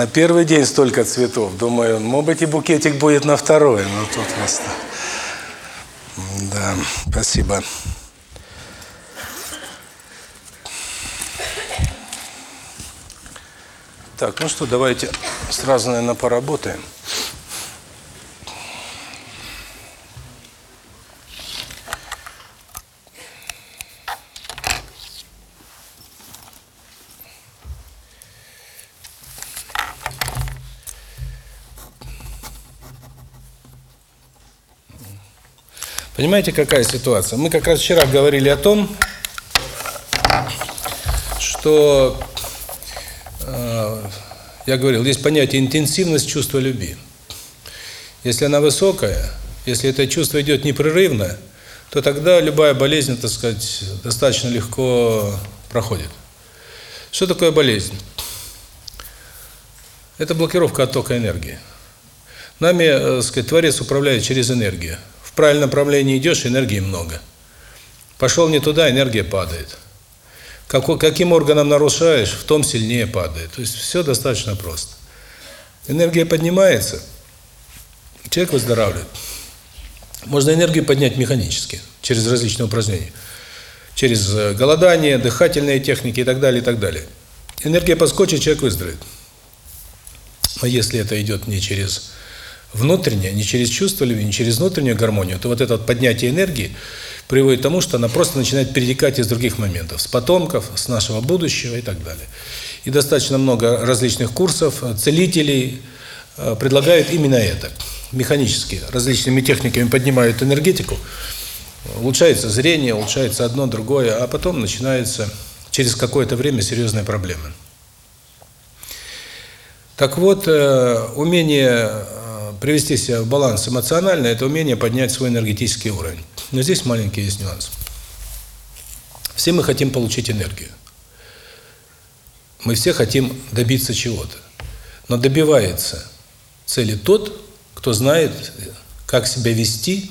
На первый день столько цветов. Думаю, может быть, и букетик будет на второй. Но тут просто... Да, спасибо. Так, ну что, давайте сразу, наверное, поработаем. Понимаете, какая ситуация? Мы как раз вчера говорили о том, что э, я говорил, есть понятие интенсивность чувства любви. Если она высокая, если это чувство идет непрерывно, то тогда любая болезнь, так сказать, достаточно легко проходит. Что такое болезнь? Это блокировка оттока энергии. Нами, э, так сказать, Творец управляет через энергию в правильном направлении идешь, энергии много. Пошел не туда, энергия падает. каким органом нарушаешь, в том сильнее падает. То есть все достаточно просто. Энергия поднимается, человек выздоравливает. Можно энергию поднять механически, через различные упражнения. Через э, голодание, дыхательные техники и так далее, и так далее. Энергия подскочит, человек выздоровеет. Но если это идет не через внутренне, не через чувство любви, не через внутреннюю гармонию, то вот это вот поднятие энергии приводит к тому, что она просто начинает перетекать из других моментов, с потомков, с нашего будущего и так далее. И достаточно много различных курсов, целителей э, предлагают именно это. Механически, различными техниками поднимают энергетику, улучшается зрение, улучшается одно, другое, а потом начинается через какое-то время серьезные проблемы. Так вот, э, умение привести себя в баланс эмоционально – это умение поднять свой энергетический уровень. Но здесь маленький есть нюанс. Все мы хотим получить энергию. Мы все хотим добиться чего-то. Но добивается цели тот, кто знает, как себя вести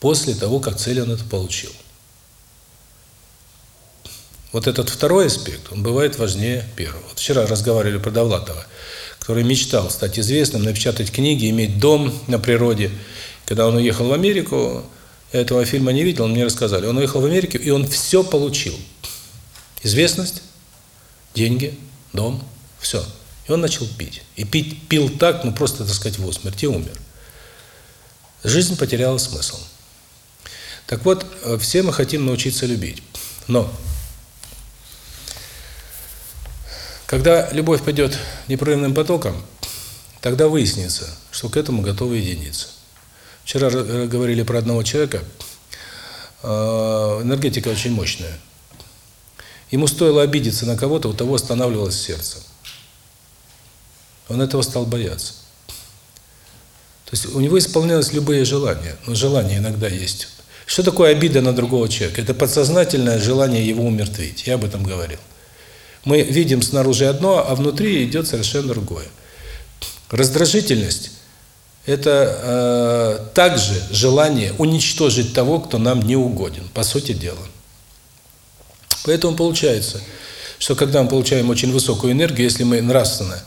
после того, как цель он это получил. Вот этот второй аспект, он бывает важнее первого. Вот вчера разговаривали про Довлатова который мечтал стать известным, напечатать книги, иметь дом на природе. Когда он уехал в Америку, этого фильма не видел, мне рассказали. Он уехал в Америку, и он все получил. Известность, деньги, дом, все. И он начал пить. И пить пил так, ну просто, так сказать, в усмерть, и умер. Жизнь потеряла смысл. Так вот, э, все мы хотим научиться любить. Но Когда любовь пойдет непрерывным потоком, тогда выяснится, что к этому готовы единицы. Вчера говорили про одного человека, а, энергетика очень мощная. Ему стоило обидеться на кого-то, у того останавливалось сердце. Он этого стал бояться. То есть у него исполнялись любые желания, но желания иногда есть. Что такое обида на другого человека? Это подсознательное желание его умертвить. Я об этом говорил. Мы видим снаружи одно, а внутри идет совершенно другое. Раздражительность – это э, также желание уничтожить того, кто нам не угоден, по сути дела. Поэтому получается, что когда мы получаем очень высокую энергию, если мы нравственно,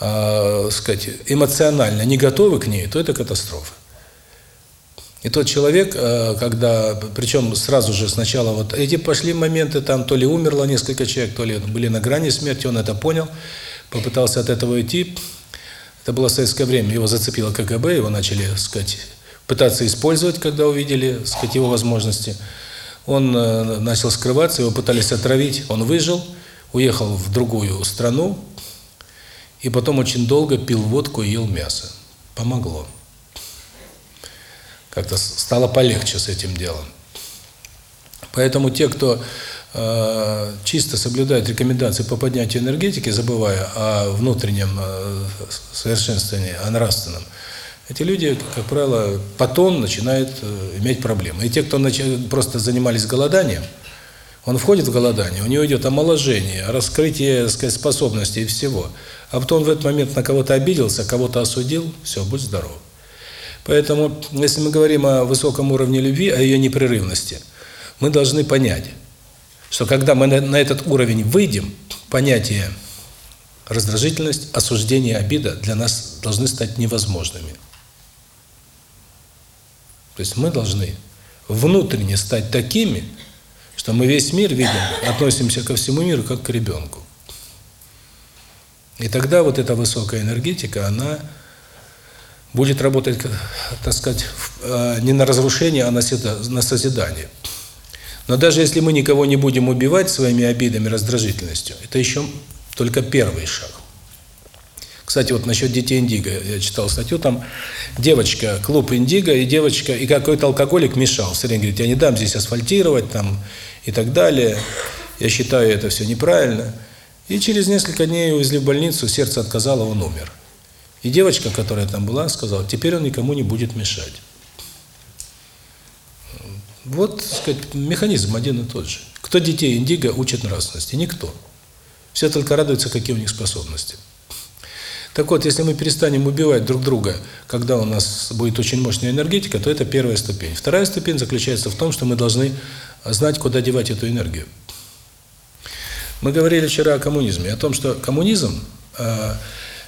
э, сказать, эмоционально не готовы к ней, то это катастрофа. И тот человек, э, когда, причем сразу же сначала вот эти пошли моменты, там то ли умерло несколько человек, то ли были на грани смерти, он это понял, попытался от этого уйти. Это было советское время, его зацепило КГБ, его начали, сказать, пытаться использовать, когда увидели, сказать, его возможности. Он э, начал скрываться, его пытались отравить, он выжил, уехал в другую страну, и потом очень долго пил водку и ел мясо. Помогло как-то стало полегче с этим делом. Поэтому те, кто э, чисто соблюдает рекомендации по поднятию энергетики, забывая о внутреннем э, совершенствовании, о нравственном, эти люди, как правило, потом начинают э, иметь проблемы. И те, кто просто занимались голоданием, он входит в голодание, у него идет омоложение, раскрытие сказать, способностей и всего. А потом в этот момент на кого-то обиделся, кого-то осудил, все, будь здоров. Поэтому, если мы говорим о высоком уровне любви, о ее непрерывности, мы должны понять, что когда мы на этот уровень выйдем, понятие раздражительность, осуждение, обида для нас должны стать невозможными. То есть мы должны внутренне стать такими, что мы весь мир видим, относимся ко всему миру как к ребенку. И тогда вот эта высокая энергетика, она будет работать, так сказать, э, не на разрушение, а на созидание. Но даже если мы никого не будем убивать своими обидами, раздражительностью, это еще только первый шаг. Кстати, вот насчет детей Индиго, я читал статью, там девочка, клуб Индиго, и девочка, и какой-то алкоголик мешал. Все время говорит, я не дам здесь асфальтировать, там, и так далее. Я считаю это все неправильно. И через несколько дней увезли в больницу, сердце отказало, он умер. И девочка, которая там была, сказала, теперь он никому не будет мешать. Вот, так сказать, механизм один и тот же. Кто детей индиго учит нравственности? Никто. Все только радуются, какие у них способности. Так вот, если мы перестанем убивать друг друга, когда у нас будет очень мощная энергетика, то это первая ступень. Вторая ступень заключается в том, что мы должны знать, куда девать эту энергию. Мы говорили вчера о коммунизме, о том, что коммунизм э,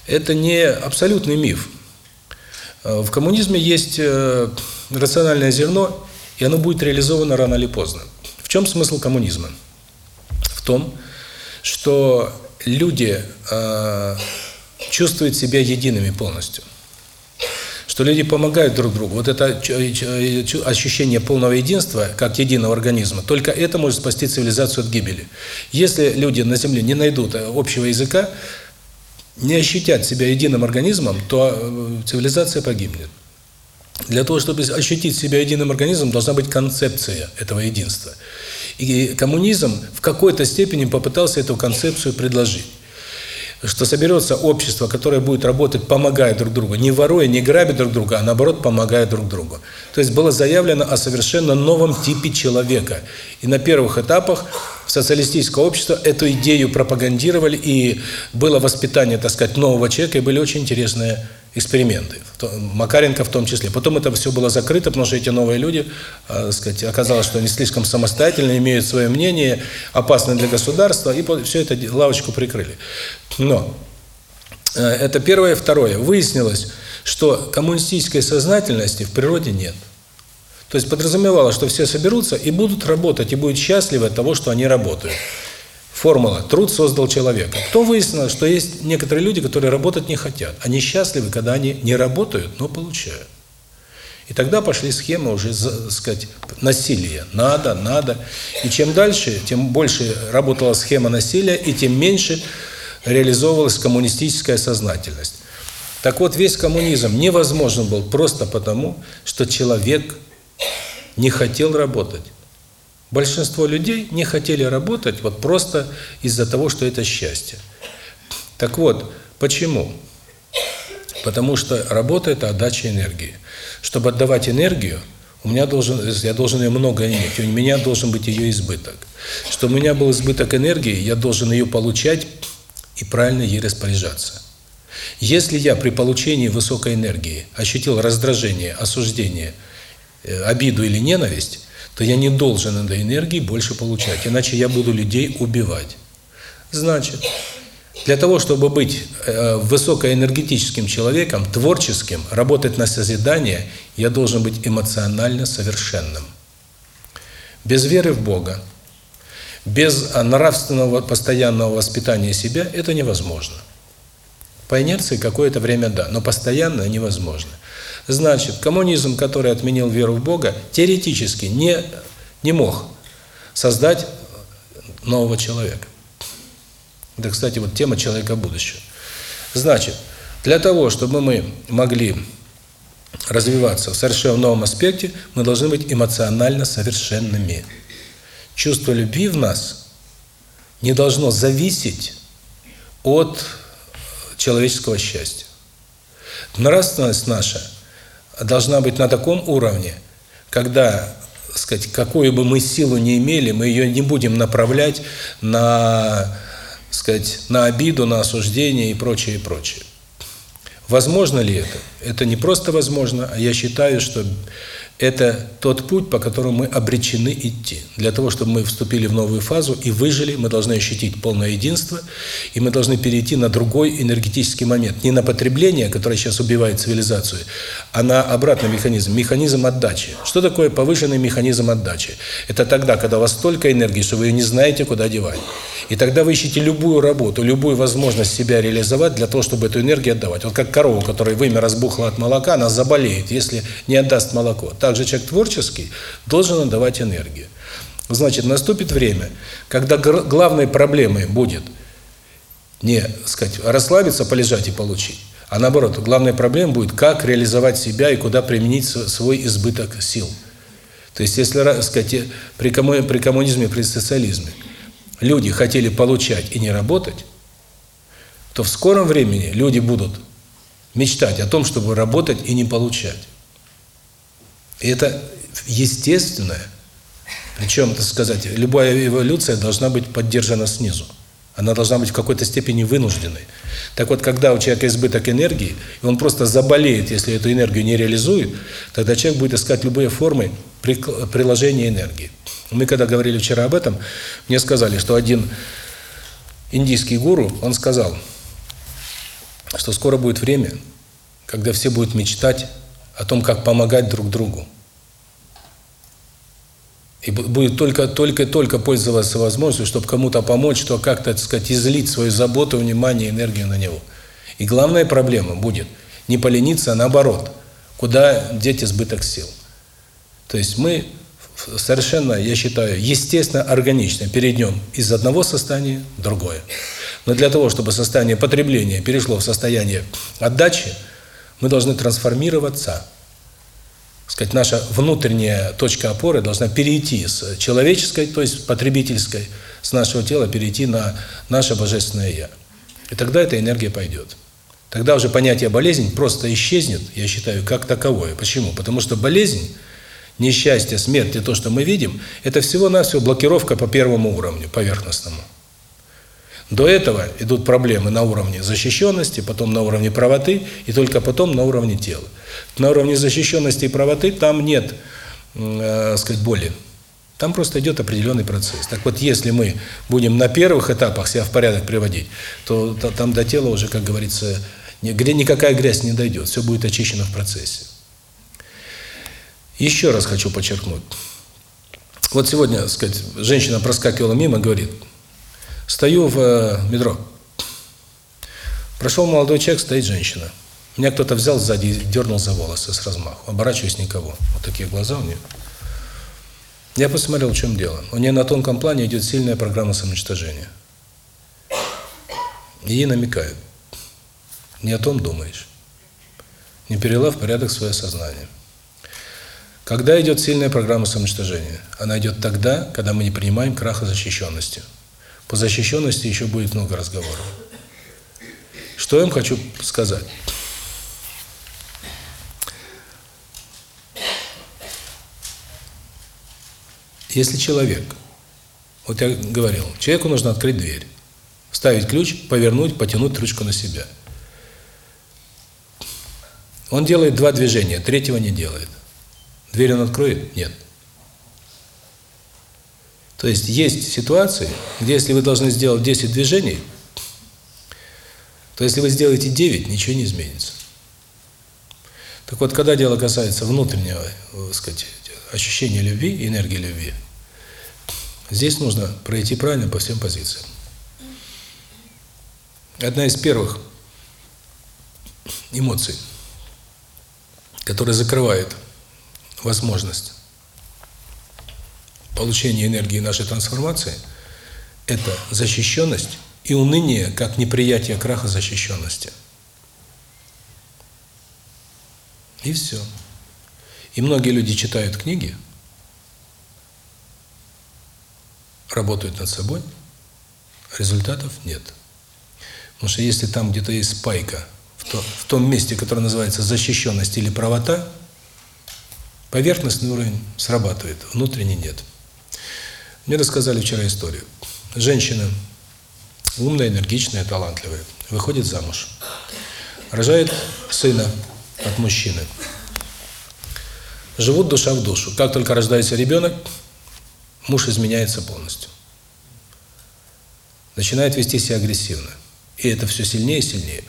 это не абсолютный миф. Э, в коммунизме есть э, рациональное зерно, и оно будет реализовано рано или поздно. В чем смысл коммунизма? В том, что люди э, чувствуют себя едиными полностью. Что люди помогают друг другу. Вот это ощущение полного единства, как единого организма, только это может спасти цивилизацию от гибели. Если люди на Земле не найдут общего языка, не ощутят себя единым организмом, то э, цивилизация погибнет. Для того, чтобы ощутить себя единым организмом, должна быть концепция этого единства. И коммунизм в какой-то степени попытался эту концепцию предложить. Что соберется общество, которое будет работать, помогая друг другу, не воруя, не грабя друг друга, а наоборот помогая друг другу. То есть было заявлено о совершенно новом типе человека. И на первых этапах социалистического общества эту идею пропагандировали, и было воспитание, так сказать, нового человека, и были очень интересные эксперименты, Макаренко в том числе. Потом это все было закрыто, потому что эти новые люди, э, сказать, оказалось, что они слишком самостоятельно, имеют свое мнение, опасны для государства, и все это лавочку прикрыли. Но э, это первое. Второе. Выяснилось, что коммунистической сознательности в природе нет. То есть подразумевалось, что все соберутся и будут работать, и будут счастливы от того, что они работают. Формула «труд создал человека». Кто выяснил, что есть некоторые люди, которые работать не хотят. Они счастливы, когда они не работают, но получают. И тогда пошли схемы уже, так сказать, насилия. Надо, надо. И чем дальше, тем больше работала схема насилия, и тем меньше реализовывалась коммунистическая сознательность. Так вот, весь коммунизм невозможен был просто потому, что человек не хотел работать. Большинство людей не хотели работать вот просто из-за того, что это счастье. Так вот, почему? Потому что работа – это отдача энергии. Чтобы отдавать энергию, у меня должен, я должен ее много иметь, у меня должен быть ее избыток. Чтобы у меня был избыток энергии, я должен ее получать и правильно ей распоряжаться. Если я при получении высокой энергии ощутил раздражение, осуждение, э, обиду или ненависть, то я не должен этой энергии больше получать, иначе я буду людей убивать. Значит, для того, чтобы быть э, высокоэнергетическим человеком, творческим, работать на созидание, я должен быть эмоционально совершенным. Без веры в Бога, без нравственного постоянного воспитания себя это невозможно. По инерции какое-то время да, но постоянно невозможно. Значит, коммунизм, который отменил веру в Бога, теоретически не, не мог создать нового человека. Это, кстати, вот тема человека будущего. Значит, для того, чтобы мы могли развиваться в совершенно новом аспекте, мы должны быть эмоционально совершенными. Чувство любви в нас не должно зависеть от человеческого счастья. Нравственность наша должна быть на таком уровне, когда, сказать, какую бы мы силу не имели, мы ее не будем направлять на, сказать, на обиду, на осуждение и прочее, и прочее. Возможно ли это? Это не просто возможно, а я считаю, что это тот путь, по которому мы обречены идти. Для того, чтобы мы вступили в новую фазу и выжили, мы должны ощутить полное единство, и мы должны перейти на другой энергетический момент. Не на потребление, которое сейчас убивает цивилизацию, а на обратный механизм, механизм отдачи. Что такое повышенный механизм отдачи? Это тогда, когда у вас столько энергии, что вы ее не знаете, куда девать. И тогда вы ищете любую работу, любую возможность себя реализовать для того, чтобы эту энергию отдавать. Вот как корова, которая вымя разбухла от молока, она заболеет, если не отдаст молоко. Так также человек творческий должен отдавать энергию. Значит, наступит время, когда главной проблемой будет не, сказать, расслабиться, полежать и получить, а наоборот, главная проблема будет, как реализовать себя и куда применить свой избыток сил. То есть, если, сказать, при, комму, при коммунизме, при социализме люди хотели получать и не работать, то в скором времени люди будут мечтать о том, чтобы работать и не получать. И это естественное. Причем, так сказать, любая эволюция должна быть поддержана снизу. Она должна быть в какой-то степени вынужденной. Так вот, когда у человека избыток энергии, и он просто заболеет, если эту энергию не реализует, тогда человек будет искать любые формы приложения энергии. Мы когда говорили вчера об этом, мне сказали, что один индийский гуру, он сказал, что скоро будет время, когда все будут мечтать о том, как помогать друг другу. И будет только только только пользоваться возможностью, чтобы кому-то помочь, что как-то, так сказать, излить свою заботу, внимание, энергию на него. И главная проблема будет не полениться, а наоборот, куда деть избыток сил. То есть мы совершенно, я считаю, естественно, органично перейдем из одного состояния в другое. Но для того, чтобы состояние потребления перешло в состояние отдачи, мы должны трансформироваться сказать, наша внутренняя точка опоры должна перейти с человеческой, то есть потребительской, с нашего тела перейти на наше божественное я. И тогда эта энергия пойдет. Тогда уже понятие болезнь просто исчезнет, я считаю, как таковое. Почему? Потому что болезнь, несчастье, смерть и то, что мы видим, это всего-навсего блокировка по первому уровню, поверхностному. До этого идут проблемы на уровне защищенности, потом на уровне правоты и только потом на уровне тела. На уровне защищенности и правоты там нет, э, сказать, боли. Там просто идет определенный процесс. Так вот, если мы будем на первых этапах себя в порядок приводить, то, то там до тела уже, как говорится, где никакая грязь не дойдет, все будет очищено в процессе. Еще раз хочу подчеркнуть. Вот сегодня, сказать, женщина проскакивала мимо, говорит, Стою в э, метро. Прошел молодой человек, стоит женщина. Меня кто-то взял сзади и дернул за волосы с размаху. Оборачиваюсь никого. Вот такие глаза у нее. Я посмотрел, в чем дело. У нее на тонком плане идет сильная программа самоуничтожения. И ей намекают. Не о том думаешь. Не перела в порядок свое сознание. Когда идет сильная программа самоуничтожения? Она идет тогда, когда мы не принимаем краха защищенности. По защищенности еще будет много разговоров. Что я вам хочу сказать? Если человек, вот я говорил, человеку нужно открыть дверь, вставить ключ, повернуть, потянуть ручку на себя. Он делает два движения, третьего не делает. Дверь он откроет? Нет. То есть есть ситуации, где если вы должны сделать 10 движений, то если вы сделаете 9, ничего не изменится. Так вот, когда дело касается внутреннего, так сказать, ощущения любви, энергии любви, здесь нужно пройти правильно по всем позициям. Одна из первых эмоций, которая закрывает возможность получения энергии нашей трансформации – это защищенность и уныние как неприятие краха защищенности. И все. И многие люди читают книги, работают над собой, результатов нет. Потому что если там где-то есть спайка, в, то, в том месте, которое называется защищенность или правота, поверхностный уровень срабатывает, внутренний нет. Мне рассказали вчера историю. Женщина, умная, энергичная, талантливая, выходит замуж. Рожает сына от мужчины. живут душа в душу. Как только рождается ребенок, муж изменяется полностью. Начинает вести себя агрессивно. И это все сильнее и сильнее.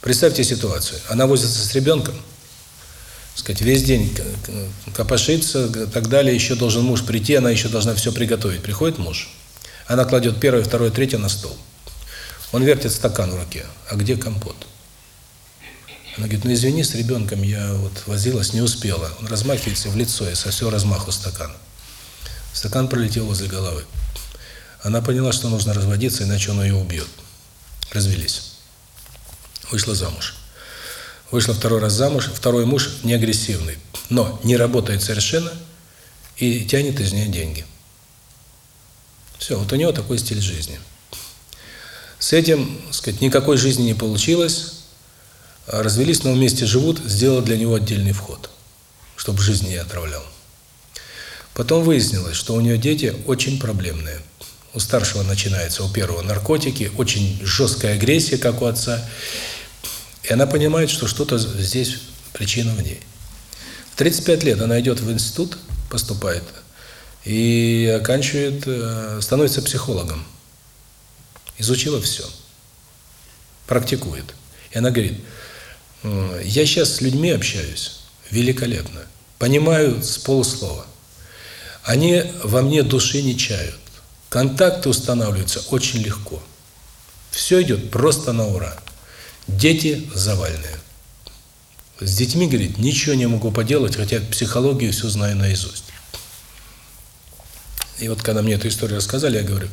Представьте ситуацию. Она возится с ребенком, сказать, весь день копошится, так далее, еще должен муж прийти, она еще должна все приготовить. Приходит муж, она кладет первое, второе, третье на стол. Он вертит стакан в руке. А где компот? Она говорит, ну извини, с ребенком я вот возилась, не успела. Он размахивается в лицо и со всего размаху стакан. Стакан пролетел возле головы. Она поняла, что нужно разводиться, иначе он ее убьет. Развелись. Вышла замуж. Вышла второй раз замуж, второй муж не агрессивный, но не работает совершенно и тянет из нее деньги. Все, вот у него такой стиль жизни. С этим, сказать, никакой жизни не получилось, развелись, но вместе живут, сделал для него отдельный вход, чтобы жизнь не отравлял. Потом выяснилось, что у нее дети очень проблемные. У старшего начинается, у первого наркотики, очень жесткая агрессия, как у отца. И она понимает, что что-то здесь причина в ней. В 35 лет она идет в институт, поступает, и оканчивает, э, становится психологом. Изучила все. Практикует. И она говорит, я сейчас с людьми общаюсь великолепно, понимаю с полуслова. Они во мне души не чают. Контакты устанавливаются очень легко. Все идет просто на ура. Дети завальные. С детьми, говорит, ничего не могу поделать, хотя психологию все знаю наизусть. И вот когда мне эту историю рассказали, я говорю,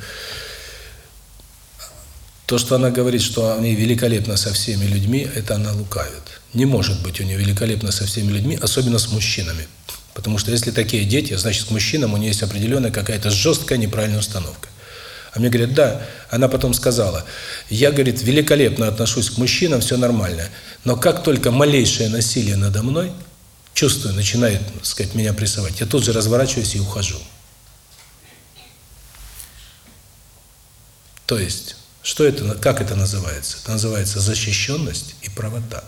то, что она говорит, что они великолепно со всеми людьми, это она лукавит. Не может быть у нее великолепно со всеми людьми, особенно с мужчинами. Потому что если такие дети, значит, к мужчинам у нее есть определенная какая-то жесткая неправильная установка. А мне говорят, да, она потом сказала, я, говорит, великолепно отношусь к мужчинам, все нормально, но как только малейшее насилие надо мной, чувствую, начинает, так сказать, меня прессовать, я тут же разворачиваюсь и ухожу. То есть что это, как это называется? Это называется защищенность и правота.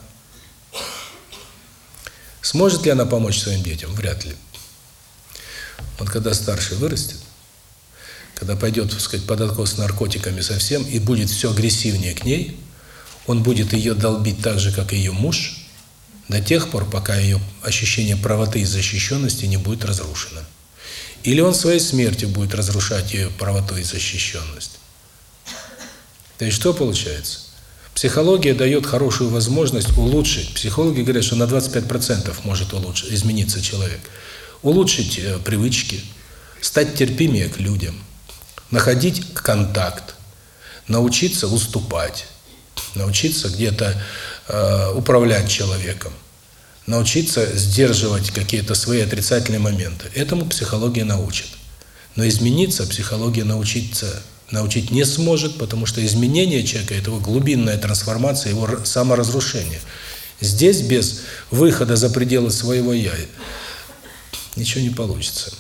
Сможет ли она помочь своим детям? Вряд ли. Вот когда старший вырастет, когда пойдет, так сказать, под откос наркотиками совсем, и будет все агрессивнее к ней, он будет ее долбить так же, как ее муж, до тех пор, пока ее ощущение правоты и защищенности не будет разрушено. Или он своей смертью будет разрушать ее правоту и защищенность. То есть что получается? Психология дает хорошую возможность улучшить. Психологи говорят, что на 25% может улучшить, измениться человек. Улучшить э, привычки, стать терпимее к людям, находить контакт, научиться уступать, научиться где-то э, управлять человеком, научиться сдерживать какие-то свои отрицательные моменты. Этому психология научит. Но измениться психология научиться научить не сможет, потому что изменение человека – это его глубинная трансформация, его саморазрушение. Здесь без выхода за пределы своего «я» ничего не получится.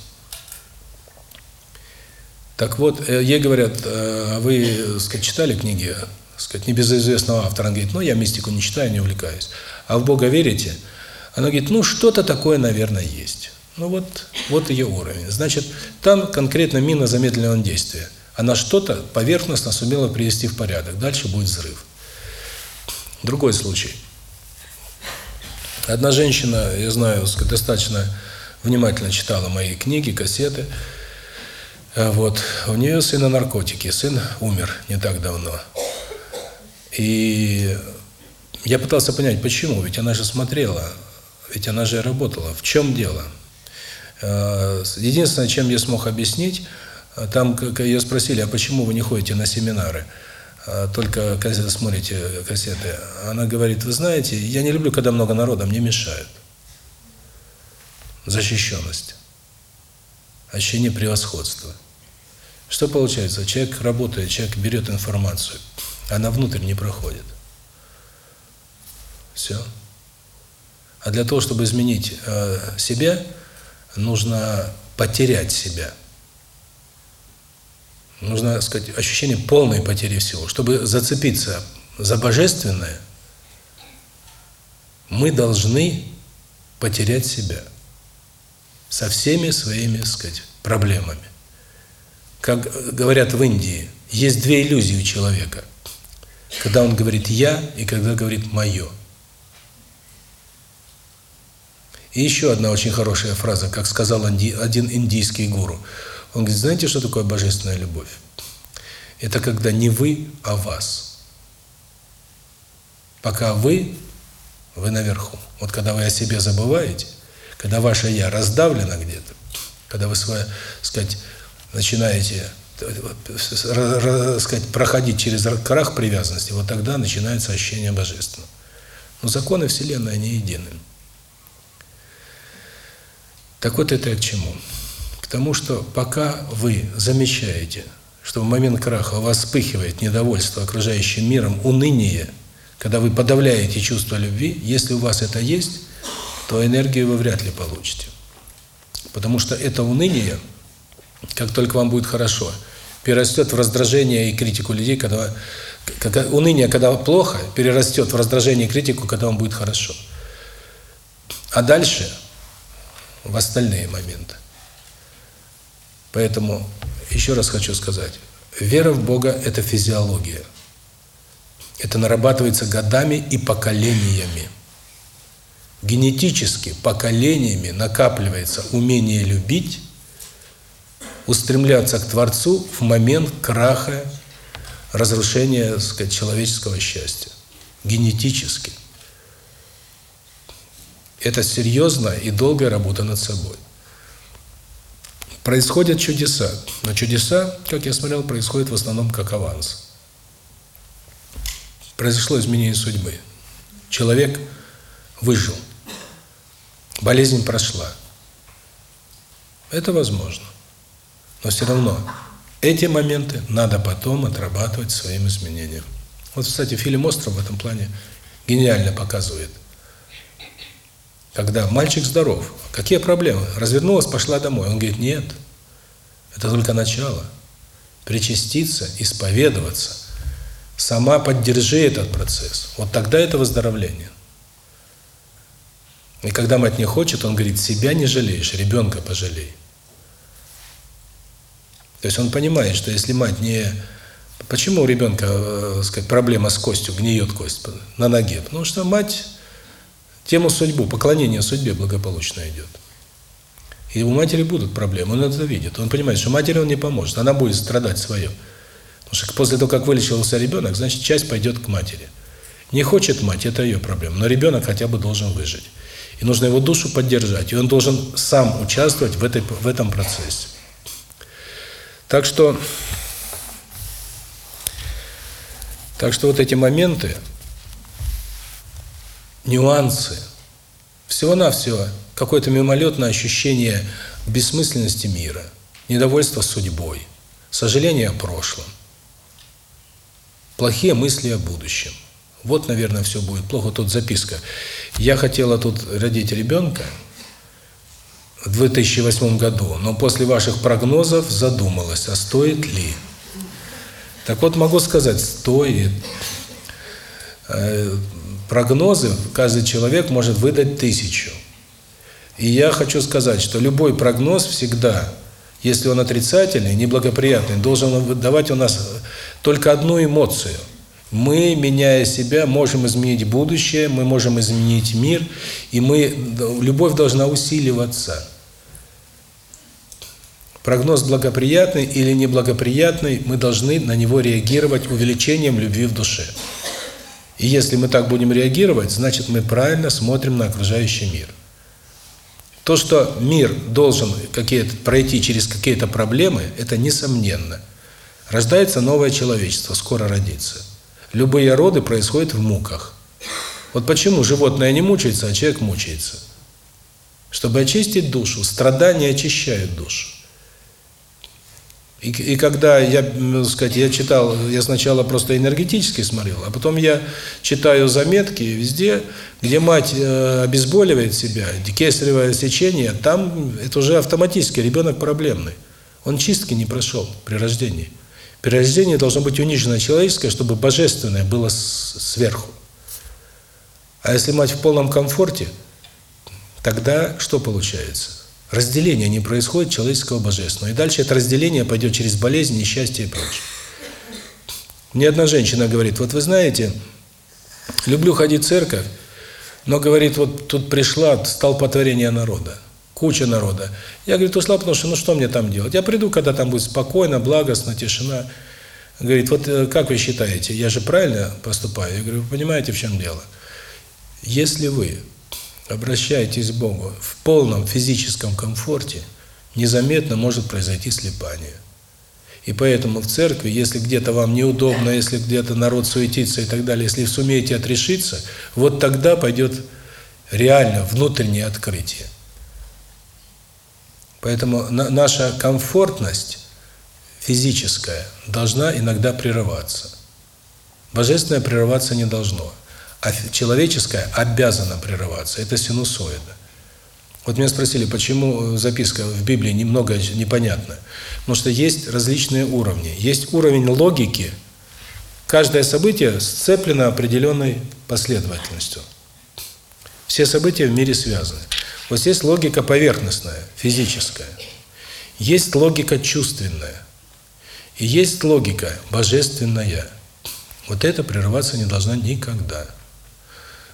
Так вот, э, ей говорят, э, а вы, сказать, читали книги, сказать, небезызвестного автора? Он говорит, ну, я мистику не читаю, не увлекаюсь. А в Бога верите? Она говорит, ну, что-то такое, наверное, есть. Ну, вот, вот ее уровень. Значит, там конкретно мина замедленного действия. Она что-то поверхностно сумела привести в порядок. Дальше будет взрыв. Другой случай. Одна женщина, я знаю, достаточно внимательно читала мои книги, кассеты. А вот. У нее сын на наркотики. Сын умер не так давно. И я пытался понять, почему. Ведь она же смотрела, ведь она же работала. В чем дело? А, единственное, чем я смог объяснить, там ее спросили, а почему вы не ходите на семинары, а только смотрите кассеты? Она говорит, вы знаете, я не люблю, когда много народа, мне мешают. Защищенность. Ощущение превосходства. Что получается? Человек работает, человек берет информацию, она внутрь не проходит. Все. А для того, чтобы изменить э, себя, нужно потерять себя. Нужно, сказать, ощущение полной потери всего. Чтобы зацепиться за божественное, мы должны потерять себя со всеми своими, сказать, проблемами. Как говорят в Индии, есть две иллюзии у человека. Когда он говорит «я» и когда говорит «моё». И еще одна очень хорошая фраза, как сказал один индийский гуру. Он говорит, знаете, что такое божественная любовь? Это когда не вы, а вас. Пока вы, вы наверху. Вот когда вы о себе забываете, когда ваше «я» раздавлено где-то, когда вы, свое, сказать, начинаете сказать, проходить через крах привязанности, вот тогда начинается ощущение божественного. Но законы Вселенной, они едины. Так вот это к чему? К тому, что пока вы замечаете, что в момент краха у вас вспыхивает недовольство окружающим миром, уныние, когда вы подавляете чувство любви, если у вас это есть, то энергию вы вряд ли получите. Потому что это уныние, как только вам будет хорошо, перерастет в раздражение и критику людей, когда как, уныние, когда плохо, перерастет в раздражение и критику, когда вам будет хорошо. А дальше в остальные моменты. Поэтому еще раз хочу сказать, вера в Бога – это физиология. Это нарабатывается годами и поколениями. Генетически поколениями накапливается умение любить, устремляться к Творцу в момент краха, разрушения, сказать, человеческого счастья. Генетически. Это серьезная и долгая работа над собой. Происходят чудеса. Но чудеса, как я смотрел, происходят в основном как аванс. Произошло изменение судьбы. Человек выжил. Болезнь прошла. Это возможно. Но все равно эти моменты надо потом отрабатывать своим изменением. Вот, кстати, фильм «Остров» в этом плане гениально показывает – когда мальчик здоров, какие проблемы? Развернулась, пошла домой. Он говорит, нет, это только начало. Причаститься, исповедоваться, сама поддержи этот процесс. Вот тогда это выздоровление. И когда мать не хочет, он говорит, себя не жалеешь, ребенка пожалей. То есть он понимает, что если мать не... Почему у ребенка, э, сказать, проблема с костью, гниет кость на ноге? Потому что мать тему судьбу, поклонение судьбе благополучно идет. И у матери будут проблемы, он это видит. Он понимает, что матери он не поможет, она будет страдать свое. Потому что после того, как вылечился ребенок, значит, часть пойдет к матери. Не хочет мать, это ее проблема, но ребенок хотя бы должен выжить. И нужно его душу поддержать, и он должен сам участвовать в, этой, в этом процессе. Так что, так что вот эти моменты, нюансы. Всего-навсего какое-то мимолетное ощущение бессмысленности мира, недовольство судьбой, сожаление о прошлом, плохие мысли о будущем. Вот, наверное, все будет плохо. Тут записка. Я хотела тут родить ребенка в 2008 году, но после ваших прогнозов задумалась, а стоит ли? Так вот, могу сказать, стоит. Э, прогнозы каждый человек может выдать тысячу. И я хочу сказать, что любой прогноз всегда, если он отрицательный, неблагоприятный, должен выдавать у нас только одну эмоцию. Мы, меняя себя, можем изменить будущее, мы можем изменить мир, и мы любовь должна усиливаться. Прогноз благоприятный или неблагоприятный, мы должны на него реагировать увеличением любви в душе. И если мы так будем реагировать, значит мы правильно смотрим на окружающий мир. То, что мир должен какие-то пройти через какие-то проблемы, это несомненно. Рождается новое человечество, скоро родится. Любые роды происходят в муках. Вот почему животное не мучается, а человек мучается? Чтобы очистить душу, страдания очищают душу. И, и когда я, сказать, я читал, я сначала просто энергетически смотрел, а потом я читаю заметки везде, где мать э, обезболивает себя, кесаревое сечение, там это уже автоматически ребенок проблемный. Он чистки не прошел при рождении. При рождении должно быть унижено человеческое, чтобы божественное было сверху. А если мать в полном комфорте, тогда что получается? Разделение не происходит человеческого божественного. И дальше это разделение пойдет через болезнь, несчастье и прочее. Мне одна женщина говорит, вот вы знаете, люблю ходить в церковь, но, говорит, вот тут пришла столпотворение народа, куча народа. Я, говорит, ушла, потому что, ну что мне там делать? Я приду, когда там будет спокойно, благостно, тишина. Говорит, вот э, как вы считаете, я же правильно поступаю? Я говорю, вы понимаете, в чем дело? Если вы обращаетесь к Богу в полном физическом комфорте, незаметно может произойти слепание. И поэтому в церкви, если где-то вам неудобно, если где-то народ суетится и так далее, если сумеете отрешиться, вот тогда пойдет реально внутреннее открытие. Поэтому наша комфортность физическая должна иногда прерываться. Божественное прерываться не должно, а человеческое обязано прерываться. Это синусоида. Вот меня спросили, почему записка в Библии немного непонятна. Потому что есть различные уровни. Есть уровень логики. Каждое событие сцеплено определенной последовательностью. Все события в мире связаны. Вот есть логика поверхностная, физическая. Есть логика чувственная. И есть логика божественная. Вот это прерываться не должна никогда.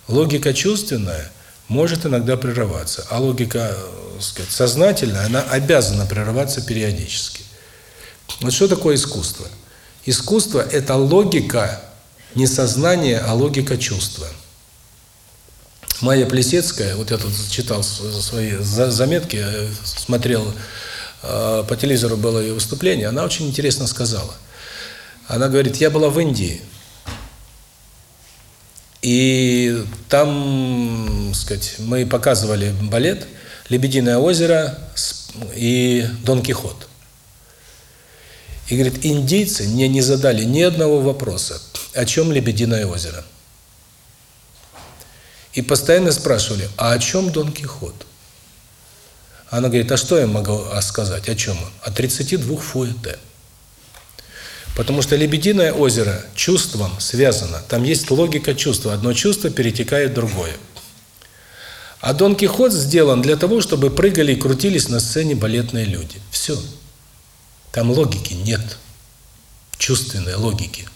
Логика чувственная – может иногда прерываться, а логика, э, сказать, сознательная, она обязана прерываться периодически. Вот что такое искусство? Искусство – это логика не сознания, а логика чувства. Майя Плесецкая, вот я тут читал свои заметки, э, смотрел э, по телевизору было ее выступление, она очень интересно сказала. Она говорит, я была в Индии, и там, сказать, мы показывали балет «Лебединое озеро» и «Дон Кихот». И говорит, индийцы мне не задали ни одного вопроса, о чем «Лебединое озеро». И постоянно спрашивали, а о чем Дон Кихот? Она говорит, а что я могу сказать, о чем он? О 32 фуэте. Потому что Лебединое озеро чувством связано. Там есть логика чувства. Одно чувство перетекает в другое. А Дон Кихот сделан для того, чтобы прыгали и крутились на сцене балетные люди. Все. Там логики нет. Чувственной логики.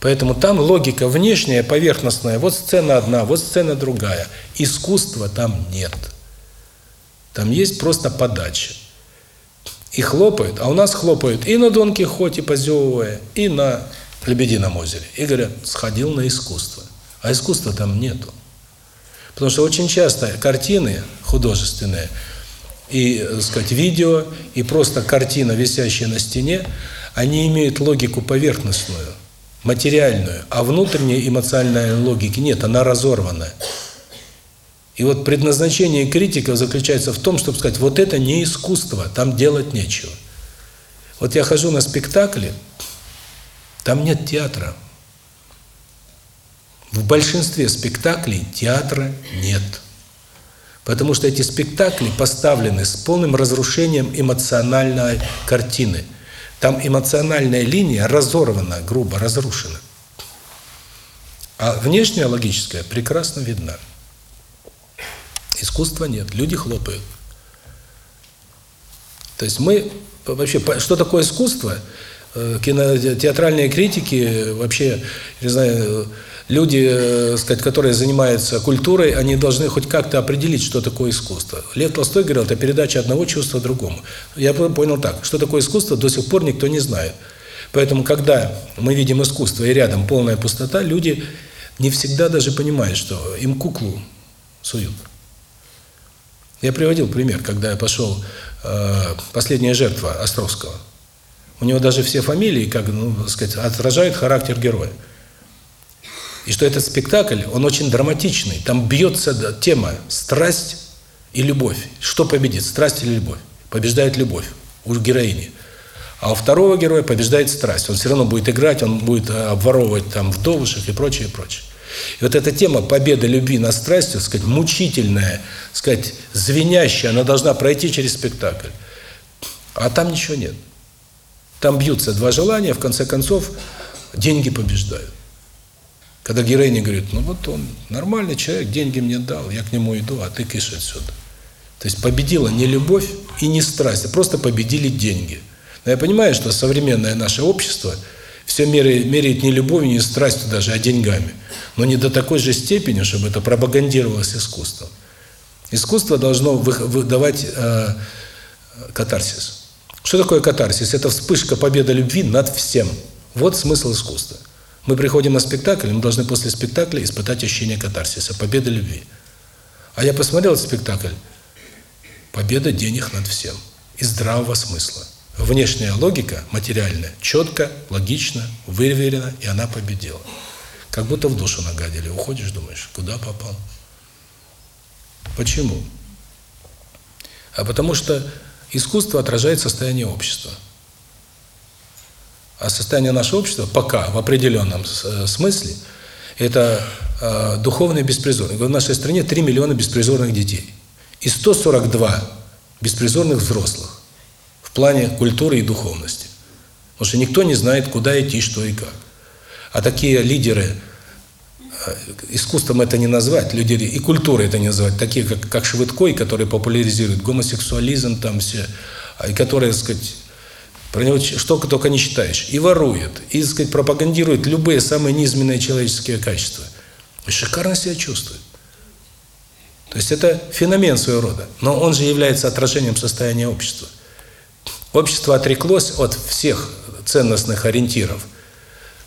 Поэтому там логика внешняя, поверхностная. Вот сцена одна, вот сцена другая. Искусства там нет. Там есть просто подача и хлопают, а у нас хлопают и на Дон Кихоте, позевывая, и на Лебедином озере. И говорят, сходил на искусство. А искусства там нету. Потому что очень часто картины художественные, и, так сказать, видео, и просто картина, висящая на стене, они имеют логику поверхностную, материальную, а внутренней эмоциональной логики нет, она разорвана. И вот предназначение критиков заключается в том, чтобы сказать, вот это не искусство, там делать нечего. Вот я хожу на спектакли, там нет театра. В большинстве спектаклей театра нет. Потому что эти спектакли поставлены с полным разрушением эмоциональной картины. Там эмоциональная линия разорвана, грубо разрушена. А внешняя логическая прекрасно видна. Искусства нет, люди хлопают. То есть мы вообще что такое искусство? Э, кинотеатральные критики, вообще, не знаю, люди, э, сказать, которые занимаются культурой, они должны хоть как-то определить, что такое искусство. Лев Толстой говорил, это передача одного чувства другому. Я понял так, что такое искусство, до сих пор никто не знает. Поэтому, когда мы видим искусство и рядом полная пустота, люди не всегда даже понимают, что им куклу суют. Я приводил пример, когда я пошел, э, последняя жертва Островского. У него даже все фамилии, как, ну, сказать, отражают характер героя. И что этот спектакль, он очень драматичный. Там бьется тема страсть и любовь. Что победит, страсть или любовь? Побеждает любовь у героини. А у второго героя побеждает страсть. Он все равно будет играть, он будет э, обворовывать там вдовушек и прочее, прочее. И вот эта тема победы любви над страстью, сказать, мучительная, сказать, звенящая, она должна пройти через спектакль. А там ничего нет. Там бьются два желания, в конце концов, деньги побеждают. Когда героиня говорит, ну вот он нормальный человек, деньги мне дал, я к нему иду, а ты кишь отсюда. То есть победила не любовь и не страсть, а просто победили деньги. Но я понимаю, что современное наше общество все меряет, не любовью, не страстью даже, а деньгами. Но не до такой же степени, чтобы это пропагандировалось искусством. Искусство должно выдавать э, катарсис. Что такое катарсис? Это вспышка победы любви над всем. Вот смысл искусства. Мы приходим на спектакль, мы должны после спектакля испытать ощущение катарсиса, победы любви. А я посмотрел спектакль. Победа денег над всем. И здравого смысла. Внешняя логика, материальная, четко, логично, выверена, и она победила. Как будто в душу нагадили. Уходишь, думаешь, куда попал? Почему? А потому что искусство отражает состояние общества. А состояние нашего общества пока в определенном э, смысле это э, духовные беспризорные. В нашей стране 3 миллиона беспризорных детей и 142 беспризорных взрослых плане культуры и духовности. Потому что никто не знает, куда идти, что и как. А такие лидеры, э, искусством это не назвать, лидеры и культурой это не назвать, такие как, как Швыдкой, которые популяризируют гомосексуализм, там все, и которые, так сказать, про него что только не читаешь. И ворует, и, так сказать, пропагандирует любые самые низменные человеческие качества. И шикарно себя чувствует. То есть это феномен своего рода. Но он же является отражением состояния общества. Общество отреклось от всех ценностных ориентиров.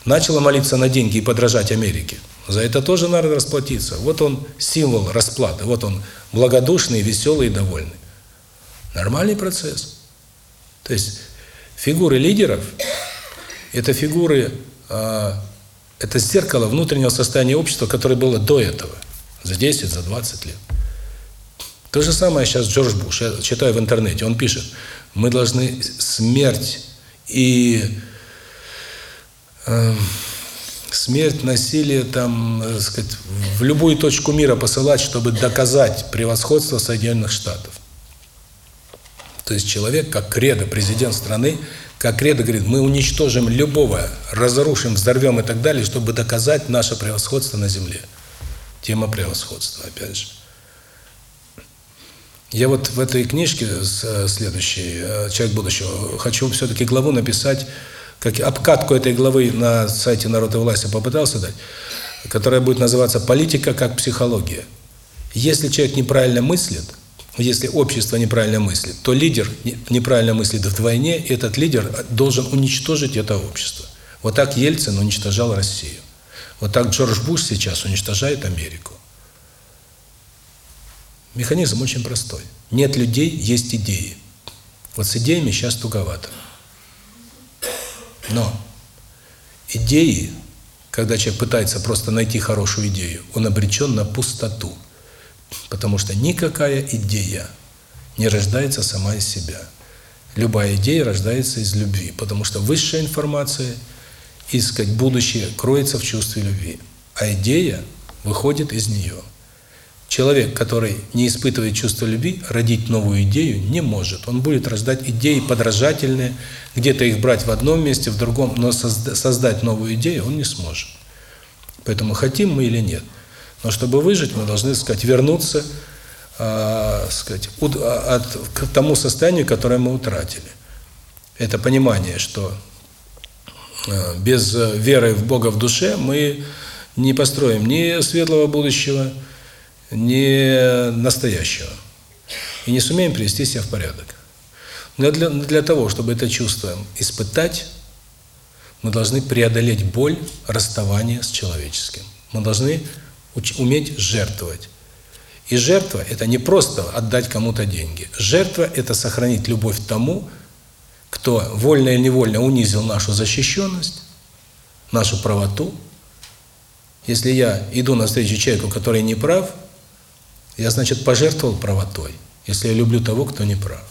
Начало молиться на деньги и подражать Америке. За это тоже надо расплатиться. Вот он символ расплаты. Вот он благодушный, веселый и довольный. Нормальный процесс. То есть Фигуры лидеров – это фигуры, э, это зеркало внутреннего состояния общества, которое было до этого, за 10, за 20 лет. То же самое сейчас Джордж Буш, я читаю в интернете, он пишет, мы должны смерть и э, смерть, насилие там, так сказать, в любую точку мира посылать, чтобы доказать превосходство Соединенных Штатов. То есть человек, как кредо, президент страны, как кредо говорит, мы уничтожим любого, разрушим, взорвем и так далее, чтобы доказать наше превосходство на земле. Тема превосходства, опять же. Я вот в этой книжке э, следующей э, «Человек будущего» хочу все-таки главу написать, как обкатку этой главы на сайте «Народ и власть» я попытался дать, которая будет называться «Политика как психология». Если человек неправильно мыслит, если общество неправильно мыслит, то лидер неправильно мыслит вдвойне, и этот лидер должен уничтожить это общество. Вот так Ельцин уничтожал Россию. Вот так Джордж Буш сейчас уничтожает Америку. Механизм очень простой. Нет людей, есть идеи. Вот с идеями сейчас туговато. Но идеи, когда человек пытается просто найти хорошую идею, он обречен на пустоту. Потому что никакая идея не рождается сама из себя. Любая идея рождается из любви, потому что высшая информация, искать будущее, кроется в чувстве любви. А идея выходит из нее. Человек, который не испытывает чувство любви, родить новую идею не может. Он будет рождать идеи подражательные, где-то их брать в одном месте, в другом, но создать новую идею он не сможет. Поэтому хотим мы или нет – но чтобы выжить, мы должны, так сказать, вернуться э, сказать, а, от, к тому состоянию, которое мы утратили. Это понимание, что э, без веры в Бога в душе мы не построим ни светлого будущего, настоящего. И не сумеем привести себя в порядок. Но для, для того, чтобы это чувство испытать, мы должны преодолеть боль расставания с человеческим. Мы должны уметь жертвовать. И жертва – это не просто отдать кому-то деньги. Жертва – это сохранить любовь тому, кто вольно или невольно унизил нашу защищенность, нашу правоту. Если я иду навстречу человеку, который не прав, я, значит, пожертвовал правотой, если я люблю того, кто не прав.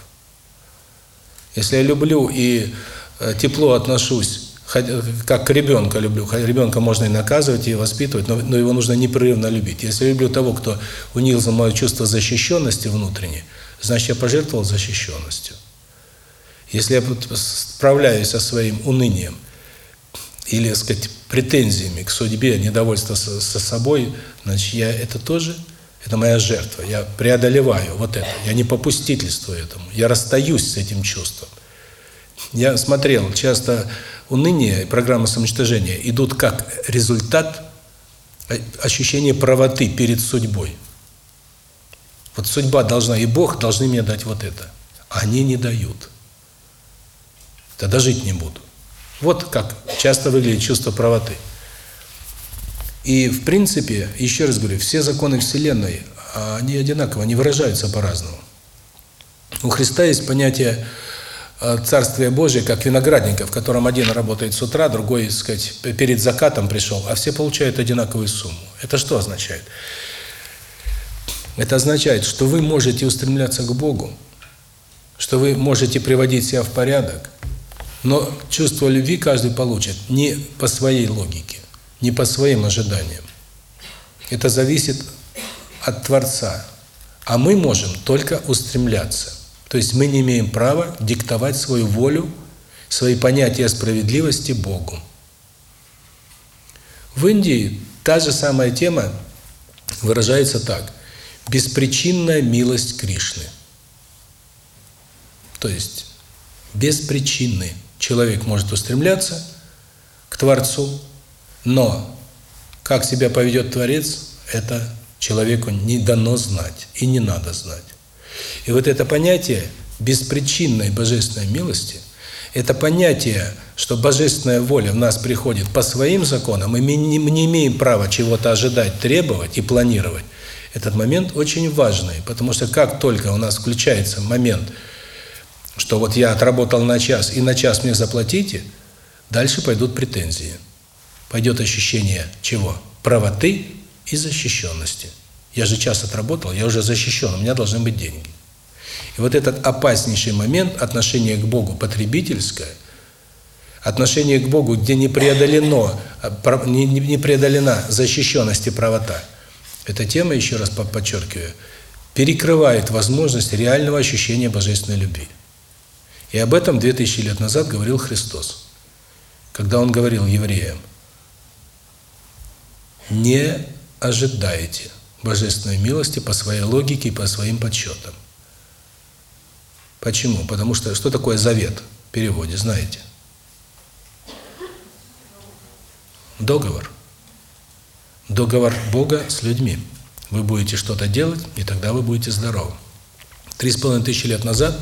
Если я люблю и э, тепло отношусь как к ребенку люблю. Ребенка можно и наказывать, и воспитывать, но, но его нужно непрерывно любить. Если я люблю того, кто унизил мое чувство защищенности внутренней, значит, я пожертвовал защищенностью. Если я справляюсь со своим унынием, или, так сказать, претензиями к судьбе, недовольство со собой, значит, я это тоже, это моя жертва. Я преодолеваю вот это. Я не попустительствую этому. Я расстаюсь с этим чувством. Я смотрел, часто уныние и программа самоуничтожения идут как результат ощущения правоты перед судьбой. Вот судьба должна, и Бог должны мне дать вот это. Они не дают. Тогда жить не буду. Вот как часто выглядит чувство правоты. И в принципе, еще раз говорю, все законы Вселенной, они одинаково, они выражаются по-разному. У Христа есть понятие э, Царствия Божие, как виноградника, в котором один работает с утра, другой, так сказать, перед закатом пришел, а все получают одинаковую сумму. Это что означает? Это означает, что вы можете устремляться к Богу, что вы можете приводить себя в порядок, но чувство любви каждый получит не по своей логике, не по своим ожиданиям. Это зависит от Творца. А мы можем только устремляться. То есть мы не имеем права диктовать свою волю, свои понятия справедливости Богу. В Индии та же самая тема выражается так. Беспричинная милость Кришны. То есть без человек может устремляться к Творцу, но как себя поведет Творец, это человеку не дано знать и не надо знать. И вот это понятие беспричинной божественной милости, это понятие, что божественная воля в нас приходит по своим законам, и мы не имеем права чего-то ожидать, требовать и планировать. Этот момент очень важный, потому что как только у нас включается момент, что вот я отработал на час, и на час мне заплатите, дальше пойдут претензии. Пойдет ощущение чего? Правоты и защищенности. Я же час отработал, я уже защищен, у меня должны быть деньги. И вот этот опаснейший момент отношения к Богу потребительское, отношение к Богу, где не преодолено, не преодолена защищенность и правота, эта тема, еще раз подчеркиваю, перекрывает возможность реального ощущения божественной любви. И об этом 2000 лет назад говорил Христос, когда Он говорил евреям, не ожидайте божественной милости по своей логике и по своим подсчетам. Почему? Потому что что такое завет в переводе, знаете? Договор. Договор Бога с людьми. Вы будете что-то делать, и тогда вы будете здоровы. Три с половиной тысячи лет назад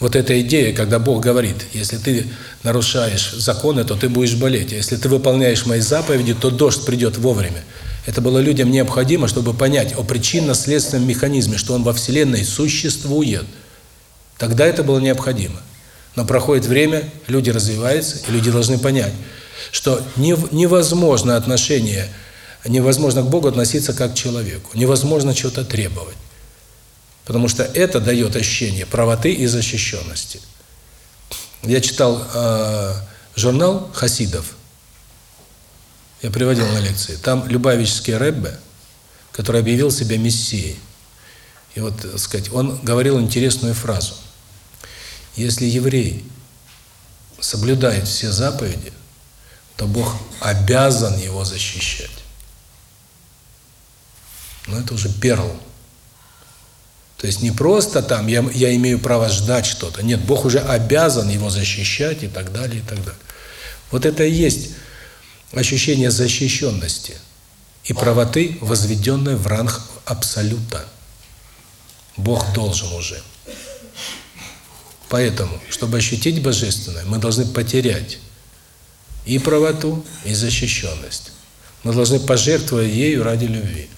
вот эта идея, когда Бог говорит, если ты нарушаешь законы, то ты будешь болеть. Если ты выполняешь мои заповеди, то дождь придет вовремя. Это было людям необходимо, чтобы понять о причинно-следственном механизме, что он во Вселенной существует. Тогда это было необходимо. Но проходит время, люди развиваются, и люди должны понять, что невозможно отношение, невозможно к Богу относиться как к человеку, невозможно чего-то требовать. Потому что это дает ощущение правоты и защищенности. Я читал э, журнал Хасидов, я приводил на лекции. Там Любавический Рэббе, который объявил себя мессией. И вот, так сказать, он говорил интересную фразу. Если еврей соблюдает все заповеди, то Бог обязан его защищать. Но это уже перл то есть не просто там я, я имею право ждать что-то. Нет, Бог уже обязан его защищать и так далее, и так далее. Вот это и есть ощущение защищенности и правоты, возведенной в ранг абсолюта. Бог должен уже. Поэтому, чтобы ощутить Божественное, мы должны потерять и правоту, и защищенность. Мы должны пожертвовать ею ради любви.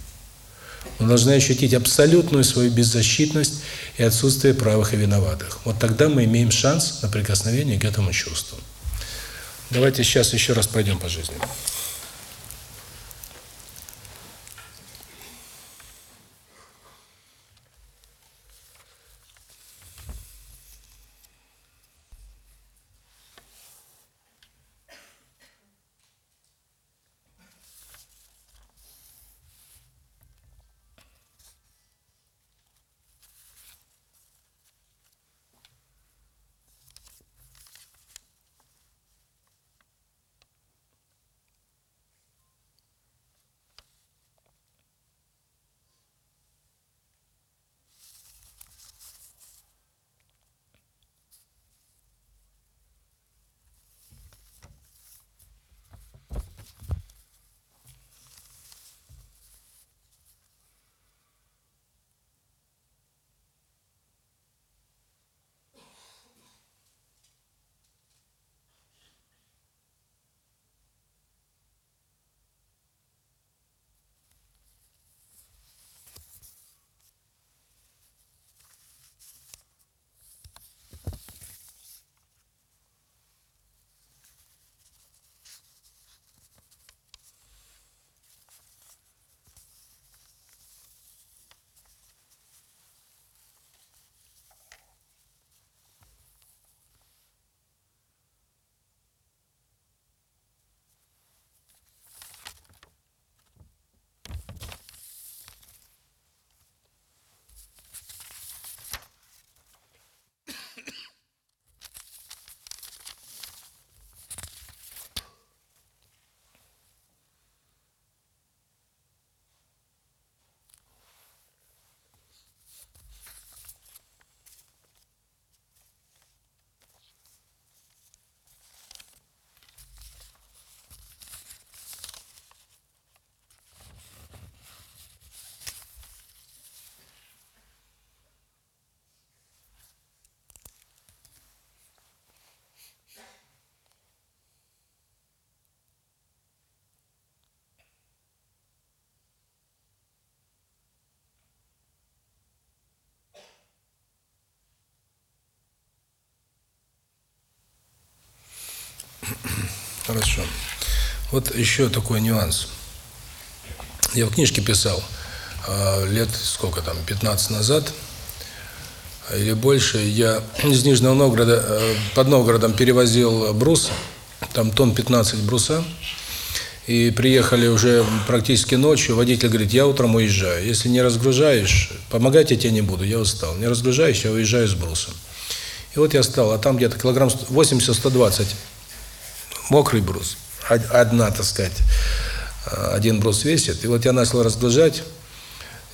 Мы должны ощутить абсолютную свою беззащитность и отсутствие правых и виноватых. Вот тогда мы имеем шанс на прикосновение к этому чувству. Давайте сейчас еще раз пойдем по жизни. Хорошо. Вот еще такой нюанс. Я в книжке писал э, лет сколько там, 15 назад или больше, я из Нижнего Новгорода, э, под Новгородом перевозил брус, там тон 15 бруса, и приехали уже практически ночью, водитель говорит, я утром уезжаю, если не разгружаешь, помогать я тебе не буду, я устал, не разгружаешь, я уезжаю с брусом. И вот я стал, а там где-то килограмм 80-120, мокрый брус, одна, так сказать, один брус весит, и вот я начал разгружать,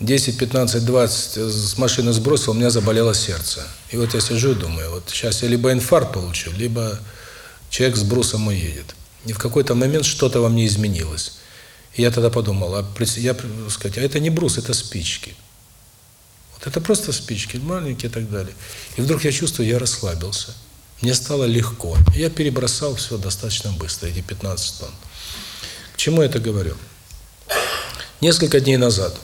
10, 15, 20 с машины сбросил, у меня заболело сердце. И вот я сижу и думаю, вот сейчас я либо инфаркт получу, либо человек с брусом уедет. И в какой-то момент что-то во мне изменилось. И я тогда подумал, а я, сказать, а это не брус, это спички. Вот это просто спички, маленькие и так далее. И вдруг я чувствую, я расслабился. Мне стало легко. Я перебросал все достаточно быстро, эти 15 тонн. К чему я это говорю? Несколько дней назад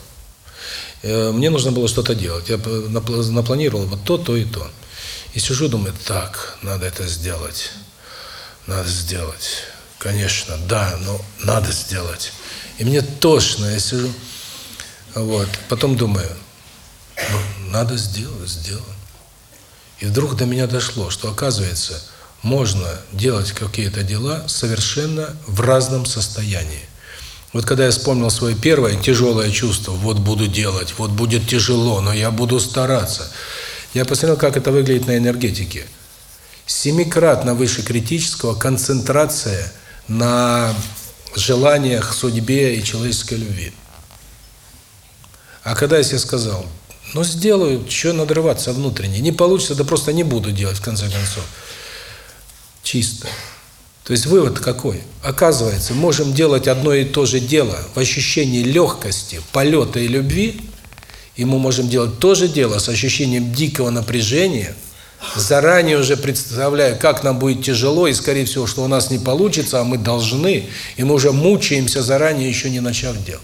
Э, мне нужно было что-то делать. Я напланировал вот то, то и то. И сижу, думаю, так, надо это сделать. Надо сделать. Конечно, да, но надо сделать. И мне тошно, я сижу. Вот. Потом думаю, ну, надо сделать, сделать. И вдруг до меня дошло, что оказывается, можно делать какие-то дела совершенно в разном состоянии. Вот когда я вспомнил свое первое тяжелое чувство, вот буду делать, вот будет тяжело, но я буду стараться. Я посмотрел, как это выглядит на энергетике. Семикратно выше критического концентрация на желаниях, судьбе и человеческой любви. А когда я себе сказал, ну сделаю, что надрываться внутренне, не получится, да просто не буду делать в конце концов. Чисто. То есть вывод какой? Оказывается, можем делать одно и то же дело в ощущении легкости, полета и любви, и мы можем делать то же дело с ощущением дикого напряжения, заранее уже представляя, как нам будет тяжело, и, скорее всего, что у нас не получится, а мы должны, и мы уже мучаемся заранее, еще не начав делать.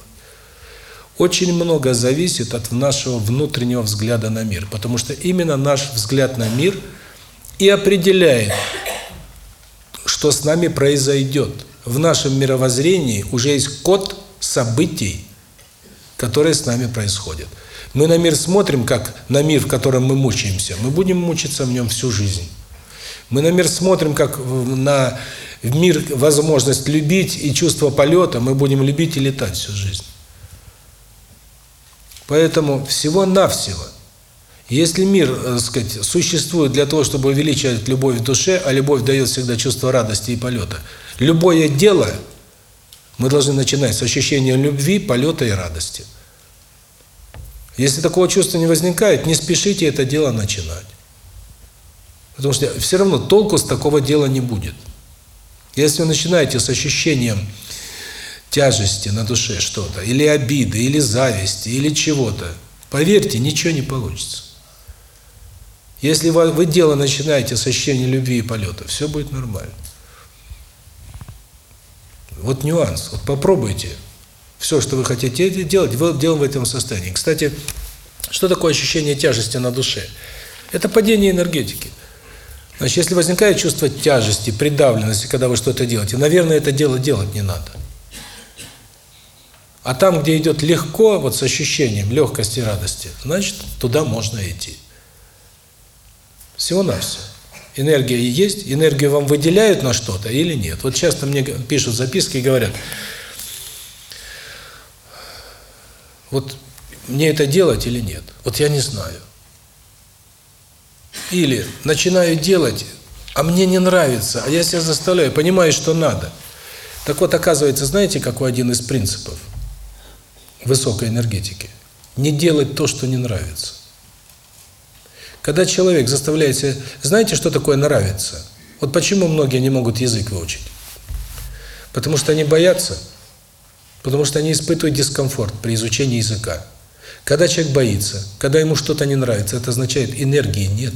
Очень много зависит от нашего внутреннего взгляда на мир, потому что именно наш взгляд на мир и определяет, что с нами произойдет. В нашем мировоззрении уже есть код событий, которые с нами происходят. Мы на мир смотрим, как на мир, в котором мы мучаемся. Мы будем мучиться в нем всю жизнь. Мы на мир смотрим, как на мир возможность любить и чувство полета. Мы будем любить и летать всю жизнь. Поэтому всего-навсего – если мир, так э, сказать, существует для того, чтобы увеличивать любовь в душе, а любовь дает всегда чувство радости и полета, любое дело мы должны начинать с ощущения любви, полета и радости. Если такого чувства не возникает, не спешите это дело начинать. Потому что все равно толку с такого дела не будет. Если вы начинаете с ощущением тяжести на душе что-то, или обиды, или зависти, или чего-то, поверьте, ничего не получится. Если вы, вы дело начинаете с ощущения любви и полета, все будет нормально. Вот нюанс. Вот попробуйте. Все, что вы хотите делать, делаем в этом состоянии. Кстати, что такое ощущение тяжести на душе? Это падение энергетики. Значит, если возникает чувство тяжести, придавленности, когда вы что-то делаете, наверное, это дело делать не надо. А там, где идет легко, вот с ощущением легкости и радости, значит, туда можно идти. Всего-навсего. Энергия есть, энергию вам выделяют на что-то или нет. Вот часто мне пишут записки и говорят, вот мне это делать или нет? Вот я не знаю. Или начинаю делать, а мне не нравится, а я себя заставляю, понимаю, что надо. Так вот, оказывается, знаете, какой один из принципов высокой энергетики? Не делать то, что не нравится. Когда человек заставляет себя... Знаете, что такое нравится? Вот почему многие не могут язык выучить? Потому что они боятся, потому что они испытывают дискомфорт при изучении языка. Когда человек боится, когда ему что-то не нравится, это означает, энергии нет.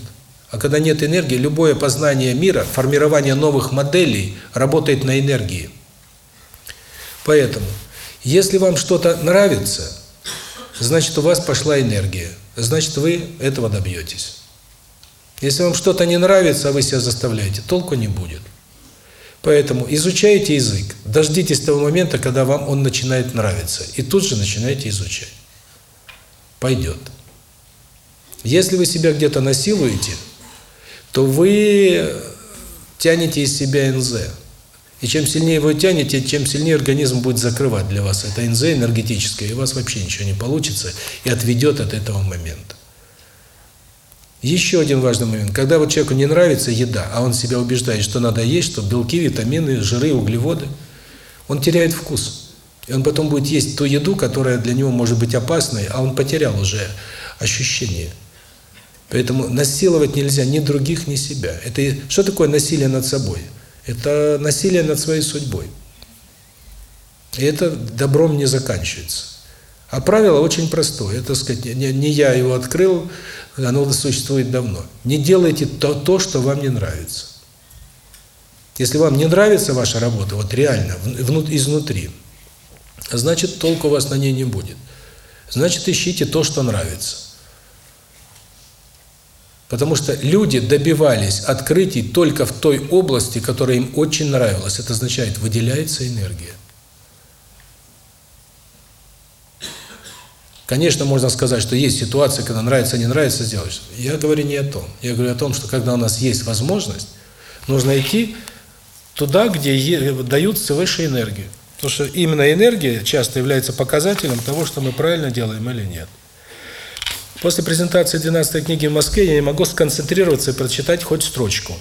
А когда нет энергии, любое познание мира, формирование новых моделей работает на энергии. Поэтому, если вам что-то нравится, значит, у вас пошла энергия. Значит, вы этого добьетесь. Если вам что-то не нравится, а вы себя заставляете, толку не будет. Поэтому изучайте язык, дождитесь того момента, когда вам он начинает нравиться, и тут же начинайте изучать. Пойдет. Если вы себя где-то насилуете, то вы тянете из себя НЗ. И чем сильнее вы тянете, тем сильнее организм будет закрывать для вас это НЗ энергетическое, и у вас вообще ничего не получится, и отведет от этого момента. Еще один важный момент. Когда вот человеку не нравится еда, а он себя убеждает, что надо есть, что белки, витамины, жиры, углеводы, он теряет вкус. И он потом будет есть ту еду, которая для него может быть опасной, а он потерял уже ощущение. Поэтому насиловать нельзя ни других, ни себя. Это что такое насилие над собой? Это насилие над своей судьбой. И это добром не заканчивается. А правило очень простое. Это, сказать, не, не я его открыл, оно существует давно. Не делайте то, то, что вам не нравится. Если вам не нравится ваша работа, вот реально, внут, изнутри, значит, толку у вас на ней не будет. Значит, ищите то, что нравится. Потому что люди добивались открытий только в той области, которая им очень нравилась. Это означает, выделяется энергия. Конечно, можно сказать, что есть ситуация, когда нравится, не нравится, сделаешь. Я говорю не о том. Я говорю о том, что когда у нас есть возможность, нужно идти туда, где даются высшие энергии. Потому что именно энергия часто является показателем того, что мы правильно делаем или нет. После презентации 12 книги в Москве я не могу сконцентрироваться и прочитать хоть строчку.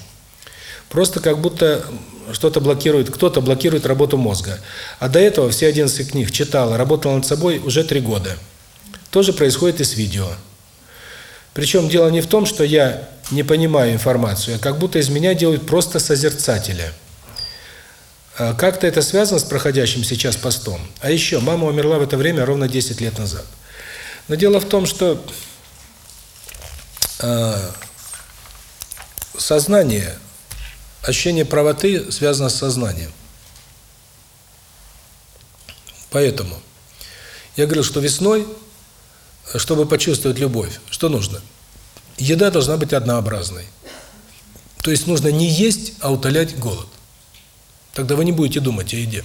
Просто как будто что-то блокирует, кто-то блокирует работу мозга. А до этого все 11 книг читала, работала над собой уже три года. То же происходит и с видео. Причем дело не в том, что я не понимаю информацию, а как будто из меня делают просто созерцателя. А как-то это связано с проходящим сейчас постом. А еще, мама умерла в это время ровно 10 лет назад. Но дело в том, что сознание, ощущение правоты связано с сознанием. Поэтому я говорил, что весной чтобы почувствовать любовь, что нужно? Еда должна быть однообразной. То есть нужно не есть, а утолять голод. Тогда вы не будете думать о еде.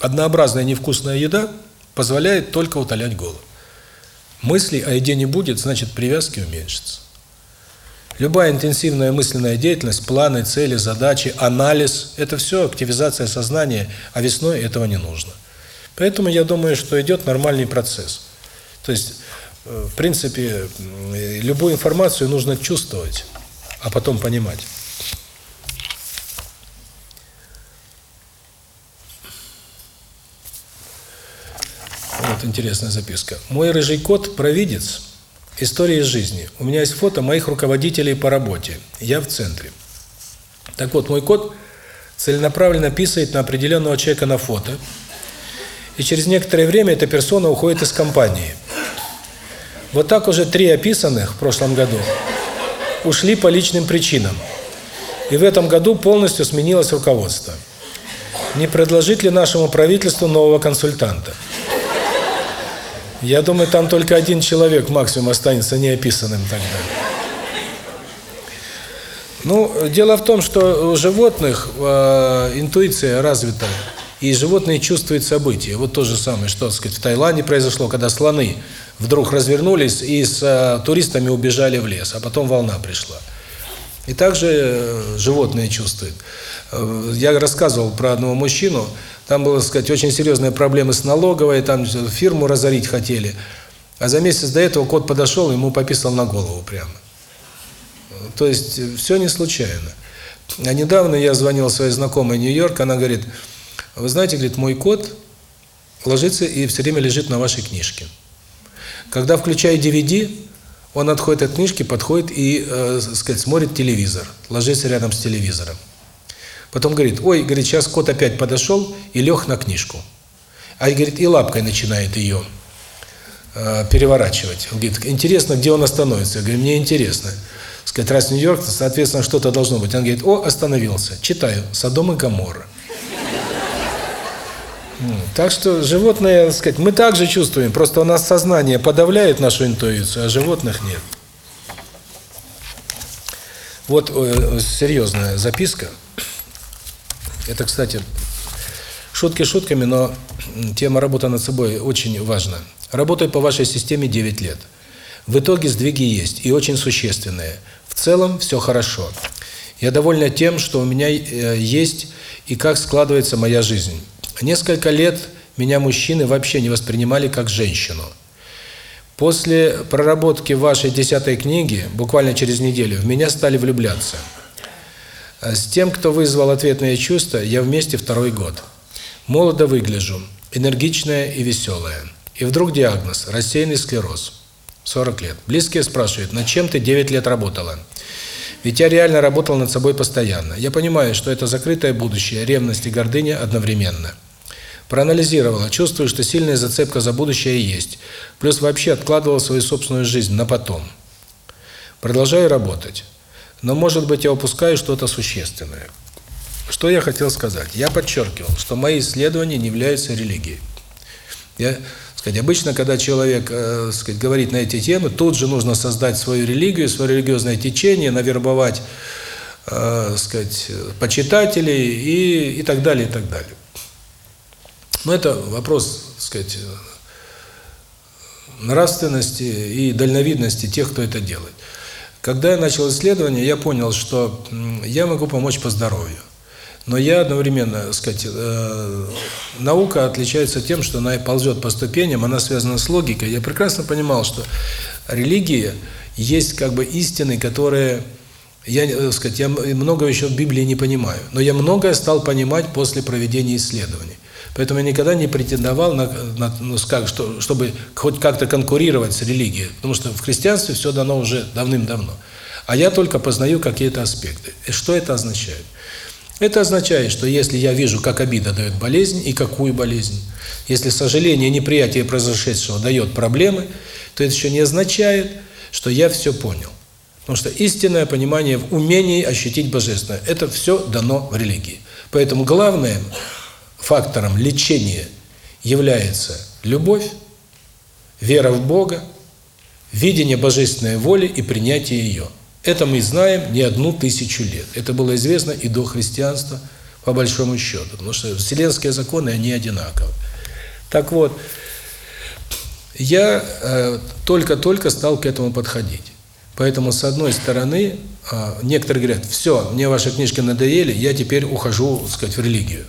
Однообразная невкусная еда позволяет только утолять голод. Мыслей о еде не будет, значит привязки уменьшатся. Любая интенсивная мысленная деятельность, планы, цели, задачи, анализ – это все активизация сознания, а весной этого не нужно. Поэтому я думаю, что идет нормальный процесс. То есть в принципе, любую информацию нужно чувствовать, а потом понимать. Вот интересная записка. Мой рыжий кот – провидец. История из жизни. У меня есть фото моих руководителей по работе. Я в центре. Так вот, мой кот целенаправленно писает на определенного человека на фото, и через некоторое время эта персона уходит из компании – вот так уже три описанных в прошлом году ушли по личным причинам. И в этом году полностью сменилось руководство. Не предложить ли нашему правительству нового консультанта? Я думаю, там только один человек максимум останется неописанным тогда. Ну, дело в том, что у животных э, интуиция развита, и животные чувствуют события. Вот то же самое, что, так сказать, в Таиланде произошло, когда слоны вдруг развернулись и с э, туристами убежали в лес, а потом волна пришла. И также э, животные чувствуют. Э, я рассказывал про одного мужчину, там было, сказать, очень серьезные проблемы с налоговой, там фирму разорить хотели. А за месяц до этого кот подошел, ему пописал на голову прямо. То есть все не случайно. А недавно я звонил своей знакомой Нью-Йорк, она говорит, вы знаете, говорит, мой кот ложится и все время лежит на вашей книжке. Когда включаю DVD, он отходит от книжки, подходит и, э, сказать, смотрит телевизор, ложится рядом с телевизором. Потом говорит, ой, говорит, сейчас кот опять подошел и лег на книжку. А, говорит, и лапкой начинает ее э, переворачивать. Он говорит, интересно, где он остановится? Я говорю, мне интересно. Сказать, раз Нью-Йорк, соответственно, что-то должно быть. Он говорит, о, остановился. Читаю, Содом и Гоморра. Так что животные, так сказать, мы также чувствуем, просто у нас сознание подавляет нашу интуицию, а животных нет. Вот э, серьезная записка. Это, кстати, шутки шутками, но тема работы над собой очень важна. Работаю по вашей системе 9 лет. В итоге сдвиги есть, и очень существенные. В целом все хорошо. Я довольна тем, что у меня э, есть и как складывается моя жизнь. Несколько лет меня мужчины вообще не воспринимали как женщину. После проработки вашей десятой книги, буквально через неделю, в меня стали влюбляться. С тем, кто вызвал ответные чувства, я вместе второй год. Молодо выгляжу, энергичная и веселая. И вдруг диагноз – рассеянный склероз. 40 лет. Близкие спрашивают, над чем ты 9 лет работала? Ведь я реально работал над собой постоянно. Я понимаю, что это закрытое будущее, ревность и гордыня одновременно. Проанализировала, чувствую, что сильная зацепка за будущее есть. Плюс вообще откладывал свою собственную жизнь на потом. Продолжаю работать. Но, может быть, я упускаю что-то существенное. Что я хотел сказать? Я подчеркивал, что мои исследования не являются религией. Я сказать, обычно, когда человек, э, сказать, говорит на эти темы, тут же нужно создать свою религию, свое религиозное течение, навербовать, э, сказать, почитателей и и так далее, и так далее. Но это вопрос, сказать, нравственности и дальновидности тех, кто это делает. Когда я начал исследование, я понял, что я могу помочь по здоровью. Но я одновременно, сказать, э, наука отличается тем, что она ползет по ступеням, она связана с логикой. Я прекрасно понимал, что религия есть как бы истины, которые я, э, сказать, я много еще в Библии не понимаю, но я многое стал понимать после проведения исследований. Поэтому я никогда не претендовал на, на ну, как, что, чтобы хоть как-то конкурировать с религией, потому что в христианстве все дано уже давным-давно. А я только познаю какие-то аспекты. И что это означает? Это означает, что если я вижу, как обида дает болезнь и какую болезнь, если сожаление неприятие произошедшего дает проблемы, то это еще не означает, что я все понял. Потому что истинное понимание в умении ощутить божественное – это все дано в религии. Поэтому главным фактором лечения является любовь, вера в Бога, видение божественной воли и принятие ее – это мы знаем не одну тысячу лет. Это было известно и до христианства, по большому счету. Потому что вселенские законы, они одинаковы. Так вот, я э, только-только стал к этому подходить. Поэтому, с одной стороны, э, некоторые говорят, все, мне ваши книжки надоели, я теперь ухожу, так сказать, в религию.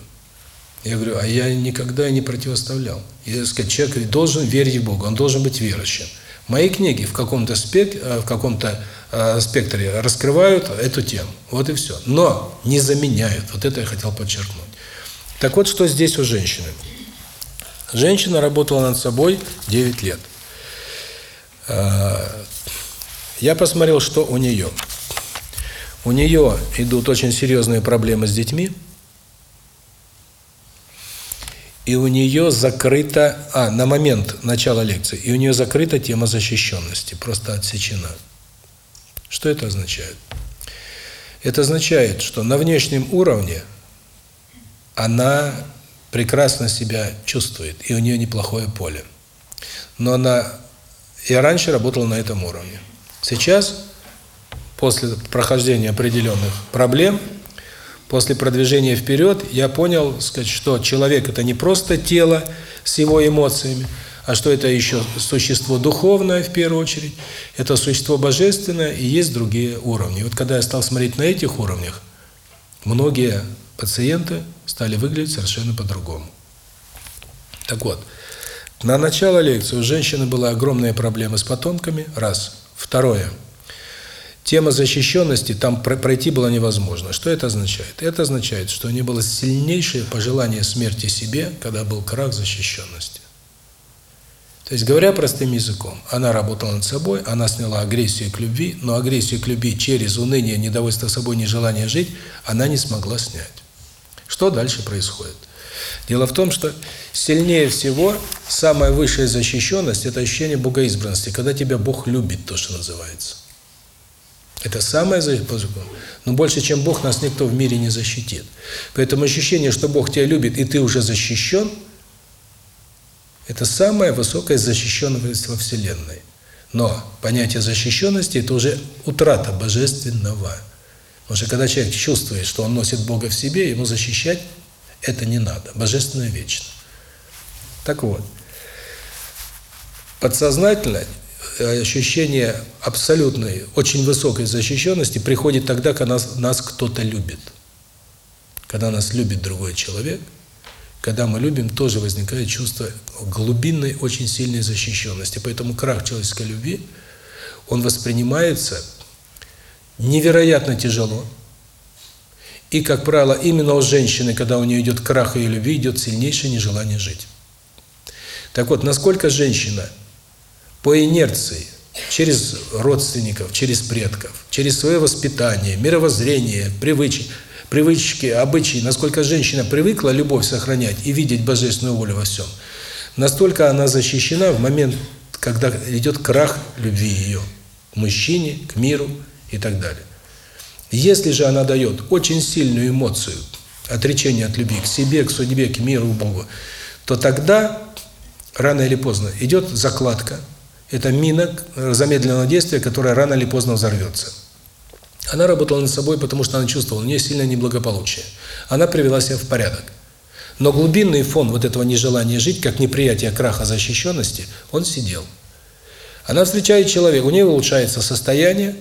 Я говорю, а я никогда не противоставлял. Я, сказать, человек должен верить в Бога, он должен быть верующим. Мои книги в каком-то спек, э, в каком-то Э, спектре раскрывают эту тему. Вот и все. Но не заменяют. Вот это я хотел подчеркнуть. Так вот, что здесь у женщины? Женщина работала над собой 9 лет. Э, я посмотрел, что у нее. У нее идут очень серьезные проблемы с детьми. И у нее закрыта, а, на момент начала лекции, и у нее закрыта тема защищенности, просто отсечена. Что это означает? Это означает, что на внешнем уровне она прекрасно себя чувствует, и у нее неплохое поле. Но она и раньше работала на этом уровне. Сейчас, после прохождения определенных проблем, после продвижения вперед, я понял, сказать, что человек – это не просто тело с его эмоциями, а что это еще существо духовное, в первую очередь, это существо божественное, и есть другие уровни. вот когда я стал смотреть на этих уровнях, многие пациенты стали выглядеть совершенно по-другому. Так вот, на начало лекции у женщины была огромная проблема с потомками, раз. Второе. Тема защищенности там пройти было невозможно. Что это означает? Это означает, что у нее было сильнейшее пожелание смерти себе, когда был крах защищенности. То есть, говоря простым языком, она работала над собой, она сняла агрессию к любви, но агрессию к любви через уныние, недовольство собой, нежелание жить она не смогла снять. Что дальше происходит? Дело в том, что сильнее всего самая высшая защищенность – это ощущение богоизбранности, когда тебя Бог любит, то, что называется. Это самое защищенность. Но больше, чем Бог, нас никто в мире не защитит. Поэтому ощущение, что Бог тебя любит, и ты уже защищен – это самая высокая защищенность во Вселенной. Но понятие защищенности – это уже утрата божественного. Потому что когда человек чувствует, что он носит Бога в себе, ему защищать это не надо. Божественное вечно. Так вот, подсознательно ощущение абсолютной, очень высокой защищенности приходит тогда, когда нас, нас кто-то любит. Когда нас любит другой человек, когда мы любим, тоже возникает чувство глубинной, очень сильной защищенности. Поэтому крах человеческой любви, он воспринимается невероятно тяжело. И, как правило, именно у женщины, когда у нее идет крах ее любви, идет сильнейшее нежелание жить. Так вот, насколько женщина по инерции, через родственников, через предков, через свое воспитание, мировоззрение, привычки, привычки, обычаи, насколько женщина привыкла любовь сохранять и видеть божественную волю во всем, настолько она защищена в момент, когда идет крах любви ее к мужчине, к миру, и так далее. Если же она дает очень сильную эмоцию, отречение от любви к себе, к судьбе, к миру, к Богу, то тогда, рано или поздно, идет закладка. Это мина замедленного действия, которая рано или поздно взорвется. Она работала над собой, потому что она чувствовала, у нее сильное неблагополучие. Она привела себя в порядок. Но глубинный фон вот этого нежелания жить, как неприятие краха защищенности, он сидел. Она встречает человека, у нее улучшается состояние,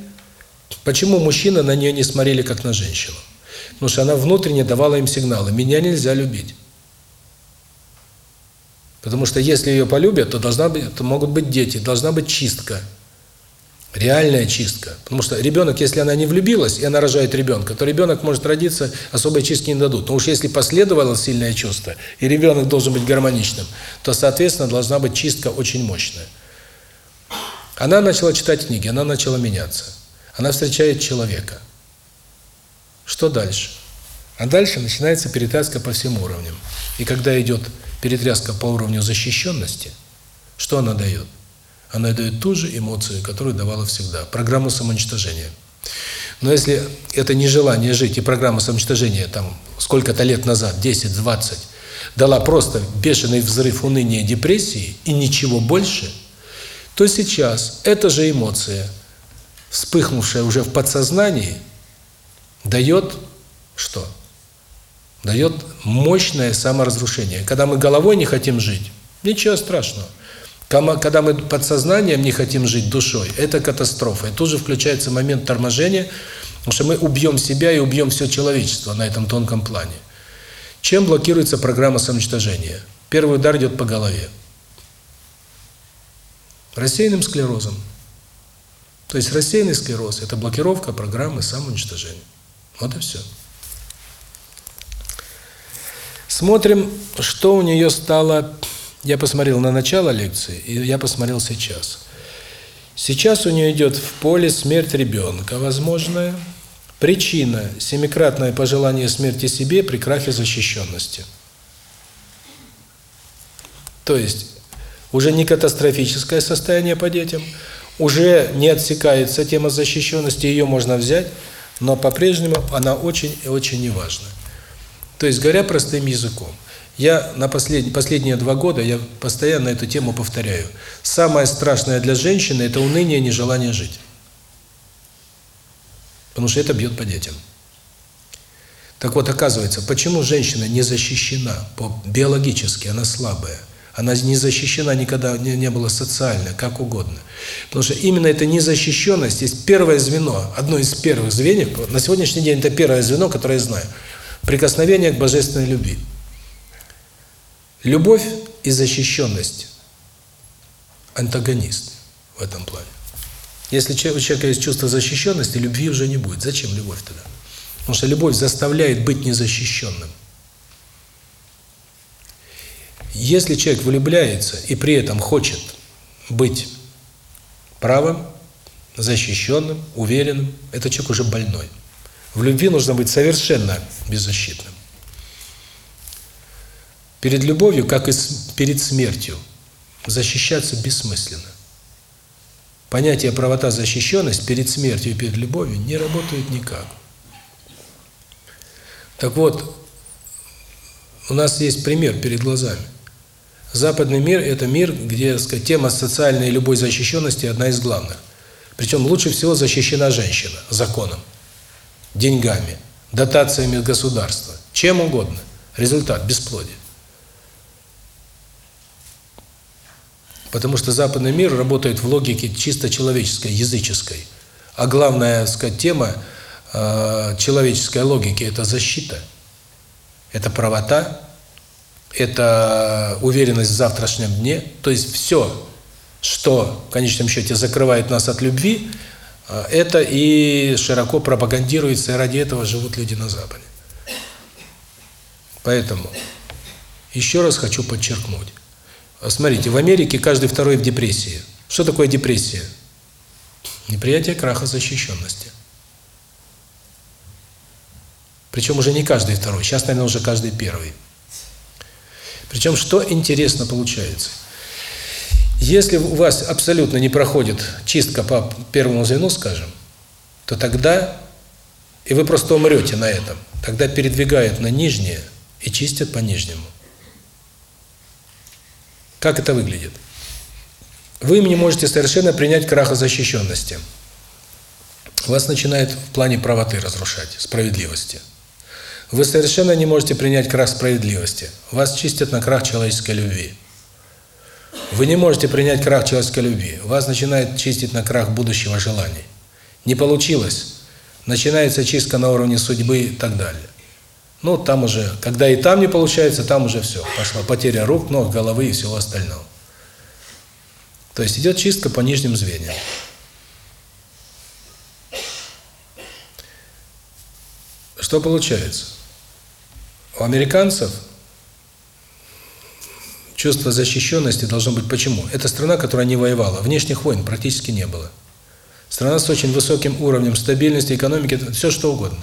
Почему мужчины на нее не смотрели как на женщину? Потому что она внутренне давала им сигналы: меня нельзя любить. Потому что если ее полюбят, то должна быть, то могут быть дети, должна быть чистка. Реальная чистка. Потому что ребенок, если она не влюбилась, и она рожает ребенка, то ребенок может родиться, особой чистки не дадут. Но уж если последовало сильное чувство, и ребенок должен быть гармоничным, то, соответственно, должна быть чистка очень мощная. Она начала читать книги, она начала меняться. Она встречает человека. Что дальше? А дальше начинается перетряска по всем уровням. И когда идет перетряска по уровню защищенности, что она дает? Она дает ту же эмоцию, которую давала всегда, программу самоуничтожения. Но если это нежелание жить и программа самоуничтожения там сколько-то лет назад, 10-20, дала просто бешеный взрыв уныния, депрессии и ничего больше, то сейчас эта же эмоция – вспыхнувшее уже в подсознании, дает что? Дает мощное саморазрушение. Когда мы головой не хотим жить, ничего страшного. Когда мы подсознанием не хотим жить душой, это катастрофа. И тут же включается момент торможения, потому что мы убьем себя и убьем все человечество на этом тонком плане. Чем блокируется программа самоуничтожения? Первый удар идет по голове. Рассеянным склерозом. То есть рассеянный склероз – это блокировка программы самоуничтожения. Вот и все. Смотрим, что у нее стало. Я посмотрел на начало лекции, и я посмотрел сейчас. Сейчас у нее идет в поле смерть ребенка, возможная. Причина – семикратное пожелание смерти себе при крахе защищенности. То есть, уже не катастрофическое состояние по детям – уже не отсекается тема защищенности, ее можно взять, но по-прежнему она очень и очень неважна. То есть, говоря простым языком, я на послед... последние два года, я постоянно эту тему повторяю. Самое страшное для женщины – это уныние, нежелание жить. Потому что это бьет по детям. Так вот, оказывается, почему женщина не защищена по биологически, она слабая – она не защищена никогда, не, не была социально, как угодно. Потому что именно эта незащищенность есть первое звено, одно из первых звеньев. На сегодняшний день это первое звено, которое я знаю. Прикосновение к божественной любви. Любовь и защищенность – антагонист в этом плане. Если у человека есть чувство защищенности, любви уже не будет. Зачем любовь тогда? Потому что любовь заставляет быть незащищенным. Если человек влюбляется и при этом хочет быть правым, защищенным, уверенным, этот человек уже больной. В любви нужно быть совершенно беззащитным. Перед любовью, как и перед смертью, защищаться бессмысленно. Понятие правота, защищенность перед смертью и перед любовью не работают никак. Так вот, у нас есть пример перед глазами. Западный мир – это мир, где сказать, тема социальной любой защищенности одна из главных. Причем лучше всего защищена женщина законом. Деньгами, дотациями государства, чем угодно. Результат – бесплодие. Потому что западный мир работает в логике чисто человеческой, языческой. А главная, сказать, тема э, человеческой логики – это защита, это правота, это уверенность в завтрашнем дне. То есть все, что в конечном счете закрывает нас от любви, это и широко пропагандируется, и ради этого живут люди на Западе. Поэтому еще раз хочу подчеркнуть. Смотрите, в Америке каждый второй в депрессии. Что такое депрессия? Неприятие краха защищенности. Причем уже не каждый второй, сейчас, наверное, уже каждый первый. Причем, что интересно получается. Если у вас абсолютно не проходит чистка по первому звену, скажем, то тогда, и вы просто умрете на этом, тогда передвигают на нижнее и чистят по нижнему. Как это выглядит? Вы не можете совершенно принять крахозащищенности. Вас начинает в плане правоты разрушать, справедливости. Вы совершенно не можете принять крах справедливости. Вас чистят на крах человеческой любви. Вы не можете принять крах человеческой любви. Вас начинает чистить на крах будущего желаний. Не получилось. Начинается чистка на уровне судьбы и так далее. Ну, там уже, когда и там не получается, там уже все. Пошла потеря рук, ног, головы и всего остального. То есть идет чистка по нижним звеньям. Что получается? У американцев чувство защищенности должно быть почему? Это страна, которая не воевала, внешних войн практически не было. Страна с очень высоким уровнем стабильности, экономики, все что угодно.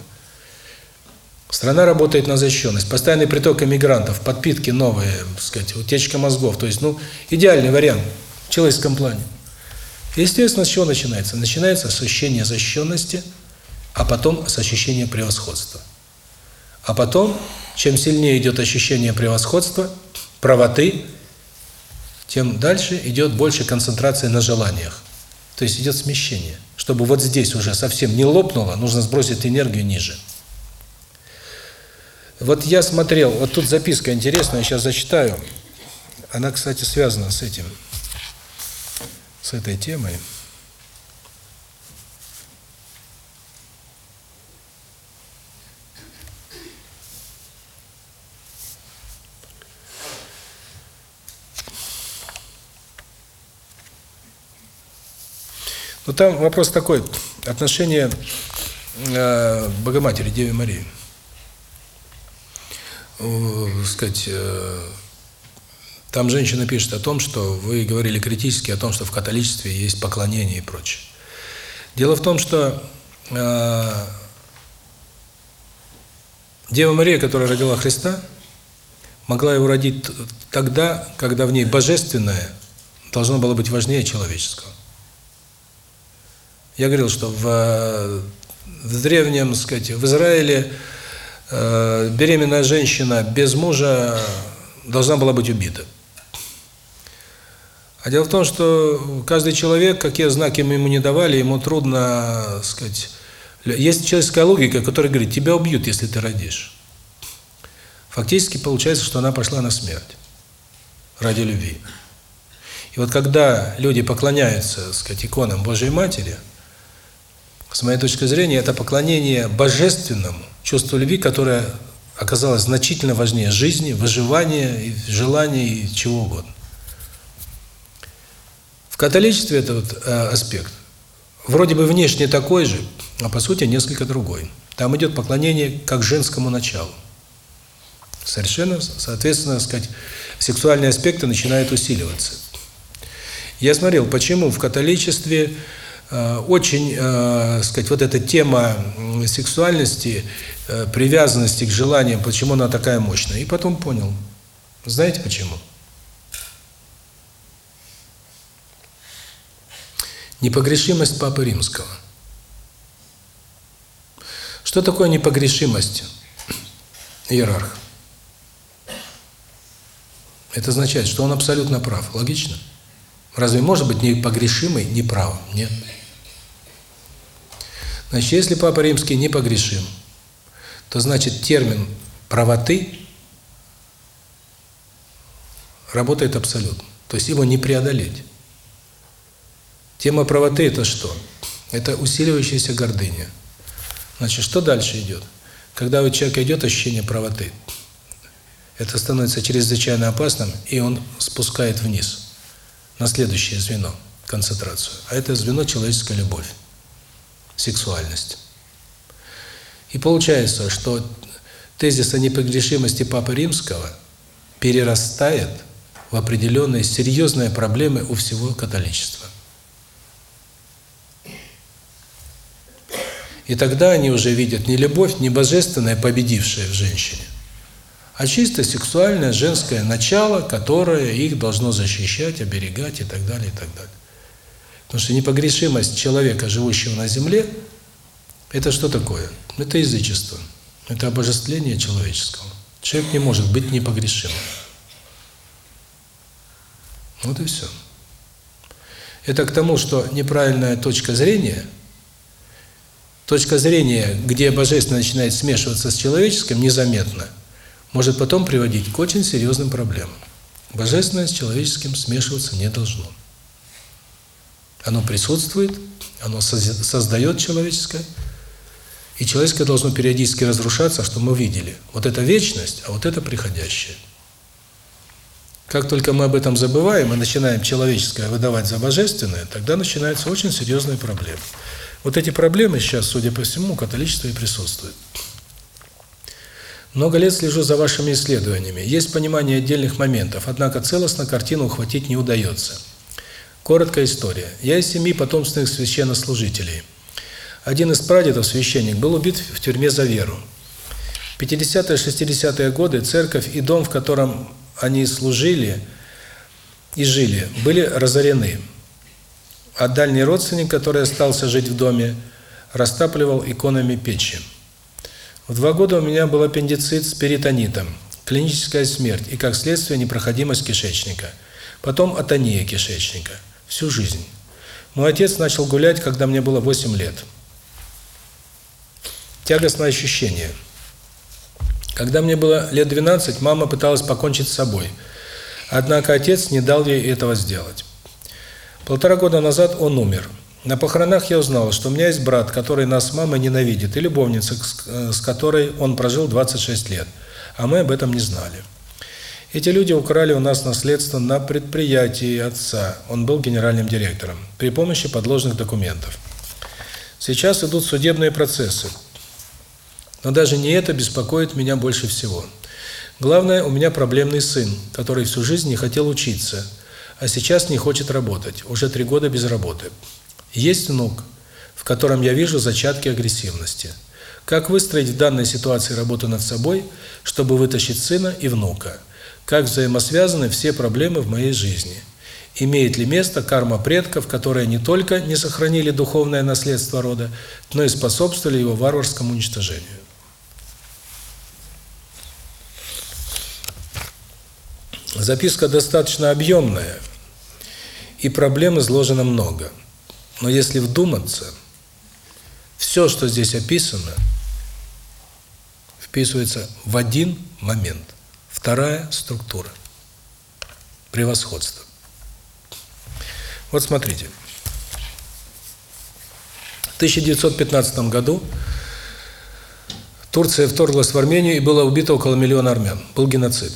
Страна работает на защищенность. Постоянный приток иммигрантов, подпитки новые, так сказать, утечка мозгов. То есть, ну, идеальный вариант в человеческом плане. Естественно, с чего начинается? Начинается с ощущения защищенности, а потом с ощущения превосходства. А потом, чем сильнее идет ощущение превосходства, правоты, тем дальше идет больше концентрация на желаниях. То есть идет смещение. Чтобы вот здесь уже совсем не лопнуло, нужно сбросить энергию ниже. Вот я смотрел, вот тут записка интересная, сейчас зачитаю. Она, кстати, связана с этим, с этой темой. Но там вопрос такой, отношение э, Богоматери, Деве Марии э, сказать, э, там женщина пишет о том, что вы говорили критически о том, что в католичестве есть поклонение и прочее. Дело в том, что э, Дева Мария, которая родила Христа, могла его родить тогда, когда в ней божественное должно было быть важнее человеческого. Я говорил, что в, в древнем, сказать, в Израиле Э, беременная женщина без мужа должна была быть убита. А дело в том, что каждый человек, какие знаки мы ему не давали, ему трудно, сказать, есть человеческая логика, которая говорит, тебя убьют, если ты родишь. Фактически получается, что она пошла на смерть ради любви. И вот когда люди поклоняются, сказать, иконам Божьей Матери, с моей точки зрения, это поклонение божественному, чувство любви, которое оказалось значительно важнее жизни, выживания, желания и чего угодно. В католичестве этот э, аспект вроде бы внешне такой же, а по сути несколько другой. Там идет поклонение как женскому началу. Совершенно, соответственно, сказать, сексуальные аспекты начинают усиливаться. Я смотрел, почему в католичестве очень, э, сказать, вот эта тема сексуальности, э, привязанности к желаниям, почему она такая мощная. И потом понял. Знаете почему? Непогрешимость Папы Римского. Что такое непогрешимость иерарха? Это означает, что он абсолютно прав. Логично? Разве может быть непогрешимый неправым? Нет. Значит, если Папа Римский непогрешим, то значит термин правоты работает абсолютно. То есть его не преодолеть. Тема правоты – это что? Это усиливающаяся гордыня. Значит, что дальше идет? Когда у человека идет ощущение правоты, это становится чрезвычайно опасным, и он спускает вниз, на следующее звено, концентрацию. А это звено – человеческая любовь, сексуальность. И получается, что тезис о непогрешимости Папы Римского перерастает в определенные серьезные проблемы у всего католичества. И тогда они уже видят не любовь, не божественное, победившее в женщине, а чисто сексуальное женское начало, которое их должно защищать, оберегать и так далее, и так далее. Потому что непогрешимость человека, живущего на земле, это что такое? Это язычество. Это обожествление человеческого. Человек не может быть непогрешимым. Вот и все. Это к тому, что неправильная точка зрения, точка зрения, где божественное начинает смешиваться с человеческим, незаметно, может потом приводить к очень серьезным проблемам. Божественное с человеческим смешиваться не должно. Оно присутствует, оно создает человеческое, и человеческое должно периодически разрушаться, что мы видели. Вот это вечность, а вот это приходящее. Как только мы об этом забываем и начинаем человеческое выдавать за божественное, тогда начинаются очень серьезные проблемы. Вот эти проблемы сейчас, судя по всему, у и присутствуют. Много лет слежу за вашими исследованиями. Есть понимание отдельных моментов, однако целостно картину ухватить не удается. Короткая история. Я из семьи потомственных священнослужителей. Один из прадедов, священник, был убит в тюрьме за веру. В 50-60-е годы церковь и дом, в котором они служили и жили, были разорены. А дальний родственник, который остался жить в доме, растапливал иконами печи. В два года у меня был аппендицит с перитонитом, клиническая смерть и, как следствие, непроходимость кишечника. Потом атония кишечника. Всю жизнь. Мой отец начал гулять, когда мне было 8 лет тягостное ощущение. Когда мне было лет 12, мама пыталась покончить с собой. Однако отец не дал ей этого сделать. Полтора года назад он умер. На похоронах я узнал, что у меня есть брат, который нас с мамой ненавидит, и любовница, с которой он прожил 26 лет. А мы об этом не знали. Эти люди украли у нас наследство на предприятии отца. Он был генеральным директором. При помощи подложных документов. Сейчас идут судебные процессы. Но даже не это беспокоит меня больше всего. Главное, у меня проблемный сын, который всю жизнь не хотел учиться, а сейчас не хочет работать, уже три года без работы. Есть внук, в котором я вижу зачатки агрессивности. Как выстроить в данной ситуации работу над собой, чтобы вытащить сына и внука? Как взаимосвязаны все проблемы в моей жизни? Имеет ли место карма предков, которые не только не сохранили духовное наследство рода, но и способствовали его варварскому уничтожению? Записка достаточно объемная, и проблем изложено много. Но если вдуматься, все, что здесь описано, вписывается в один момент. Вторая структура. Превосходство. Вот смотрите. В 1915 году Турция вторглась в Армению и было убито около миллиона армян. Был геноцид.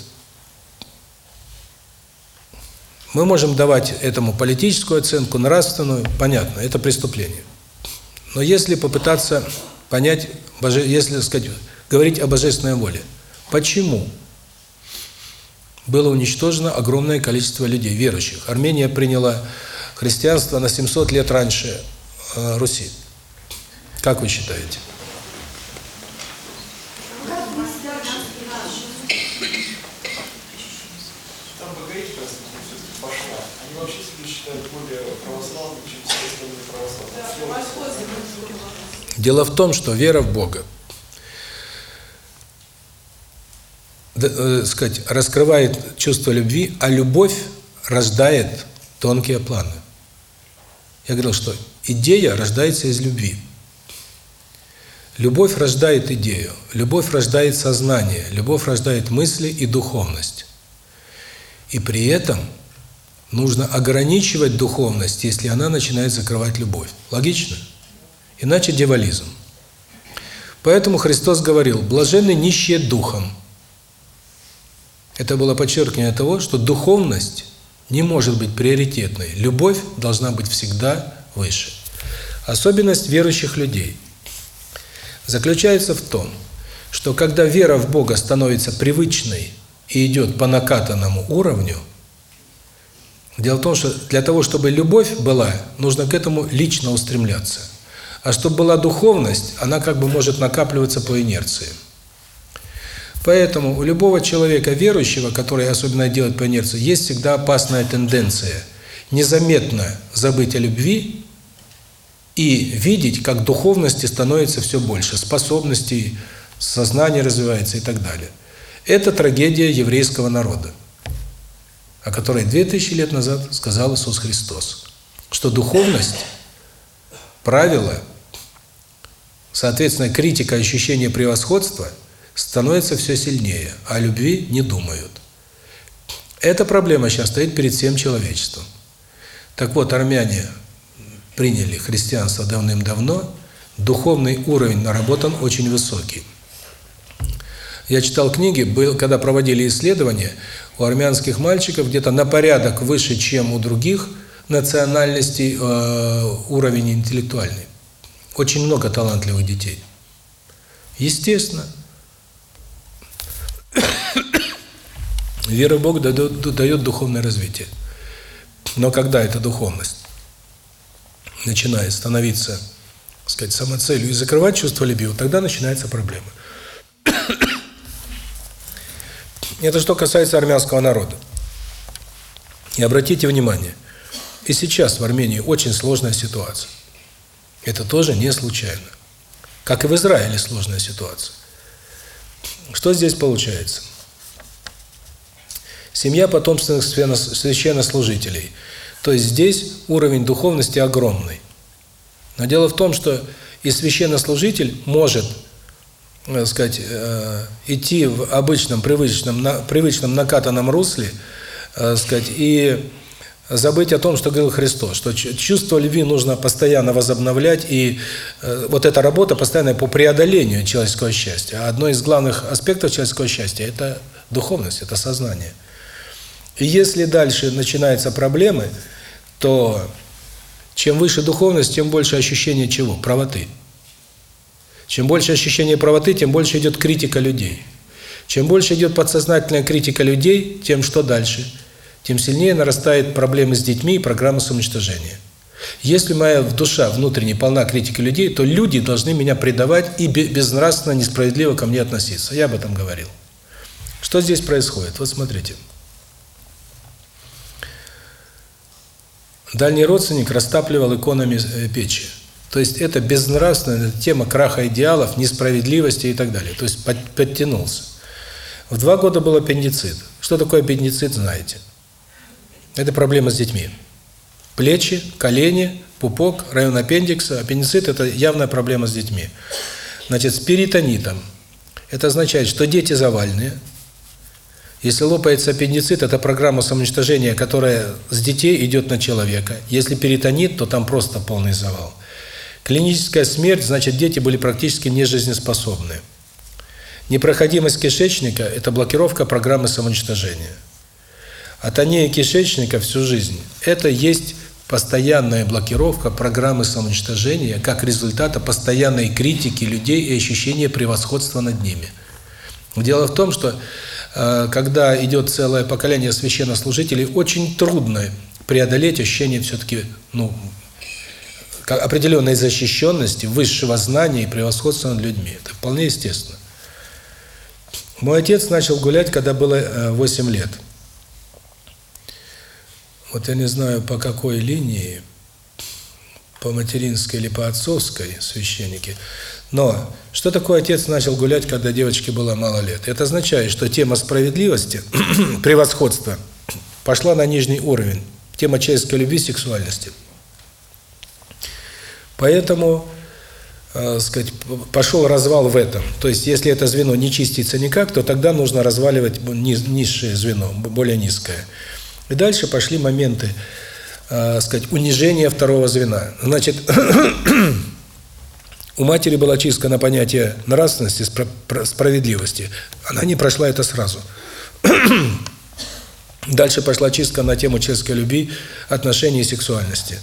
Мы можем давать этому политическую оценку, нравственную, понятно, это преступление. Но если попытаться понять, если сказать, говорить о божественной воле, почему было уничтожено огромное количество людей, верующих? Армения приняла христианство на 700 лет раньше э, Руси. Как вы считаете? Дело в том, что вера в Бога, э, сказать, раскрывает чувство любви, а любовь рождает тонкие планы. Я говорил, что идея рождается из любви. Любовь рождает идею, любовь рождает сознание, любовь рождает мысли и духовность. И при этом нужно ограничивать духовность, если она начинает закрывать любовь. Логично? Иначе дьяволизм. Поэтому Христос говорил, блаженны нищие духом. Это было подчеркивание того, что духовность не может быть приоритетной. Любовь должна быть всегда выше. Особенность верующих людей заключается в том, что когда вера в Бога становится привычной и идет по накатанному уровню, дело в том, что для того, чтобы любовь была, нужно к этому лично устремляться. А чтобы была духовность, она как бы может накапливаться по инерции. Поэтому у любого человека верующего, который особенно делает по инерции, есть всегда опасная тенденция незаметно забыть о любви и видеть, как духовности становится все больше, способностей, сознание развивается и так далее. Это трагедия еврейского народа, о которой 2000 лет назад сказал Иисус Христос, что духовность, правило, соответственно, критика ощущения превосходства – становится все сильнее, а любви не думают. Эта проблема сейчас стоит перед всем человечеством. Так вот, армяне приняли христианство давным-давно, духовный уровень наработан очень высокий. Я читал книги, был, когда проводили исследования, у армянских мальчиков где-то на порядок выше, чем у других национальностей э, уровень интеллектуальный. Очень много талантливых детей. Естественно. Вера в Бога дает, дает духовное развитие. Но когда эта духовность начинает становиться, так сказать, самоцелью и закрывать чувство любви, вот тогда начинается проблема. Это что касается армянского народа. И обратите внимание, и сейчас в Армении очень сложная ситуация. Это тоже не случайно. Как и в Израиле сложная ситуация. Что здесь получается? Семья потомственных священнослужителей. То есть здесь уровень духовности огромный. Но дело в том, что и священнослужитель может, так э, сказать, э, идти в обычном, привычном, привычном накатанном русле, так э, сказать, и забыть о том, что говорил Христос, что чувство любви нужно постоянно возобновлять, и вот эта работа постоянная по преодолению человеческого счастья. А одно из главных аспектов человеческого счастья – это духовность, это сознание. И если дальше начинаются проблемы, то чем выше духовность, тем больше ощущение чего? Правоты. Чем больше ощущение правоты, тем больше идет критика людей. Чем больше идет подсознательная критика людей, тем что дальше – тем сильнее нарастает проблемы с детьми и программа самоуничтожения. Если моя душа внутренне полна критики людей, то люди должны меня предавать и безнравственно, несправедливо ко мне относиться. Я об этом говорил. Что здесь происходит? Вот смотрите. Дальний родственник растапливал иконами э, печи. То есть это безнравственная тема краха идеалов, несправедливости и так далее. То есть подтянулся. В два года был аппендицит. Что такое аппендицит, знаете. Это проблема с детьми. Плечи, колени, пупок, район аппендикса, аппендицит – это явная проблема с детьми. Значит, с перитонитом. Это означает, что дети завальные. Если лопается аппендицит, это программа самоуничтожения, которая с детей идет на человека. Если перитонит, то там просто полный завал. Клиническая смерть, значит, дети были практически нежизнеспособны. Непроходимость кишечника – это блокировка программы самоуничтожения. Атония кишечника всю жизнь – это есть постоянная блокировка программы самоуничтожения как результата постоянной критики людей и ощущения превосходства над ними. Дело в том, что когда идет целое поколение священнослужителей, очень трудно преодолеть ощущение все-таки ну, определенной защищенности, высшего знания и превосходства над людьми. Это вполне естественно. Мой отец начал гулять, когда было 8 э, лет. Вот я не знаю, по какой линии, по материнской или по отцовской священники, но что такое отец начал гулять, когда девочке было мало лет? Это означает, что тема справедливости, превосходства пошла на нижний уровень. Тема человеческой любви, сексуальности. Поэтому э, сказать, пошел развал в этом. То есть, если это звено не чистится никак, то тогда нужно разваливать низ, низшее звено, более низкое. И дальше пошли моменты, э, сказать, унижения второго звена. Значит, у матери была чистка на понятие нравственности, справедливости. Она не прошла это сразу. Дальше пошла чистка на тему человеческой любви, отношений и сексуальности.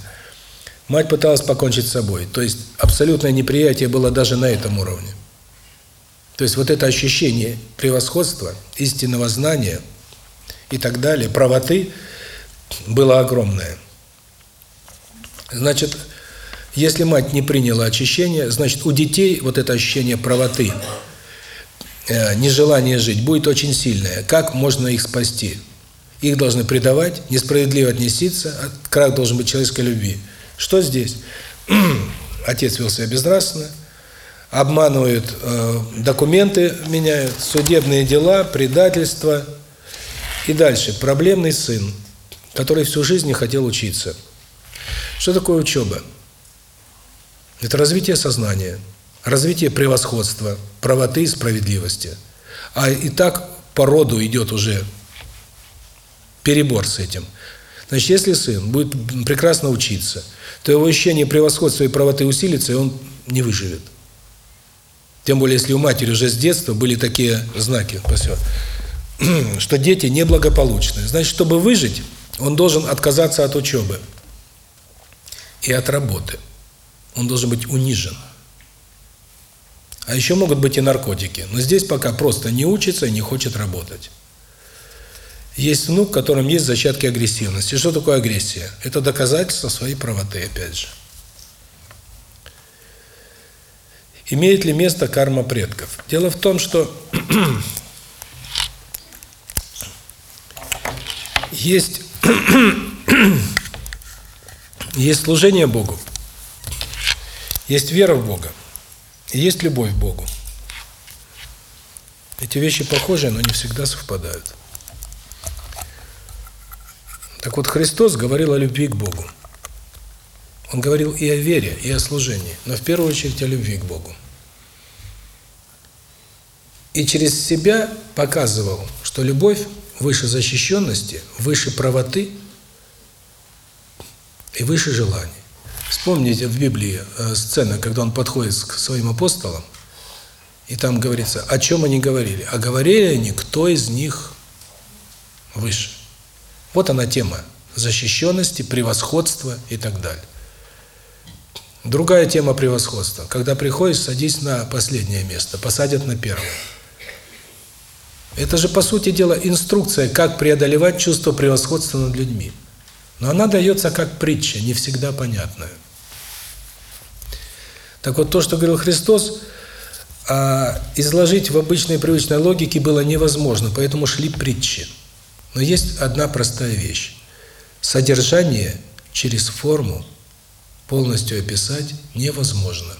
Мать пыталась покончить с собой. То есть абсолютное неприятие было даже на этом уровне. То есть вот это ощущение превосходства, истинного знания и так далее, правоты было огромное. Значит, если мать не приняла очищение, значит, у детей вот это ощущение правоты, э, нежелание жить будет очень сильное. Как можно их спасти? Их должны предавать, несправедливо относиться, крах должен быть человеческой любви. Что здесь? Отец вел себя безнравственно, обманывают э, документы, меняют, судебные дела, предательство. И дальше, проблемный сын, который всю жизнь не хотел учиться. Что такое учеба? Это развитие сознания, развитие превосходства, правоты и справедливости. А и так по роду идет уже перебор с этим. Значит, если сын будет прекрасно учиться, то его ощущение превосходства и правоты усилится, и он не выживет. Тем более, если у матери уже с детства были такие знаки, что дети неблагополучны. Значит, чтобы выжить, он должен отказаться от учебы и от работы. Он должен быть унижен. А еще могут быть и наркотики. Но здесь пока просто не учится и не хочет работать. Есть внук, в котором есть зачатки агрессивности. Что такое агрессия? Это доказательство своей правоты, опять же. Имеет ли место карма предков? Дело в том, что есть есть служение Богу, есть вера в Бога, и есть любовь к Богу. Эти вещи похожи, но не всегда совпадают. Так вот, Христос говорил о любви к Богу. Он говорил и о вере, и о служении, но в первую очередь о любви к Богу. И через себя показывал, что любовь выше защищенности, выше правоты и выше желаний. Вспомните в Библии э, сцену, когда он подходит к своим апостолам, и там говорится, о чем они говорили. А говорили они, кто из них выше. Вот она тема защищенности, превосходства и так далее. Другая тема превосходства. Когда приходишь, садись на последнее место, посадят на первое. Это же, по сути дела, инструкция, как преодолевать чувство превосходства над людьми. Но она дается как притча, не всегда понятная. Так вот, то, что говорил Христос, а, изложить в обычной привычной логике было невозможно, поэтому шли притчи. Но есть одна простая вещь. Содержание через форму полностью описать невозможно.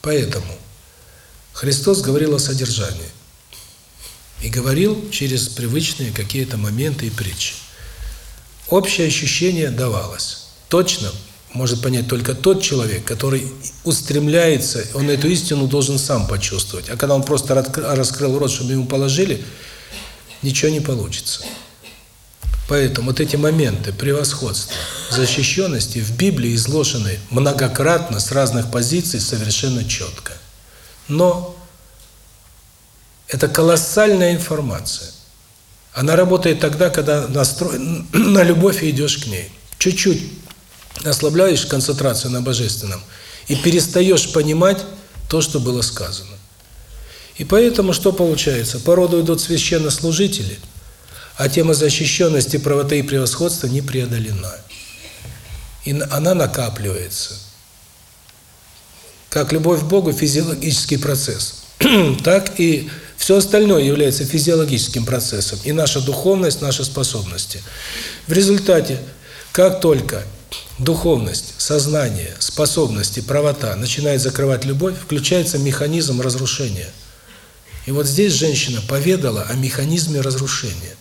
Поэтому Христос говорил о содержании. И говорил через привычные какие-то моменты и притчи. Общее ощущение давалось. Точно может понять только тот человек, который устремляется, он эту истину должен сам почувствовать. А когда он просто раскрыл рот, чтобы ему положили, ничего не получится. Поэтому вот эти моменты превосходства, защищенности в Библии изложены многократно с разных позиций совершенно четко. Но это колоссальная информация. Она работает тогда, когда настроен на любовь и идешь к ней. Чуть-чуть ослабляешь концентрацию на Божественном и перестаешь понимать то, что было сказано. И поэтому что получается? По роду идут священнослужители, а тема защищенности, правоты и превосходства не преодолена. И она накапливается. Как любовь к Богу – физиологический процесс, так и все остальное является физиологическим процессом. И наша духовность, наши способности. В результате, как только духовность, сознание, способности, правота начинает закрывать любовь, включается механизм разрушения. И вот здесь женщина поведала о механизме разрушения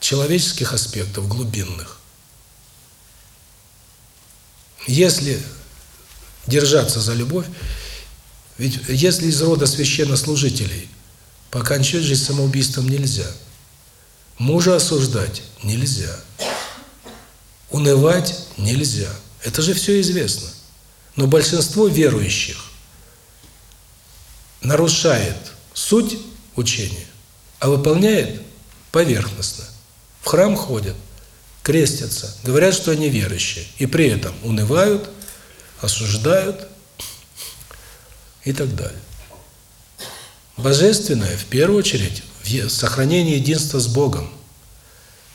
человеческих аспектов глубинных. если держаться за любовь, ведь если из рода священнослужителей покончать жизнь самоубийством нельзя, мужа осуждать нельзя, унывать нельзя. Это же все известно. Но большинство верующих нарушает суть учения, а выполняет поверхностно. В храм ходят, крестятся, говорят, что они верующие, и при этом унывают, осуждают и так далее. Божественное, в первую очередь, в сохранении единства с Богом,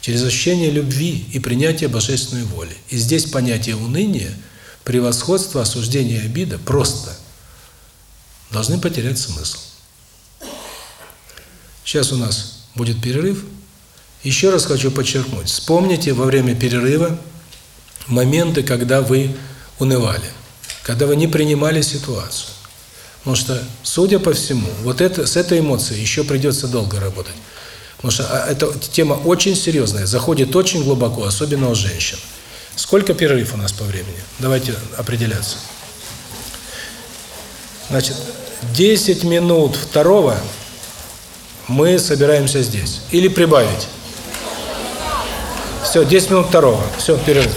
через ощущение любви и принятие божественной воли. И здесь понятие уныния, превосходства, осуждения обида просто должны потерять смысл. Сейчас у нас будет перерыв. Еще раз хочу подчеркнуть, вспомните во время перерыва моменты, когда вы унывали, когда вы не принимали ситуацию. Потому что, судя по всему, вот это с этой эмоцией еще придется долго работать. Потому что а, эта тема очень серьезная, заходит очень глубоко, особенно у женщин. Сколько перерыв у нас по времени? Давайте определяться. Значит, 10 минут второго мы собираемся здесь. Или прибавить? Все, 10 минут второго. Все, перерыв.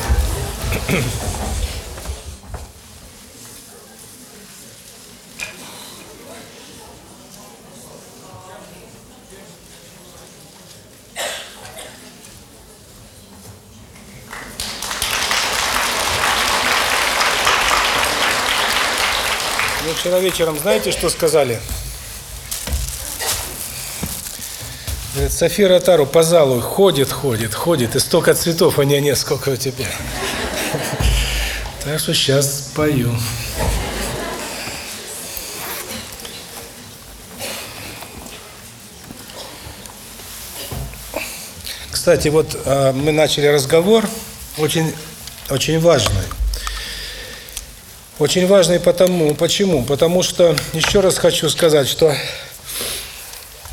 Вчера вечером знаете, что сказали? Говорит, София Тару по залу ходит, ходит, ходит, и столько цветов, а не несколько у тебя. Так что сейчас пою. Кстати, вот э, мы начали разговор, очень, очень важный. Очень важный потому, почему? Потому что, еще раз хочу сказать, что,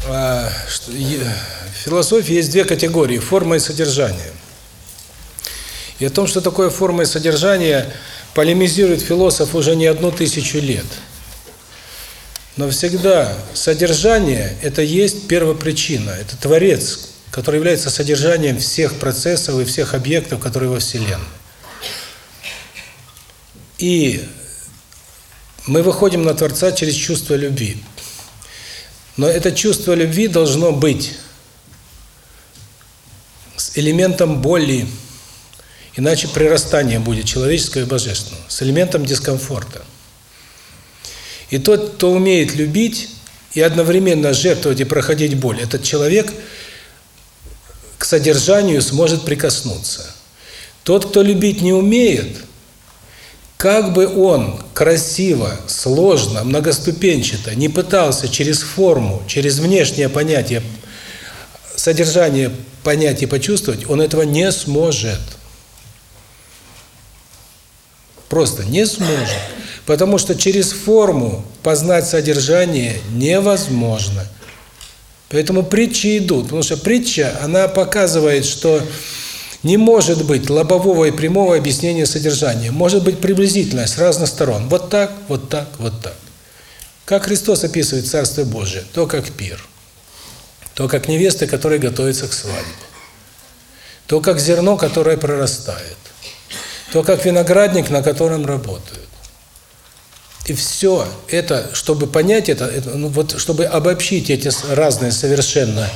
э, что в философии есть две категории – форма и содержание. И о том, что такое форма и содержание, полемизирует философ уже не одну тысячу лет. Но всегда содержание – это есть первопричина, это Творец, который является содержанием всех процессов и всех объектов, которые во Вселенной. И мы выходим на Творца через чувство любви. Но это чувство любви должно быть с элементом боли, иначе прирастание будет человеческое и божественного, с элементом дискомфорта. И тот, кто умеет любить и одновременно жертвовать и проходить боль, этот человек к содержанию сможет прикоснуться. Тот, кто любить не умеет, как бы он красиво, сложно, многоступенчато не пытался через форму, через внешнее понятие, содержание понять и почувствовать, он этого не сможет. Просто не сможет. Потому что через форму познать содержание невозможно. Поэтому притчи идут. Потому что притча, она показывает, что не может быть лобового и прямого объяснения содержания. Может быть приблизительное, с разных сторон. Вот так, вот так, вот так. Как Христос описывает Царство Божие? То, как пир. То, как невеста, которая готовится к свадьбе. То, как зерно, которое прорастает. То, как виноградник, на котором работают. И все это, чтобы понять это, это ну вот чтобы обобщить эти разные совершенно,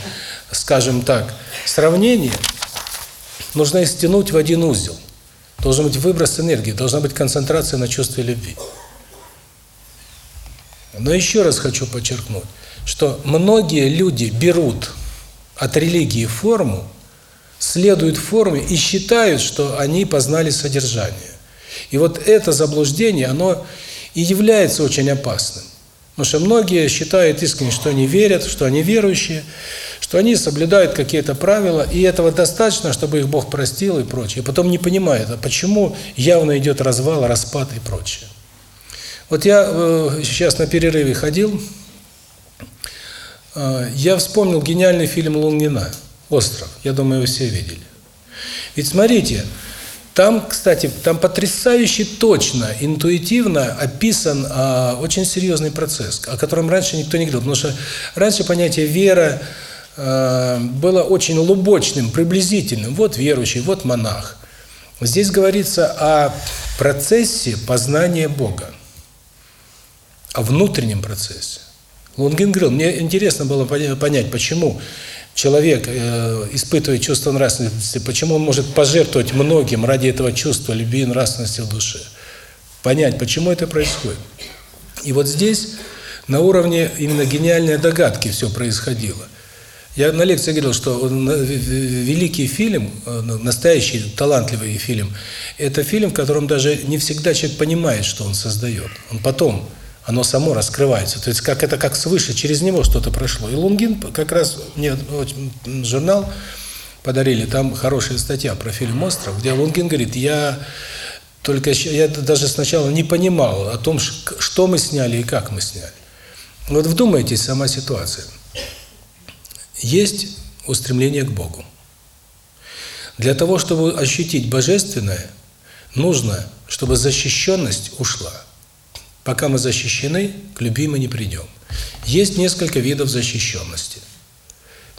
скажем так, сравнения, нужно их стянуть в один узел. Должен быть выброс энергии, должна быть концентрация на чувстве любви. Но еще раз хочу подчеркнуть, что многие люди берут от религии форму, следуют форме и считают, что они познали содержание. И вот это заблуждение, оно и является очень опасным. Потому что многие считают искренне, что они верят, что они верующие, что они соблюдают какие-то правила, и этого достаточно, чтобы их Бог простил и прочее. И потом не понимают, а почему явно идет развал, распад и прочее. Вот я э, сейчас на перерыве ходил, э, я вспомнил гениальный фильм Лунгина «Остров». Я думаю, вы все видели. Ведь смотрите, Там, кстати, там потрясающе точно, интуитивно описан а, очень серьезный процесс, о котором раньше никто не говорил. Потому что раньше понятие «вера» а, было очень лубочным, приблизительным. Вот верующий, вот монах. Здесь говорится о процессе познания Бога, о внутреннем процессе. Лунгин говорил, мне интересно было понять, почему человек э, испытывает чувство нравственности, почему он может пожертвовать многим ради этого чувства любви и нравственности в душе. Понять, почему это происходит. И вот здесь на уровне именно гениальной догадки все происходило. Я на лекции говорил, что великий фильм, э, настоящий талантливый фильм, это фильм, в котором даже не всегда человек понимает, что он создает. Он потом оно само раскрывается. То есть как это как свыше, через него что-то прошло. И Лунгин как раз мне журнал подарили, там хорошая статья про фильм «Остров», где Лунгин говорит, я только я даже сначала не понимал о том, что мы сняли и как мы сняли. Вот вдумайтесь, сама ситуация. Есть устремление к Богу. Для того, чтобы ощутить божественное, нужно, чтобы защищенность ушла. Пока мы защищены, к любви не придем. Есть несколько видов защищенности.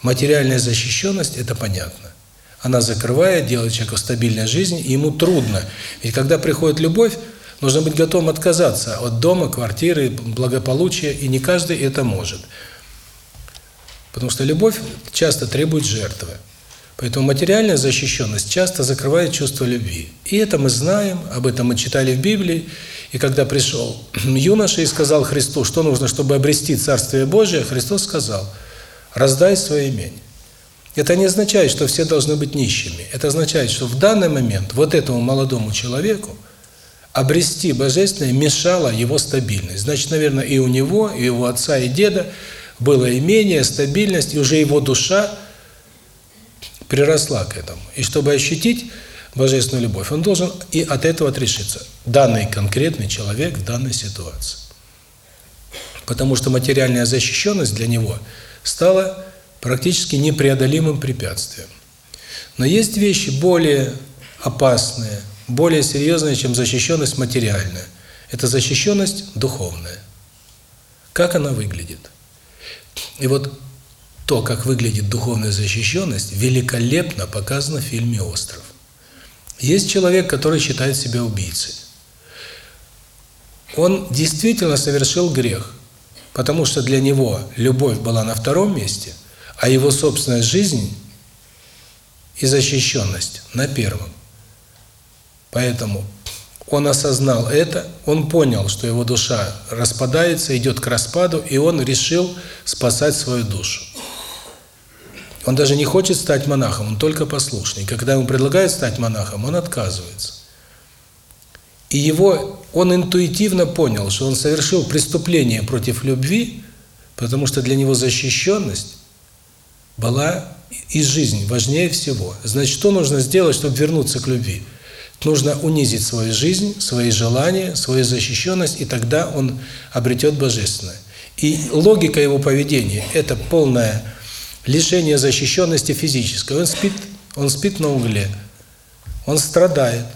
Материальная защищенность – это понятно. Она закрывает, делает человеку стабильной жизнь, и ему трудно. Ведь когда приходит любовь, нужно быть готовым отказаться от дома, квартиры, благополучия, и не каждый это может. Потому что любовь часто требует жертвы. Поэтому материальная защищенность часто закрывает чувство любви. И это мы знаем, об этом мы читали в Библии. И когда пришел юноша и сказал Христу, что нужно, чтобы обрести Царствие Божие, Христос сказал, раздай свое имение. Это не означает, что все должны быть нищими. Это означает, что в данный момент вот этому молодому человеку обрести Божественное мешала его стабильность. Значит, наверное, и у него, и у отца, и деда было имение, стабильность, и уже его душа приросла к этому. И чтобы ощутить божественную любовь, он должен и от этого отрешиться. Данный конкретный человек в данной ситуации. Потому что материальная защищенность для него стала практически непреодолимым препятствием. Но есть вещи более опасные, более серьезные, чем защищенность материальная. Это защищенность духовная. Как она выглядит? И вот то, как выглядит духовная защищенность, великолепно показано в фильме «Остров». Есть человек, который считает себя убийцей. Он действительно совершил грех, потому что для него любовь была на втором месте, а его собственная жизнь и защищенность на первом. Поэтому он осознал это, он понял, что его душа распадается, идет к распаду, и он решил спасать свою душу. Он даже не хочет стать монахом, он только послушный. Когда ему предлагают стать монахом, он отказывается. И его, он интуитивно понял, что он совершил преступление против любви, потому что для него защищенность была из жизни важнее всего. Значит, что нужно сделать, чтобы вернуться к любви? Нужно унизить свою жизнь, свои желания, свою защищенность, и тогда он обретет Божественное. И логика его поведения – это полная лишение защищенности физической. Он спит, он спит на угле, он страдает,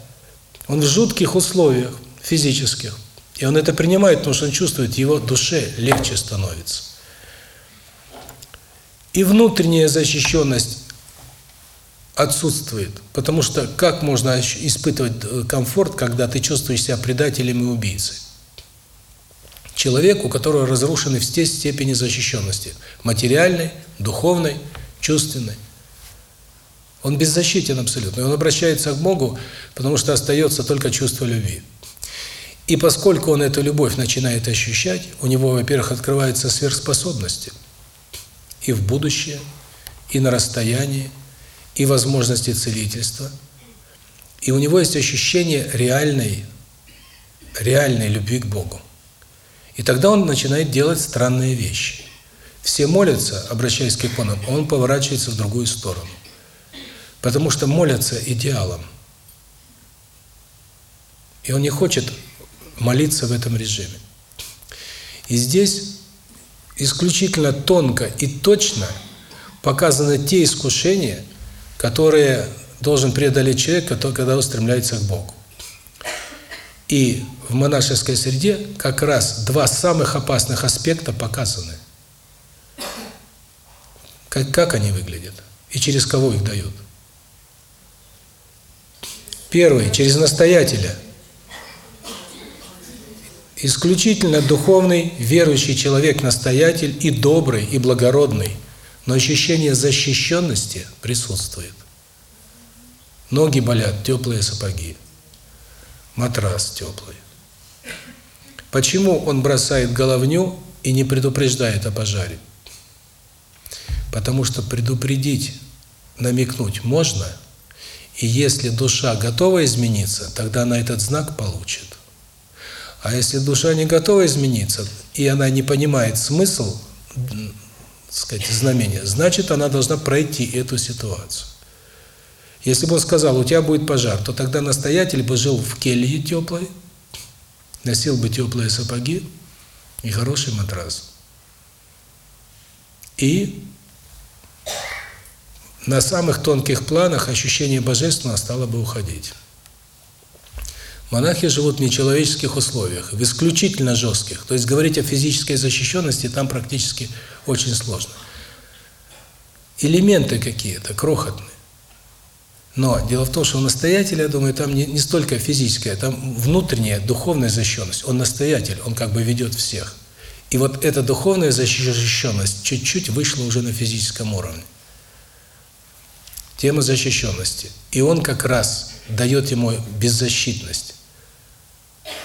он в жутких условиях физических. И он это принимает, потому что он чувствует, его душе легче становится. И внутренняя защищенность отсутствует, потому что как можно испытывать э, комфорт, когда ты чувствуешь себя предателем и убийцей? Человек, у которого разрушены все степени защищенности. Материальной, духовной, чувственной. Он беззащитен абсолютно. Он обращается к Богу, потому что остается только чувство любви. И поскольку он эту любовь начинает ощущать, у него, во-первых, открываются сверхспособности и в будущее, и на расстоянии, и возможности целительства. И у него есть ощущение реальной, реальной любви к Богу. И тогда он начинает делать странные вещи. Все молятся, обращаясь к иконам, а он поворачивается в другую сторону. Потому что молятся идеалом. И он не хочет молиться в этом режиме. И здесь исключительно тонко и точно показаны те искушения, которые должен преодолеть человек, который, когда устремляется к Богу. И в монашеской среде как раз два самых опасных аспекта показаны. Как, как они выглядят и через кого их дают. Первый – через настоятеля. Исключительно духовный, верующий человек, настоятель и добрый, и благородный. Но ощущение защищенности присутствует. Ноги болят, теплые сапоги матрас теплый. Почему он бросает головню и не предупреждает о пожаре? Потому что предупредить, намекнуть можно, и если душа готова измениться, тогда она этот знак получит. А если душа не готова измениться, и она не понимает смысл, сказать, знамения, значит, она должна пройти эту ситуацию. Если бы он сказал, у тебя будет пожар, то тогда настоятель бы жил в келье теплой, носил бы теплые сапоги и хороший матрас. И на самых тонких планах ощущение божественного стало бы уходить. Монахи живут в нечеловеческих условиях, в исключительно жестких. То есть говорить о физической защищенности там практически очень сложно. Элементы какие-то, крохотные. Но дело в том, что у настоятеля, я думаю, там не, не столько физическая, там внутренняя духовная защищенность. Он настоятель, он как бы ведет всех. И вот эта духовная защищенность чуть-чуть вышла уже на физическом уровне. Тема защищенности. И он как раз дает ему беззащитность.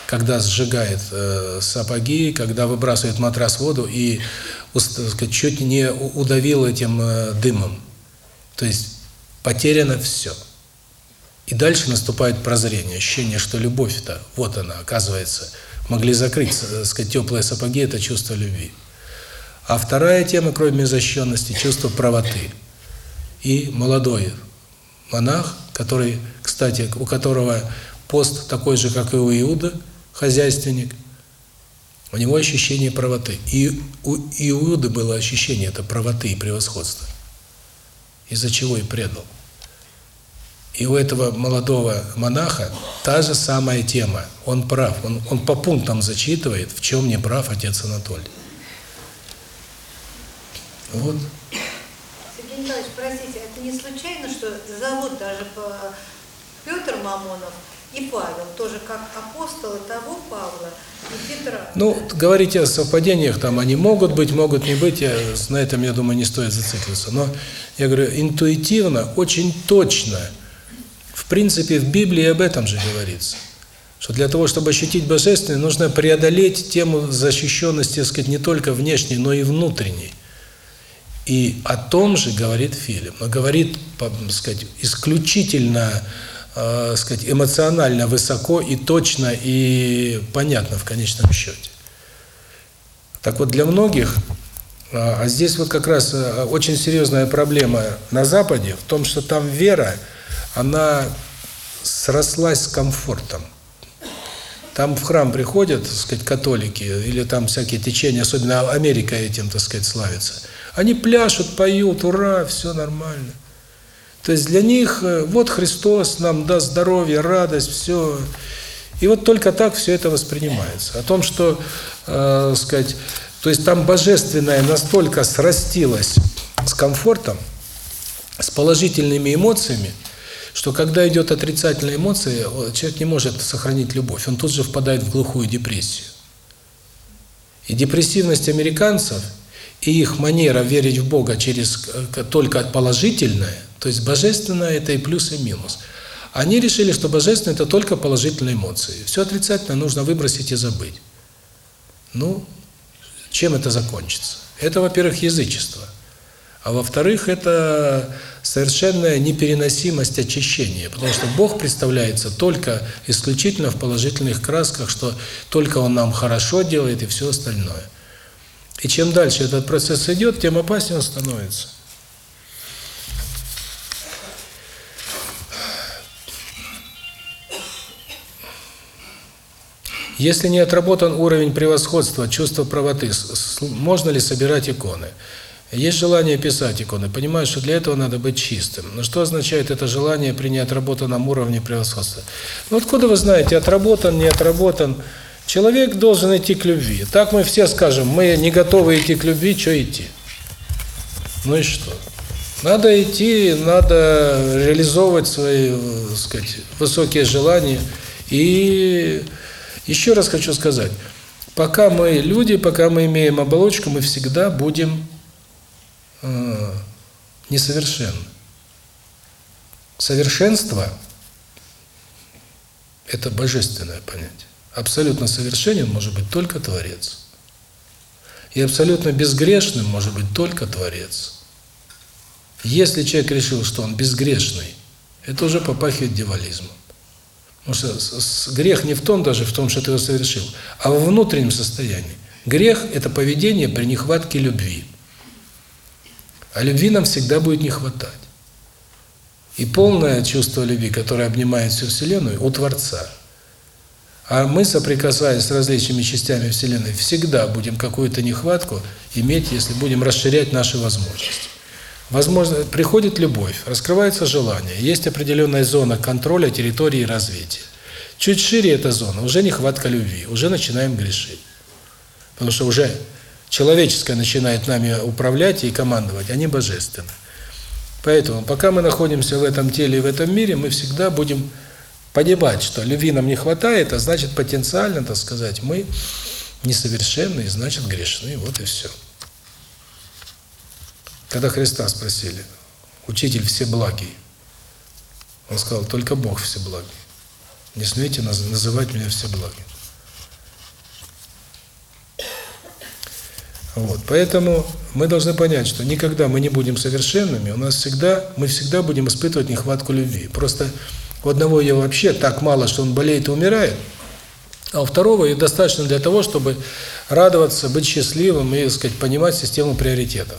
Когда сжигает э, сапоги, когда выбрасывает матрас в воду и сказать, чуть не удавил этим э, дымом. То есть потеряно все. И дальше наступает прозрение, ощущение, что любовь-то, вот она, оказывается, могли закрыть, так сказать, теплые сапоги – это чувство любви. А вторая тема, кроме защищенности, чувство правоты. И молодой монах, который, кстати, у которого пост такой же, как и у Иуда, хозяйственник, у него ощущение правоты. И у Иуды было ощущение это правоты и превосходства из-за чего и предал. И у этого молодого монаха та же самая тема. Он прав, он, он по пунктам зачитывает, в чем не прав отец Анатолий. Вот. Сергей Николаевич, простите, это не случайно, что зовут даже Петр Мамонов и Павел, тоже как апостолы того Павла и Петра. Ну, говорите о совпадениях, там они могут быть, могут не быть, я, на этом, я думаю, не стоит зацикливаться. Но, я говорю, интуитивно, очень точно, в принципе, в Библии об этом же говорится. Что для того, чтобы ощутить Божественное, нужно преодолеть тему защищенности, так сказать, не только внешней, но и внутренней. И о том же говорит фильм. Но говорит, так сказать, исключительно э, сказать, эмоционально высоко и точно и понятно в конечном счете. Так вот, для многих, а здесь вот как раз э, очень серьезная проблема на Западе в том, что там вера, она срослась с комфортом. Там в храм приходят, так сказать, католики, или там всякие течения, особенно Америка этим, так сказать, славится. Они пляшут, поют, ура, все нормально. То есть для них э, вот Христос нам даст здоровье, радость, все. И вот только так все это воспринимается. О том, что, э, сказать, то есть там божественное настолько срастилось с комфортом, с положительными эмоциями, что когда идет отрицательная эмоция, человек не может сохранить любовь, он тут же впадает в глухую депрессию. И депрессивность американцев и их манера верить в Бога через э, только положительное – то есть божественное – это и плюс, и минус. Они решили, что божественное – это только положительные эмоции. Все отрицательное нужно выбросить и забыть. Ну, чем это закончится? Это, во-первых, язычество. А во-вторых, это совершенная непереносимость очищения, потому что Бог представляется только исключительно в положительных красках, что только Он нам хорошо делает и все остальное. И чем дальше этот процесс идет, тем опаснее он становится. Если не отработан уровень превосходства, чувства правоты, можно ли собирать иконы? Есть желание писать иконы, понимаю, что для этого надо быть чистым. Но что означает это желание при неотработанном уровне превосходства? Ну откуда вы знаете, отработан, не отработан? Человек должен идти к любви. Так мы все скажем, мы не готовы идти к любви, что идти? Ну и что? Надо идти, надо реализовывать свои, так сказать, высокие желания. И еще раз хочу сказать, пока мы люди, пока мы имеем оболочку, мы всегда будем э, несовершенны. Совершенство – это божественное понятие. Абсолютно совершенен может быть только Творец. И абсолютно безгрешным может быть только Творец. Если человек решил, что он безгрешный, это уже попахивает дьяволизмом. Потому что грех не в том даже, в том, что ты его совершил, а во внутреннем состоянии. Грех – это поведение при нехватке любви. А любви нам всегда будет не хватать. И полное чувство любви, которое обнимает всю Вселенную, у Творца. А мы, соприкасаясь с различными частями Вселенной, всегда будем какую-то нехватку иметь, если будем расширять наши возможности. Возможно, приходит любовь, раскрывается желание, есть определенная зона контроля территории развития. Чуть шире эта зона, уже нехватка любви, уже начинаем грешить. Потому что уже человеческое начинает нами управлять и командовать, а не божественное. Поэтому, пока мы находимся в этом теле и в этом мире, мы всегда будем понимать, что любви нам не хватает, а значит потенциально, так сказать, мы несовершенны, значит грешны, вот и все. Когда Христа спросили, «Учитель всеблагий», он сказал, «Только Бог всеблагий. Не смейте называть меня всеблагим». Вот, поэтому мы должны понять, что никогда мы не будем совершенными, у нас всегда, мы всегда будем испытывать нехватку любви. Просто у одного ее вообще так мало, что он болеет и умирает, а у второго ее достаточно для того, чтобы радоваться, быть счастливым и, так сказать, понимать систему приоритетов.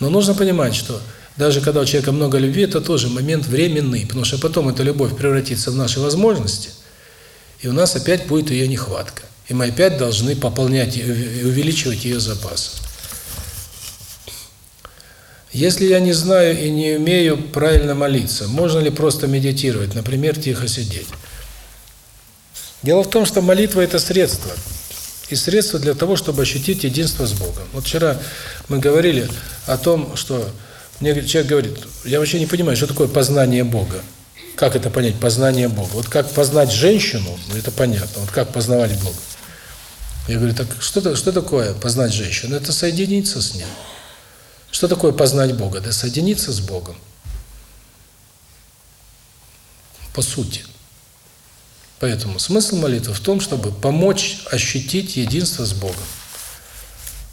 Но нужно понимать, что даже когда у человека много любви, это тоже момент временный, потому что потом эта любовь превратится в наши возможности, и у нас опять будет ее нехватка. И мы опять должны пополнять и увеличивать ее запасы. Если я не знаю и не умею правильно молиться, можно ли просто медитировать, например, тихо сидеть? Дело в том, что молитва – это средство – и средство для того, чтобы ощутить единство с Богом. Вот вчера мы говорили о том, что мне человек говорит, я вообще не понимаю, что такое познание Бога. Как это понять, познание Бога? Вот как познать женщину, ну это понятно, вот как познавать Бога. Я говорю, так что, что такое познать женщину? Это соединиться с ним. Что такое познать Бога? Да соединиться с Богом. По сути. Поэтому смысл молитвы в том, чтобы помочь ощутить единство с Богом.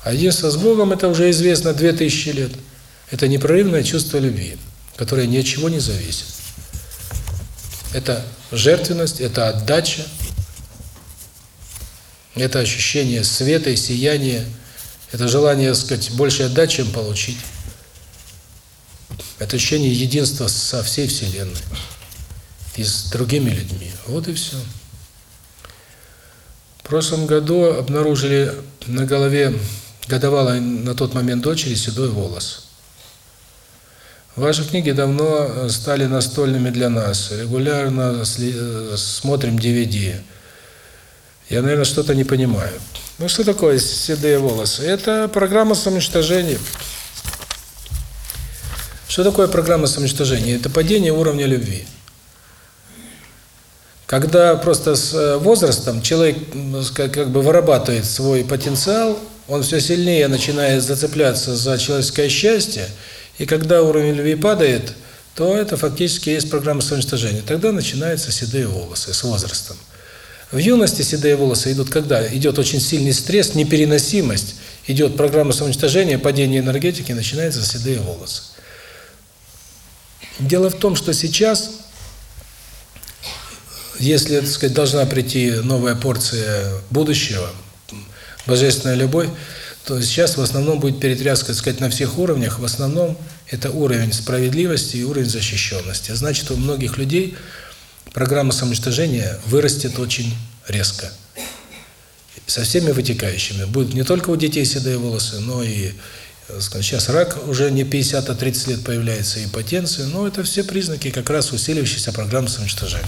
А единство с Богом, это уже известно 2000 лет. Это непрерывное чувство любви, которое ни от чего не зависит. Это жертвенность, это отдача, это ощущение света и сияния, это желание, сказать, больше отдать, чем получить. Это ощущение единства со всей Вселенной и с другими людьми. Вот и все. В прошлом году обнаружили на голове годовалой на тот момент дочери седой волос. Ваши книги давно стали настольными для нас. Регулярно смотрим DVD. Я, наверное, что-то не понимаю. Ну, что такое седые волосы? Это программа самоуничтожения. Что такое программа самоуничтожения? Это падение уровня любви. Когда просто с э, возрастом человек как бы вырабатывает свой потенциал, он все сильнее начинает зацепляться за человеческое счастье, и когда уровень любви падает, то это фактически есть программа самоуничтожения. Тогда начинаются седые волосы с возрастом. В юности седые волосы идут, когда идет очень сильный стресс, непереносимость, идет программа самоуничтожения, падение энергетики, начинаются седые волосы. Дело в том, что сейчас если, так сказать, должна прийти новая порция будущего, божественная любовь, то сейчас в основном будет перетряска, так сказать, на всех уровнях. В основном это уровень справедливости и уровень защищенности. Значит, у многих людей программа самоуничтожения вырастет очень резко. Со всеми вытекающими. Будут не только у детей седые волосы, но и Сейчас рак уже не 50, а 30 лет появляется, импотенция. Но это все признаки как раз усиливающейся программы самоуничтожения.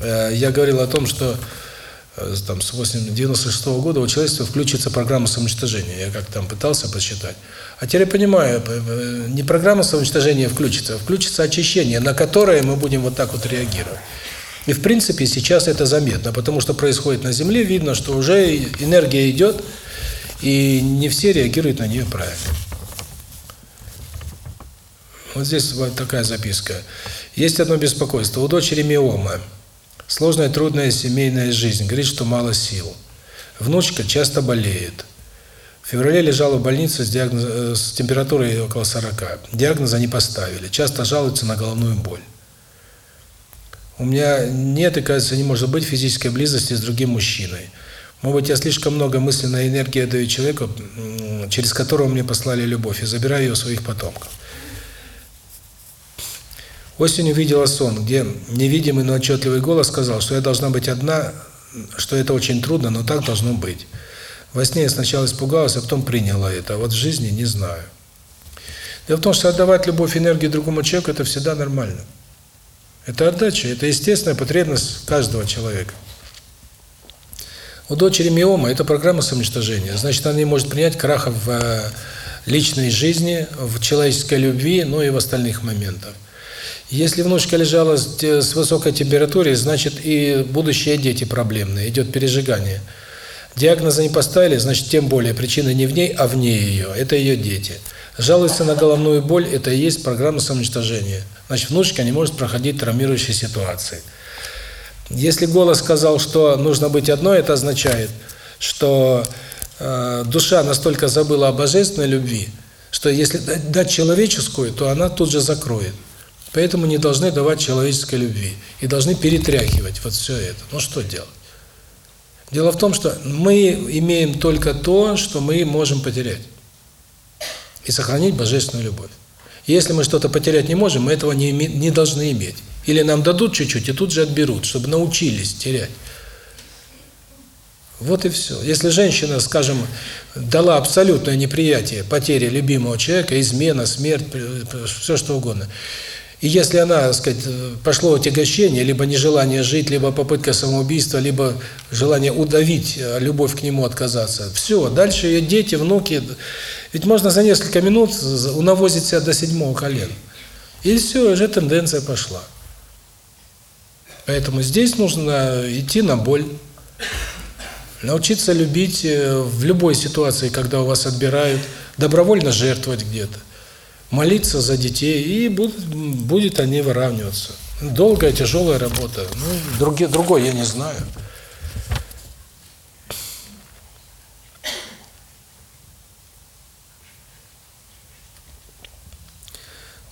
Я говорил о том, что там, с 96 -го года у человечества включится программа самоуничтожения. Я как там пытался посчитать. А теперь я понимаю, не программа самоуничтожения включится, а включится очищение, на которое мы будем вот так вот реагировать. И в принципе сейчас это заметно, потому что происходит на Земле, видно, что уже энергия идет, и не все реагируют на нее правильно. Вот здесь вот такая записка. Есть одно беспокойство. У дочери миома. Сложная, трудная семейная жизнь. Говорит, что мало сил. Внучка часто болеет. В феврале лежала в больнице с, диагноз, э, с температурой около 40. Диагноза не поставили. Часто жалуется на головную боль. У меня нет, и, кажется, не может быть физической близости с другим мужчиной. Может быть, я слишком много мысленной энергии даю человеку, через которого мне послали любовь, и забираю ее у своих потомков. Осенью видела сон, где невидимый, но отчетливый голос сказал, что я должна быть одна, что это очень трудно, но так должно быть. Во сне я сначала испугалась, а потом приняла это, а вот в жизни не знаю. Дело в том, что отдавать любовь, энергию другому человеку – это всегда нормально. Это отдача, это естественная потребность каждого человека. У дочери миома это программа самоуничтожения. Значит, она не может принять краха в э, личной жизни, в человеческой любви, ну и в остальных моментах. Если внучка лежала с высокой температурой, значит и будущие дети проблемные, идет пережигание. Диагноза не поставили, значит тем более причина не в ней, а вне ее. Это ее дети. Жалуется на головную боль, это и есть программа самоуничтожения. Значит, внучка не может проходить травмирующие ситуации. Если голос сказал, что нужно быть одной, это означает, что э, душа настолько забыла о божественной любви, что если дать человеческую, то она тут же закроет. Поэтому не должны давать человеческой любви. И должны перетряхивать вот все это. Ну что делать? Дело в том, что мы имеем только то, что мы можем потерять. И сохранить божественную любовь. Если мы что-то потерять не можем, мы этого не, не должны иметь. Или нам дадут чуть-чуть, и тут же отберут, чтобы научились терять. Вот и все. Если женщина, скажем, дала абсолютное неприятие потери любимого человека, измена, смерть, все что угодно, и если она, так сказать, пошло отягощение, либо нежелание жить, либо попытка самоубийства, либо желание удавить, а любовь к нему отказаться, все, дальше ее дети, внуки, ведь можно за несколько минут унавозить себя до седьмого колена. И все, уже тенденция пошла. Поэтому здесь нужно идти на боль, научиться любить э, в любой ситуации, когда у вас отбирают, добровольно жертвовать где-то, молиться за детей, и будут, будет они выравниваться. Долгая, тяжелая работа. Ну, другие, другой я не знаю.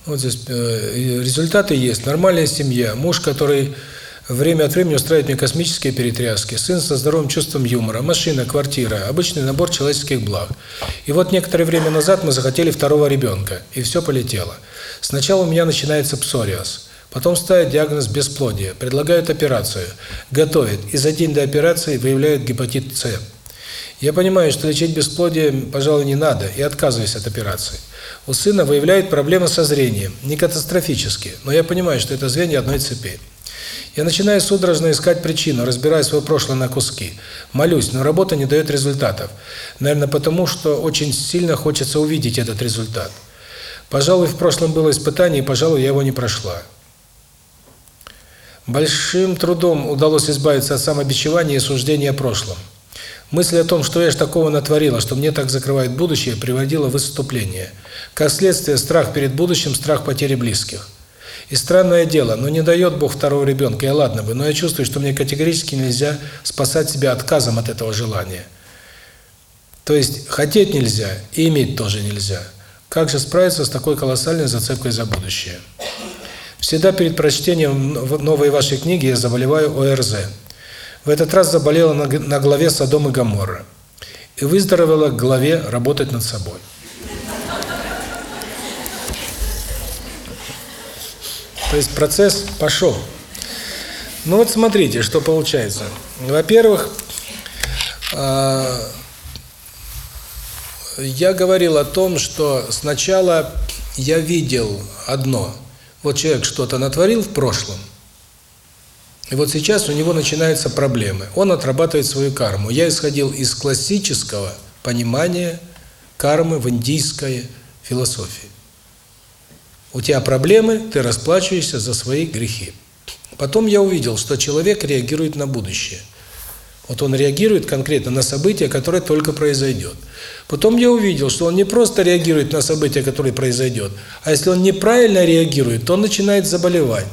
Вот здесь э, результаты есть. Нормальная семья, муж, который время от времени устраивает мне космические перетряски, сын со здоровым чувством юмора, машина, квартира, обычный набор человеческих благ. И вот некоторое время назад мы захотели второго ребенка, и все полетело. Сначала у меня начинается псориаз, потом ставят диагноз бесплодие, предлагают операцию, готовят, и за день до операции выявляют гепатит С. Я понимаю, что лечить бесплодие, пожалуй, не надо, и отказываюсь от операции. У сына выявляют проблемы со зрением, не катастрофические, но я понимаю, что это звенья одной цепи. Я начинаю судорожно искать причину, разбирая свое прошлое на куски. Молюсь, но работа не дает результатов. Наверное, потому что очень сильно хочется увидеть этот результат. Пожалуй, в прошлом было испытание, и, пожалуй, я его не прошла. Большим трудом удалось избавиться от самобичевания и суждения о прошлом. Мысль о том, что я ж такого натворила, что мне так закрывает будущее, приводила в выступление. Как следствие, страх перед будущим, страх потери близких. И странное дело, но не дает Бог второго ребенка, и ладно бы, но я чувствую, что мне категорически нельзя спасать себя отказом от этого желания. То есть хотеть нельзя, и иметь тоже нельзя. Как же справиться с такой колоссальной зацепкой за будущее? Всегда перед прочтением новой вашей книги я заболеваю ОРЗ. В этот раз заболела на главе Содом и Гоморра. И выздоровела к главе работать над собой. То есть процесс пошел. Ну вот смотрите, что получается. Во-первых, я говорил о том, что сначала я видел одно. Вот человек что-то натворил в прошлом, и вот сейчас у него начинаются проблемы. Он отрабатывает свою карму. Я исходил из классического понимания кармы в индийской философии. У тебя проблемы, ты расплачиваешься за свои грехи. Потом я увидел, что человек реагирует на будущее. Вот он реагирует конкретно на событие, которое только произойдет. Потом я увидел, что он не просто реагирует на событие, которое произойдет, а если он неправильно реагирует, то он начинает заболевать.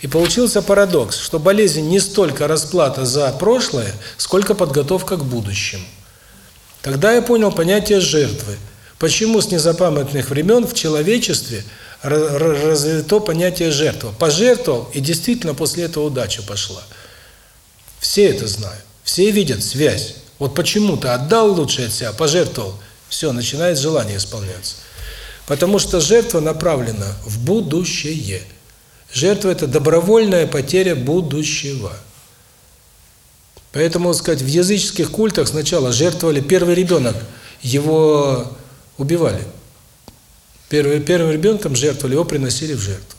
И получился парадокс, что болезнь не столько расплата за прошлое, сколько подготовка к будущему. Тогда я понял понятие жертвы. Почему с незапамятных времен в человечестве развито понятие жертва. Пожертвовал, и действительно после этого удача пошла. Все это знают. Все видят связь. Вот почему-то отдал лучшее от себя, пожертвовал. Все, начинает желание исполняться. Потому что жертва направлена в будущее. Жертва – это добровольная потеря будущего. Поэтому, сказать, в языческих культах сначала жертвовали первый ребенок, его убивали. Первым, первым ребенком жертвовали, его приносили в жертву.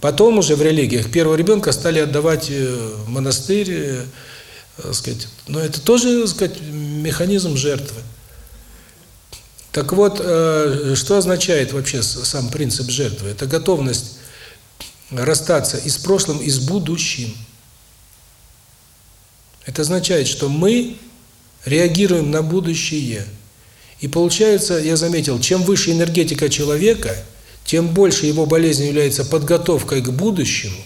Потом уже в религиях первого ребенка стали отдавать э, в монастырь, э, сказать, но это тоже, сказать, механизм жертвы. Так вот, э, что означает вообще сам принцип жертвы? Это готовность расстаться и с прошлым, и с будущим. Это означает, что мы реагируем на будущее. И получается, я заметил, чем выше энергетика человека, тем больше его болезнь является подготовкой к будущему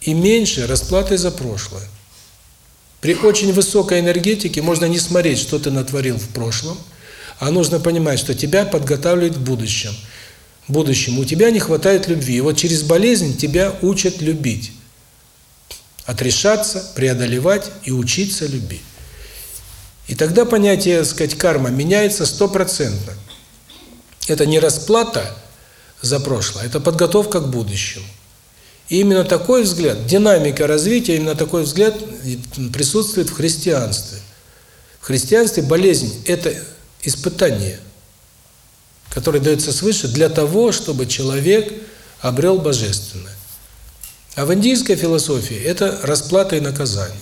и меньше расплатой за прошлое. При очень высокой энергетике можно не смотреть, что ты натворил в прошлом, а нужно понимать, что тебя подготавливают к будущему будущем, у тебя не хватает любви. И вот через болезнь тебя учат любить. Отрешаться, преодолевать и учиться любить. И тогда понятие, сказать, карма меняется стопроцентно. Это не расплата за прошлое, это подготовка к будущему. И именно такой взгляд, динамика развития, именно такой взгляд присутствует в христианстве. В христианстве болезнь – это испытание – который дается свыше для того, чтобы человек обрел божественное. А в индийской философии это расплата и наказание.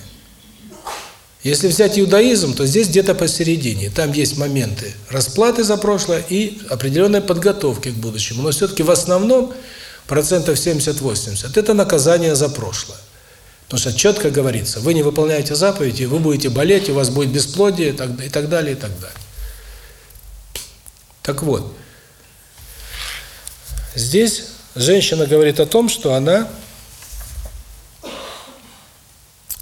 Если взять иудаизм, то здесь где-то посередине. Там есть моменты расплаты за прошлое и определенной подготовки к будущему. Но все-таки в основном процентов 70-80 это наказание за прошлое. Потому что четко говорится, вы не выполняете заповеди, вы будете болеть, у вас будет бесплодие и так далее, и так далее. Так вот, здесь женщина говорит о том, что она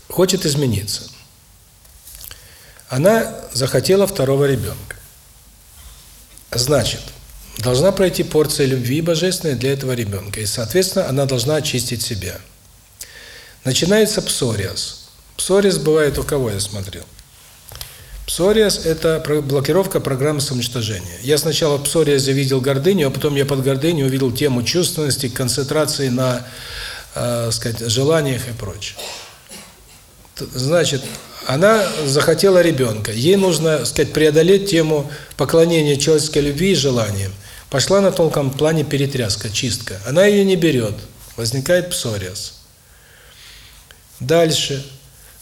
хочет измениться. Она захотела второго ребенка. Значит, должна пройти порция любви божественной для этого ребенка. И, соответственно, она должна очистить себя. Начинается псориаз. Псориаз бывает у кого, я смотрел? Псориаз – это блокировка программы самоуничтожения. Я сначала в псориазе видел гордыню, а потом я под гордыней увидел тему чувственности, концентрации на, э, сказать, желаниях и прочее. Значит, она захотела ребенка. Ей нужно, сказать, преодолеть тему поклонения человеческой любви и желаниям. Пошла на тонком плане перетряска, чистка. Она ее не берет. Возникает псориаз. Дальше.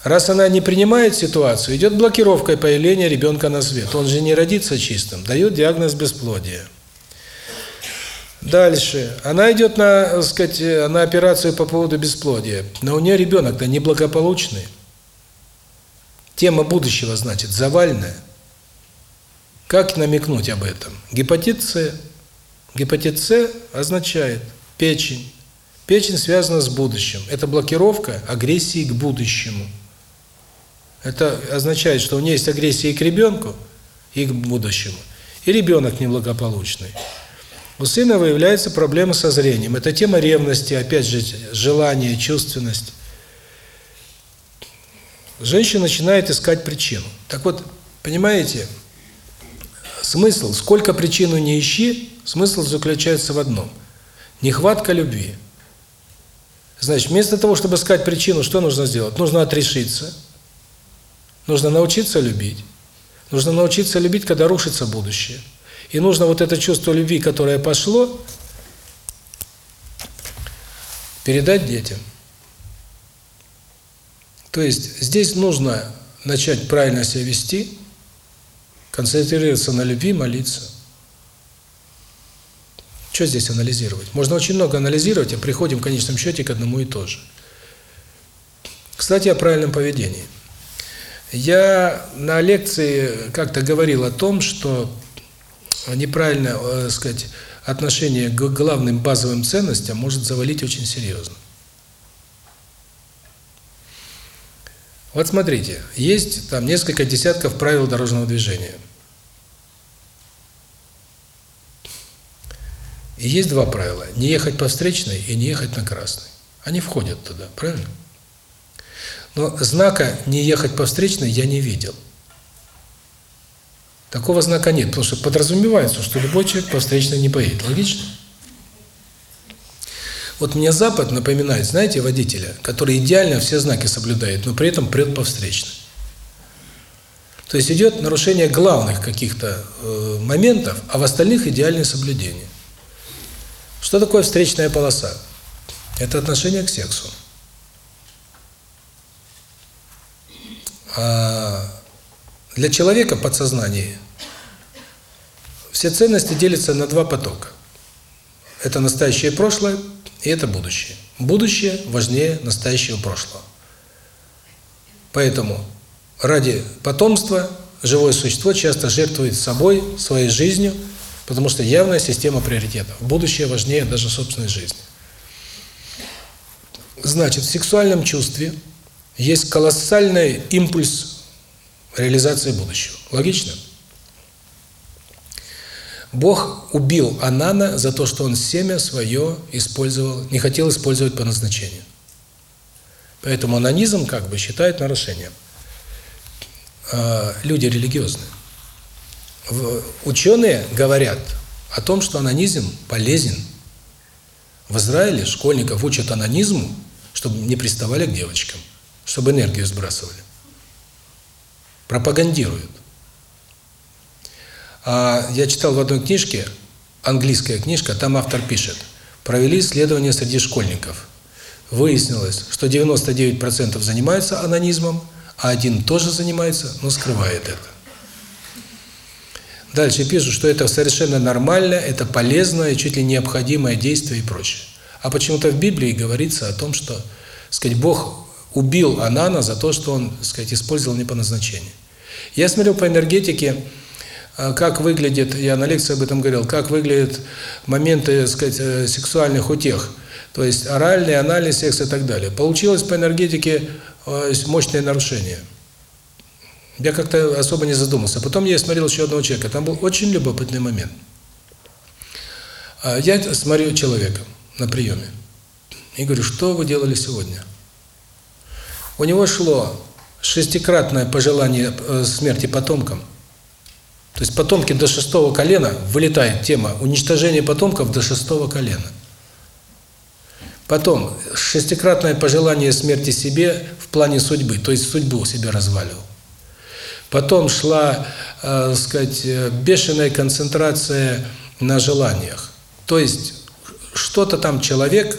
Раз она не принимает ситуацию, идет блокировка появления ребенка на свет. Он же не родится чистым, дает диагноз бесплодия. Дальше. Она идет на, сказать, на операцию по поводу бесплодия, но у нее ребенок-то неблагополучный. Тема будущего, значит, завальная. Как намекнуть об этом? Гепатит С. Гепатит С означает печень. Печень связана с будущим. Это блокировка агрессии к будущему. Это означает, что у нее есть агрессия и к ребенку, и к будущему. И ребенок неблагополучный. У сына выявляется проблема со зрением. Это тема ревности, опять же, желание, чувственность. Женщина начинает искать причину. Так вот, понимаете, смысл, сколько причину не ищи, смысл заключается в одном. Нехватка любви. Значит, вместо того, чтобы искать причину, что нужно сделать? Нужно отрешиться – Нужно научиться любить. Нужно научиться любить, когда рушится будущее. И нужно вот это чувство любви, которое пошло, передать детям. То есть здесь нужно начать правильно себя вести, концентрироваться на любви, молиться. Что здесь анализировать? Можно очень много анализировать, а приходим в конечном счете к одному и то же. Кстати, о правильном поведении. Я на лекции как-то говорил о том, что неправильное, э, сказать, отношение к главным базовым ценностям может завалить очень серьезно. Вот смотрите, есть там несколько десятков правил дорожного движения. И есть два правила. Не ехать по встречной и не ехать на красной. Они входят туда, правильно? Но знака «не ехать по встречной» я не видел. Такого знака нет, потому что подразумевается, что любой человек по встречной не поедет. Логично? Вот мне Запад напоминает, знаете, водителя, который идеально все знаки соблюдает, но при этом прет по встречной. То есть идет нарушение главных каких-то э, моментов, а в остальных идеальное соблюдение. Что такое встречная полоса? Это отношение к сексу. А для человека подсознание все ценности делятся на два потока. Это настоящее и прошлое, и это будущее. Будущее важнее настоящего прошлого. Поэтому ради потомства живое существо часто жертвует собой, своей жизнью, потому что явная система приоритетов. Будущее важнее даже собственной жизни. Значит, в сексуальном чувстве есть колоссальный импульс реализации будущего. Логично? Бог убил Анана за то, что он семя свое использовал, не хотел использовать по назначению. Поэтому анонизм как бы считают нарушением. А, люди религиозные. Ученые говорят о том, что анонизм полезен. В Израиле школьников учат анонизму, чтобы не приставали к девочкам, чтобы энергию сбрасывали. Пропагандируют. А я читал в одной книжке, английская книжка, там автор пишет, провели исследование среди школьников. Выяснилось, что 99% занимаются анонизмом, а один тоже занимается, но скрывает это. Дальше пишут, что это совершенно нормально, это полезное, чуть ли необходимое действие и прочее. А почему-то в Библии говорится о том, что, сказать, Бог убил Анана за то, что он, сказать, использовал не по назначению. Я смотрел по энергетике, как выглядит, я на лекции об этом говорил, как выглядят моменты, так сказать, э, сексуальных утех, то есть оральный, анальный секс и так далее. Получилось по энергетике э, мощное нарушение. Я как-то особо не задумался. Потом я смотрел еще одного человека, там был очень любопытный момент. А я смотрю человека на приеме и говорю, что вы делали сегодня? У него шло шестикратное пожелание э, смерти потомкам – то есть потомки до шестого колена, вылетает тема уничтожения потомков до шестого колена. Потом, шестикратное пожелание смерти себе в плане судьбы, то есть судьбу себе разваливал. Потом шла, э, сказать, бешеная концентрация на желаниях. То есть, что-то там человек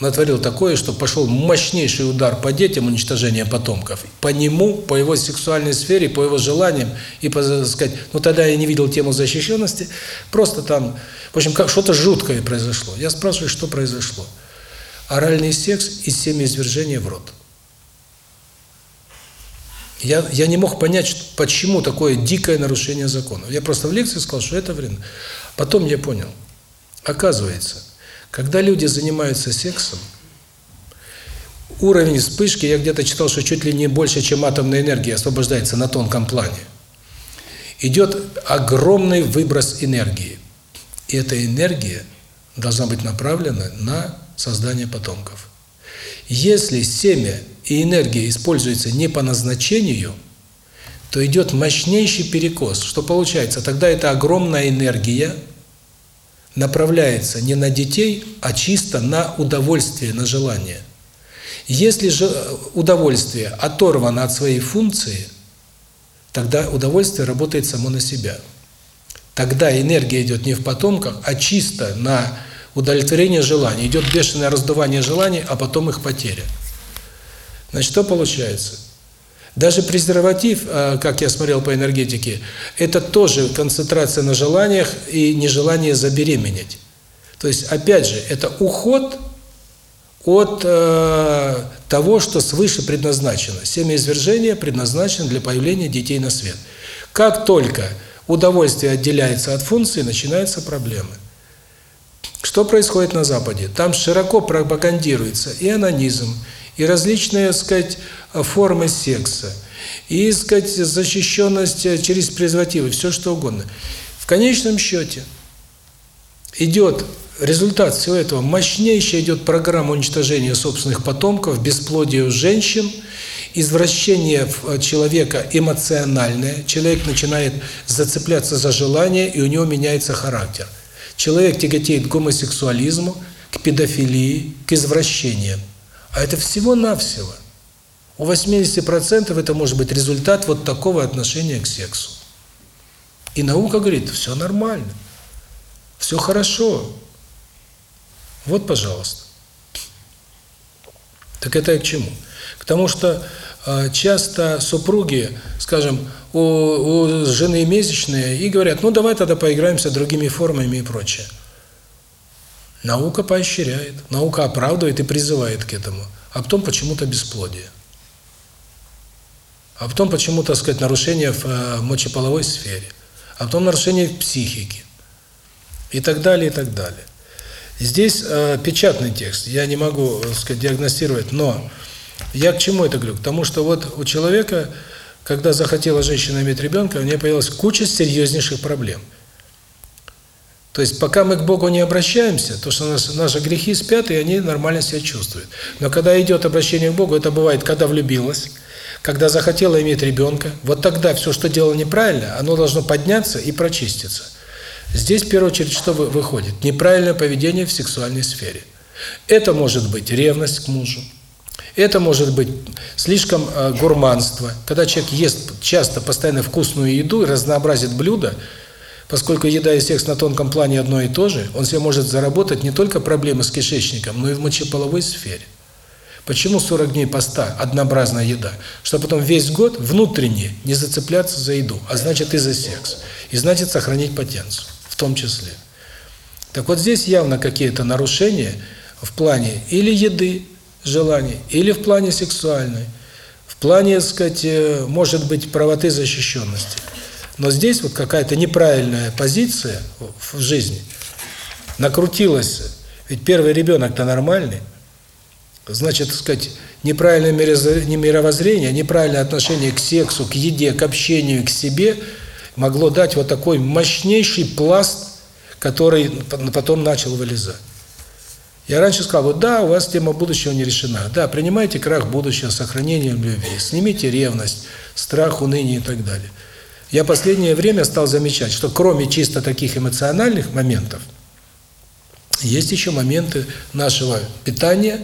натворил такое, что пошел мощнейший удар по детям уничтожения потомков. По нему, по его сексуальной сфере, по его желаниям. И, по, сказать, ну тогда я не видел тему защищенности. Просто там, в общем, как что-то жуткое произошло. Я спрашиваю, что произошло. Оральный секс и семяизвержение в рот. Я, я не мог понять, почему такое дикое нарушение закона. Я просто в лекции сказал, что это вредно. Потом я понял. Оказывается, когда люди занимаются сексом, уровень вспышки, я где-то читал, что чуть ли не больше, чем атомная энергия освобождается на тонком плане. Идет огромный выброс энергии. И эта энергия должна быть направлена на создание потомков. Если семя и энергия используются не по назначению, то идет мощнейший перекос. Что получается? Тогда это огромная энергия – направляется не на детей, а чисто на удовольствие, на желание. Если же удовольствие оторвано от своей функции, тогда удовольствие работает само на себя. Тогда энергия идет не в потомках, а чисто на удовлетворение желаний. Идет бешеное раздувание желаний, а потом их потеря. Значит, что получается? Даже презерватив, э, как я смотрел по энергетике, это тоже концентрация на желаниях и нежелание забеременеть. То есть, опять же, это уход от э, того, что свыше предназначено. Семяизвержение предназначено для появления детей на свет. Как только удовольствие отделяется от функции, начинаются проблемы. Что происходит на Западе? Там широко пропагандируется и анонизм, и различные, так сказать, формы секса, и, так сказать, защищенность через презервативы, все что угодно. В конечном счете идет результат всего этого, мощнейшая идет программа уничтожения собственных потомков, бесплодия у женщин, извращение человека эмоциональное, человек начинает зацепляться за желание, и у него меняется характер. Человек тяготеет к гомосексуализму, к педофилии, к извращениям. А это всего-навсего. У 80% это может быть результат вот такого отношения к сексу. И наука говорит, все нормально, все хорошо. Вот, пожалуйста. Так это и к чему? К тому, что э, часто супруги, скажем, у, у жены месячные, и говорят, ну давай тогда поиграемся другими формами и прочее. Наука поощряет, наука оправдывает и призывает к этому. А потом почему-то бесплодие. А потом почему-то, сказать, нарушение в э, мочеполовой сфере. А потом нарушение в психике. И так далее, и так далее. Здесь э, печатный текст, я не могу, так сказать, диагностировать, но я к чему это говорю? К тому, что вот у человека, когда захотела женщина иметь ребенка, у нее появилась куча серьезнейших проблем – то есть пока мы к Богу не обращаемся, то что нас, наши грехи спят, и они нормально себя чувствуют. Но когда идет обращение к Богу, это бывает, когда влюбилась, когда захотела иметь ребенка, вот тогда все, что делала неправильно, оно должно подняться и прочиститься. Здесь, в первую очередь, что выходит? Неправильное поведение в сексуальной сфере. Это может быть ревность к мужу, это может быть слишком э, гурманство, когда человек ест часто, постоянно вкусную еду разнообразит блюда, Поскольку еда и секс на тонком плане одно и то же, он себе может заработать не только проблемы с кишечником, но и в мочеполовой сфере. Почему 40 дней поста однообразная еда? Чтобы потом весь год внутренне не зацепляться за еду, а значит и за секс. И значит сохранить потенцию, в том числе. Так вот здесь явно какие-то нарушения в плане или еды, желаний, или в плане сексуальной, в плане, так сказать, э, может быть, правоты защищенности. Но здесь вот какая-то неправильная позиция в жизни накрутилась. Ведь первый ребенок-то нормальный. Значит, сказать, неправильное мировоззрение, неправильное отношение к сексу, к еде, к общению, к себе могло дать вот такой мощнейший пласт, который потом начал вылезать. Я раньше сказал, вот да, у вас тема будущего не решена. Да, принимайте крах будущего, сохранение любви, снимите ревность, страх, уныние и так далее. Я последнее время стал замечать, что кроме чисто таких эмоциональных моментов, есть еще моменты нашего питания,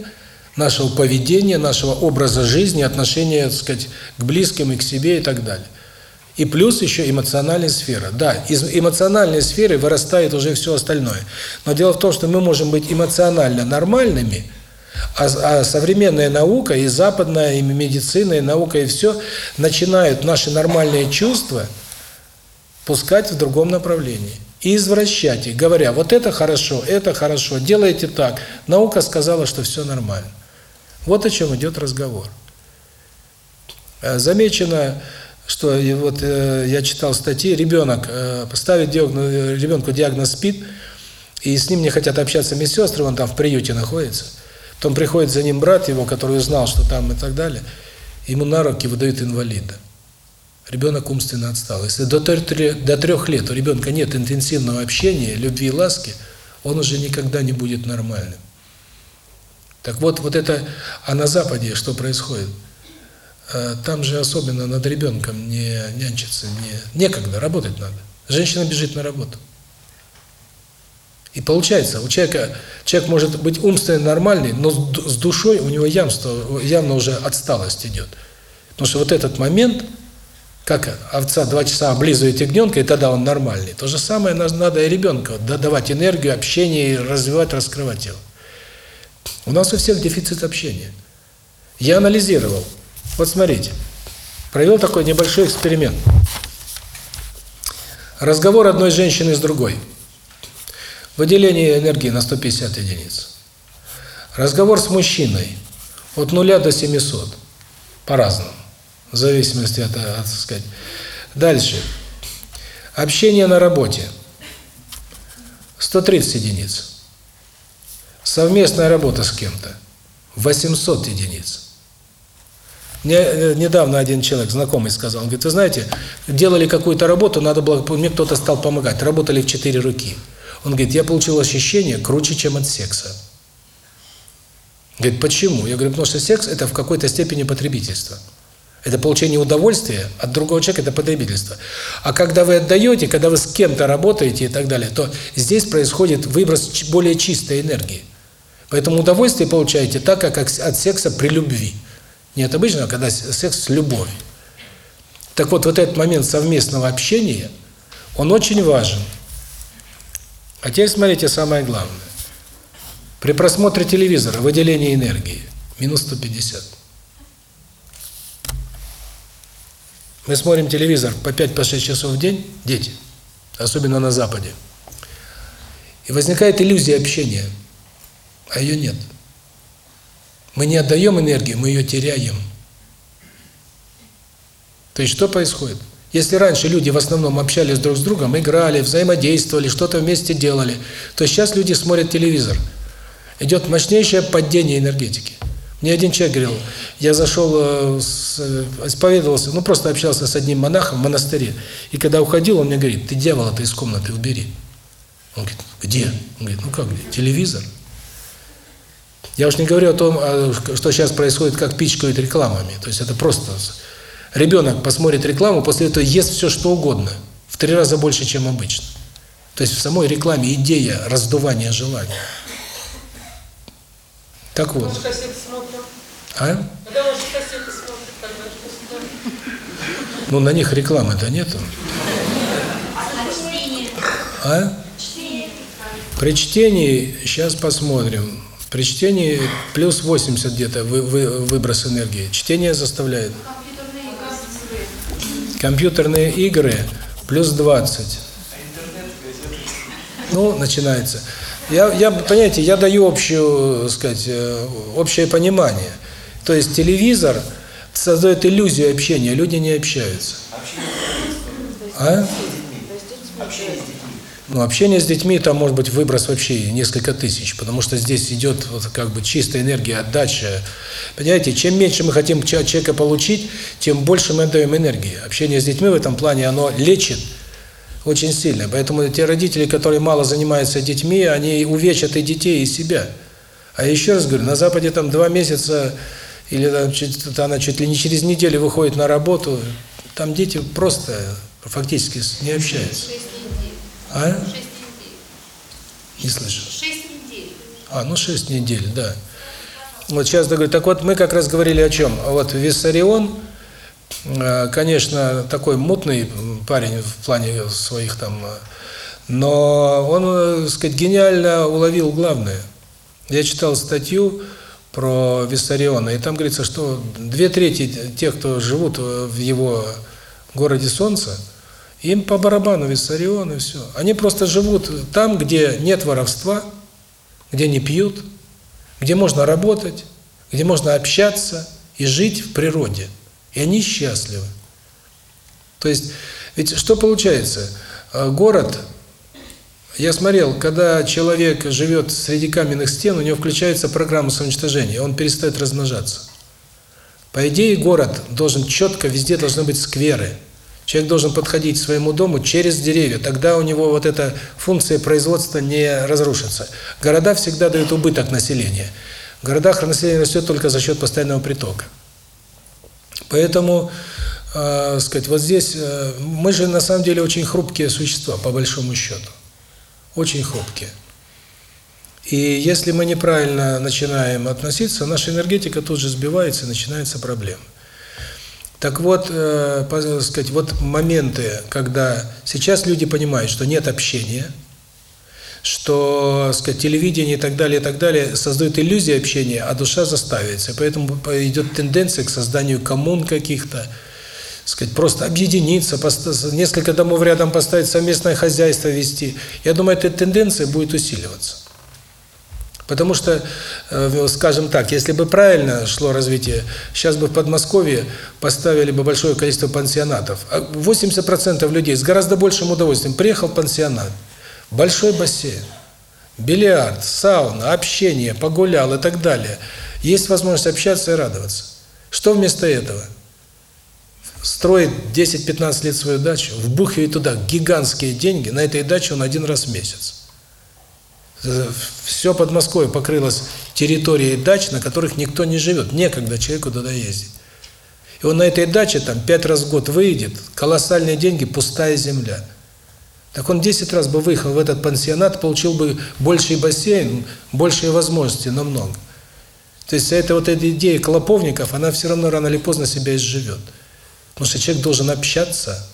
нашего поведения, нашего образа жизни, отношения, так сказать, к близким и к себе и так далее. И плюс еще эмоциональная сфера. Да, из эмоциональной сферы вырастает уже все остальное. Но дело в том, что мы можем быть эмоционально нормальными, а, а современная наука, и западная, и медицина, и наука, и все, начинают наши нормальные чувства пускать в другом направлении. И извращать их, говоря, вот это хорошо, это хорошо, делайте так. Наука сказала, что все нормально. Вот о чем идет разговор. Э, замечено, что вот э, я читал статьи, ребенок э, поставит диагноз, ребенку диагноз СПИД, и с ним не хотят общаться медсестры, он там в приюте находится. Потом приходит за ним брат его, который узнал, что там и так далее, ему на руки выдают инвалида. Ребенок умственно отстал. Если до трех лет у ребенка нет интенсивного общения, любви и ласки, он уже никогда не будет нормальным. Так вот, вот это, а на Западе что происходит? Э, там же особенно над ребенком не нянчиться, не некогда, работать надо. Женщина бежит на работу. И получается, у человека, человек может быть умственно нормальный, но с душой у него ямство, явно уже отсталость идет. Потому что вот этот момент, как овца два часа облизывает ягненка, и тогда он нормальный. То же самое надо и ребенку давать энергию, общение, развивать, раскрывать его. У нас у всех дефицит общения. Я анализировал. Вот смотрите. Провел такой небольшой эксперимент. Разговор одной женщины с другой. Выделение энергии на 150 единиц. Разговор с мужчиной от 0 до 700. По-разному. В зависимости от, от, так сказать. Дальше. Общение на работе. 130 единиц. Совместная работа с кем-то. 800 единиц. Мне э, недавно один человек, знакомый, сказал, он говорит, вы знаете, делали какую-то работу, надо было, мне кто-то стал помогать, работали в четыре руки. Он говорит, я получил ощущение круче, чем от секса. Говорит, почему? Я говорю, потому что секс – это в какой-то степени потребительство. Это получение удовольствия от другого человека, это потребительство. А когда вы отдаете, когда вы с кем-то работаете и так далее, то здесь происходит выброс более чистой энергии. Поэтому удовольствие получаете так, как от секса при любви. Не от обычного, а когда секс с любовью. Так вот, вот этот момент совместного общения, он очень важен. А теперь смотрите самое главное. При просмотре телевизора выделение энергии минус 150. Мы смотрим телевизор по 5-6 часов в день, дети, особенно на Западе. И возникает иллюзия общения, а ее нет. Мы не отдаем энергию, мы ее теряем. То есть что происходит? Если раньше люди в основном общались друг с другом, играли, взаимодействовали, что-то вместе делали, то сейчас люди смотрят телевизор. Идет мощнейшее падение энергетики. Мне один человек говорил, я зашел, исповедовался, ну просто общался с одним монахом в монастыре, и когда уходил, он мне говорит, ты дьявола-то из комнаты убери. Он говорит, где? Он говорит, ну как где? Телевизор. Я уж не говорю о том, что сейчас происходит, как пичкают рекламами. То есть это просто... Ребенок посмотрит рекламу, после этого ест все, что угодно. В три раза больше, чем обычно. То есть в самой рекламе идея раздувания желания. Так вот. А? Ну, на них рекламы-то нету. А? При чтении, сейчас посмотрим. При чтении плюс 80 где-то вы, вы, выброс энергии. Чтение заставляет. Компьютерные игры плюс 20. Ну, начинается. Я, я, понимаете, я даю общую, сказать, общее понимание. То есть телевизор создает иллюзию общения, люди не общаются. А? Ну, общение с детьми, там может быть выброс вообще несколько тысяч, потому что здесь идет вот как бы чистая энергия, отдача. Понимаете, чем меньше мы хотим от человека получить, тем больше мы отдаем энергии. Общение с детьми в этом плане, оно лечит очень сильно. Поэтому те родители, которые мало занимаются детьми, они увечат и детей, и себя. А еще раз говорю, на Западе там два месяца, или там, чуть, она чуть ли не через неделю выходит на работу, там дети просто фактически не общаются. А? Не слышу. Шесть недель. А, ну шесть недель, да. Вот сейчас говорю, так вот мы как раз говорили о чем? Вот Виссарион, конечно, такой мутный парень в плане своих там, но он, так сказать, гениально уловил главное. Я читал статью про Виссариона, и там говорится, что две трети тех, кто живут в его городе Солнца, им по барабану Виссарион и все. Они просто живут там, где нет воровства, где не пьют, где можно работать, где можно общаться и жить в природе. И они счастливы. То есть, ведь что получается? А, город, я смотрел, когда человек живет среди каменных стен, у него включается программа самоуничтожения, он перестает размножаться. По идее, город должен четко, везде должны быть скверы, Человек должен подходить к своему дому через деревья, тогда у него вот эта функция производства не разрушится. Города всегда дают убыток населения. В городах население растет только за счет постоянного притока. Поэтому, э, сказать, вот здесь э, мы же на самом деле очень хрупкие существа, по большому счету. Очень хрупкие. И если мы неправильно начинаем относиться, наша энергетика тут же сбивается и начинаются проблемы. Так вот, э, сказать, вот моменты, когда сейчас люди понимают, что нет общения, что, сказать, телевидение и так далее, и так далее создают иллюзии общения, а душа заставится. Поэтому идет тенденция к созданию коммун каких-то, сказать, просто объединиться, несколько домов рядом поставить, совместное хозяйство вести. Я думаю, эта тенденция будет усиливаться. Потому что, э, скажем так, если бы правильно шло развитие, сейчас бы в Подмосковье поставили бы большое количество пансионатов. 80% а людей с гораздо большим удовольствием приехал в пансионат. Большой бассейн, бильярд, сауна, общение, погулял и так далее. Есть возможность общаться и радоваться. Что вместо этого? Строит 10-15 лет свою дачу, вбухивает туда гигантские деньги, на этой даче он один раз в месяц. Все Подмосковье покрылось территорией дач, на которых никто не живет, некогда человеку туда ездить. И он на этой даче там пять раз в год выйдет, колоссальные деньги, пустая земля – так он 10 раз бы выехал в этот пансионат, получил бы больший бассейн, большие возможности намного. То есть эта вот эта идея клоповников, она все равно рано или поздно себя изживет. Потому что человек должен общаться.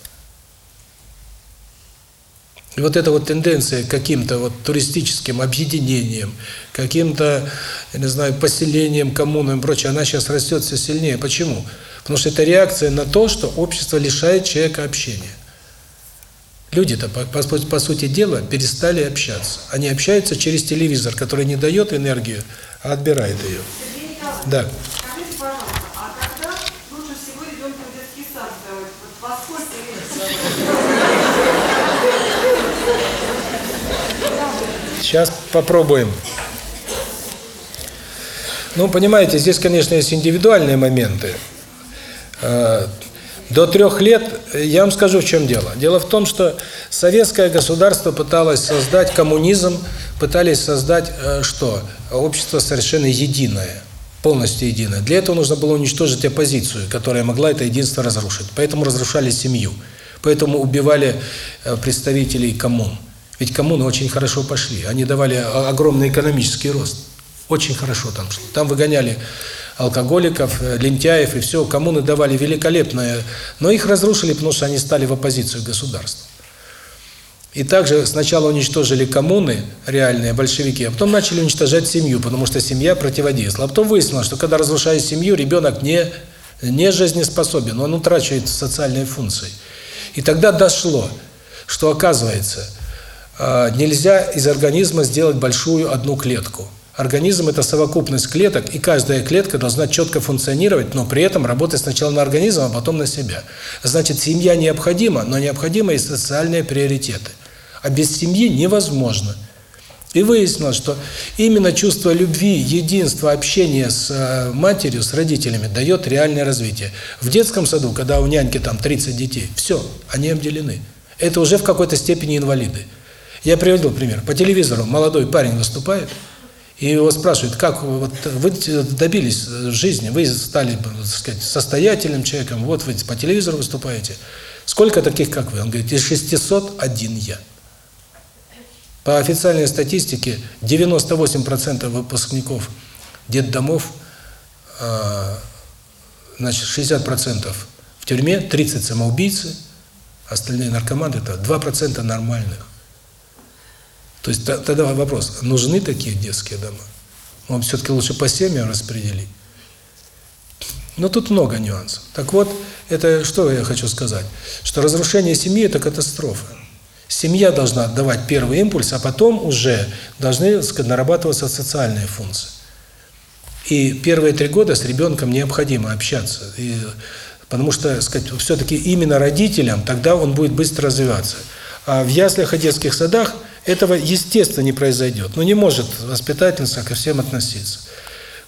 И вот эта вот тенденция к каким-то вот туристическим объединениям, каким-то, не знаю, поселениям, коммунам и прочее, она сейчас растет все сильнее. Почему? Потому что это реакция на то, что общество лишает человека общения. Люди-то, по, по, по сути дела, перестали общаться. Они общаются через телевизор, который не дает энергию, а отбирает ее. Да. скажите, пожалуйста, а когда лучше всего ребенка в детский сад сдавать? Вот во сколько лет Сейчас попробуем. Ну, понимаете, здесь, конечно, есть индивидуальные моменты. Э, до трех лет, я вам скажу, в чем дело. Дело в том, что советское государство пыталось создать коммунизм, пытались создать э, что? Общество совершенно единое, полностью единое. Для этого нужно было уничтожить оппозицию, которая могла это единство разрушить. Поэтому разрушали семью. Поэтому убивали э, представителей коммун. Ведь коммуны очень хорошо пошли. Они давали огромный экономический рост. Очень хорошо там шло. Там выгоняли алкоголиков, э, лентяев и все. Коммуны давали великолепное, но их разрушили, потому что они стали в оппозицию государству. И также сначала уничтожили коммуны, реальные большевики, а потом начали уничтожать семью, потому что семья противодействовала. А потом выяснилось, что когда разрушают семью, ребенок не, не жизнеспособен, он утрачивает социальные функции. И тогда дошло, что оказывается, нельзя из организма сделать большую одну клетку – Организм – это совокупность клеток, и каждая клетка должна четко функционировать, но при этом работать сначала на организм, а потом на себя. Значит, семья необходима, но необходимы и социальные приоритеты. А без семьи невозможно. И выяснилось, что именно чувство любви, единства, общения с э, матерью, с родителями дает реальное развитие. В детском саду, когда у няньки там 30 детей, все, они обделены. Это уже в какой-то степени инвалиды. Я приводил пример. По телевизору молодой парень выступает – и его спрашивают, как вот вы добились жизни, вы стали, так сказать, состоятельным человеком, вот вы по телевизору выступаете. Сколько таких, как вы? Он говорит, из 600 один я. По официальной статистике 98% выпускников детдомов, а, значит, 60% в тюрьме, 30 самоубийцы, остальные наркоманы, это 2% нормальных. То есть тогда вопрос, нужны такие детские дома? Вам все-таки лучше по семьям распределить. Но тут много нюансов. Так вот, это что я хочу сказать? Что разрушение семьи – это катастрофа. Семья должна давать первый импульс, а потом уже должны нарабатываться социальные функции. И первые три года с ребенком необходимо общаться. И, потому что сказать, все-таки именно родителям тогда он будет быстро развиваться. А в яслях и детских садах – этого, естественно, не произойдет. Но не может воспитательница ко всем относиться.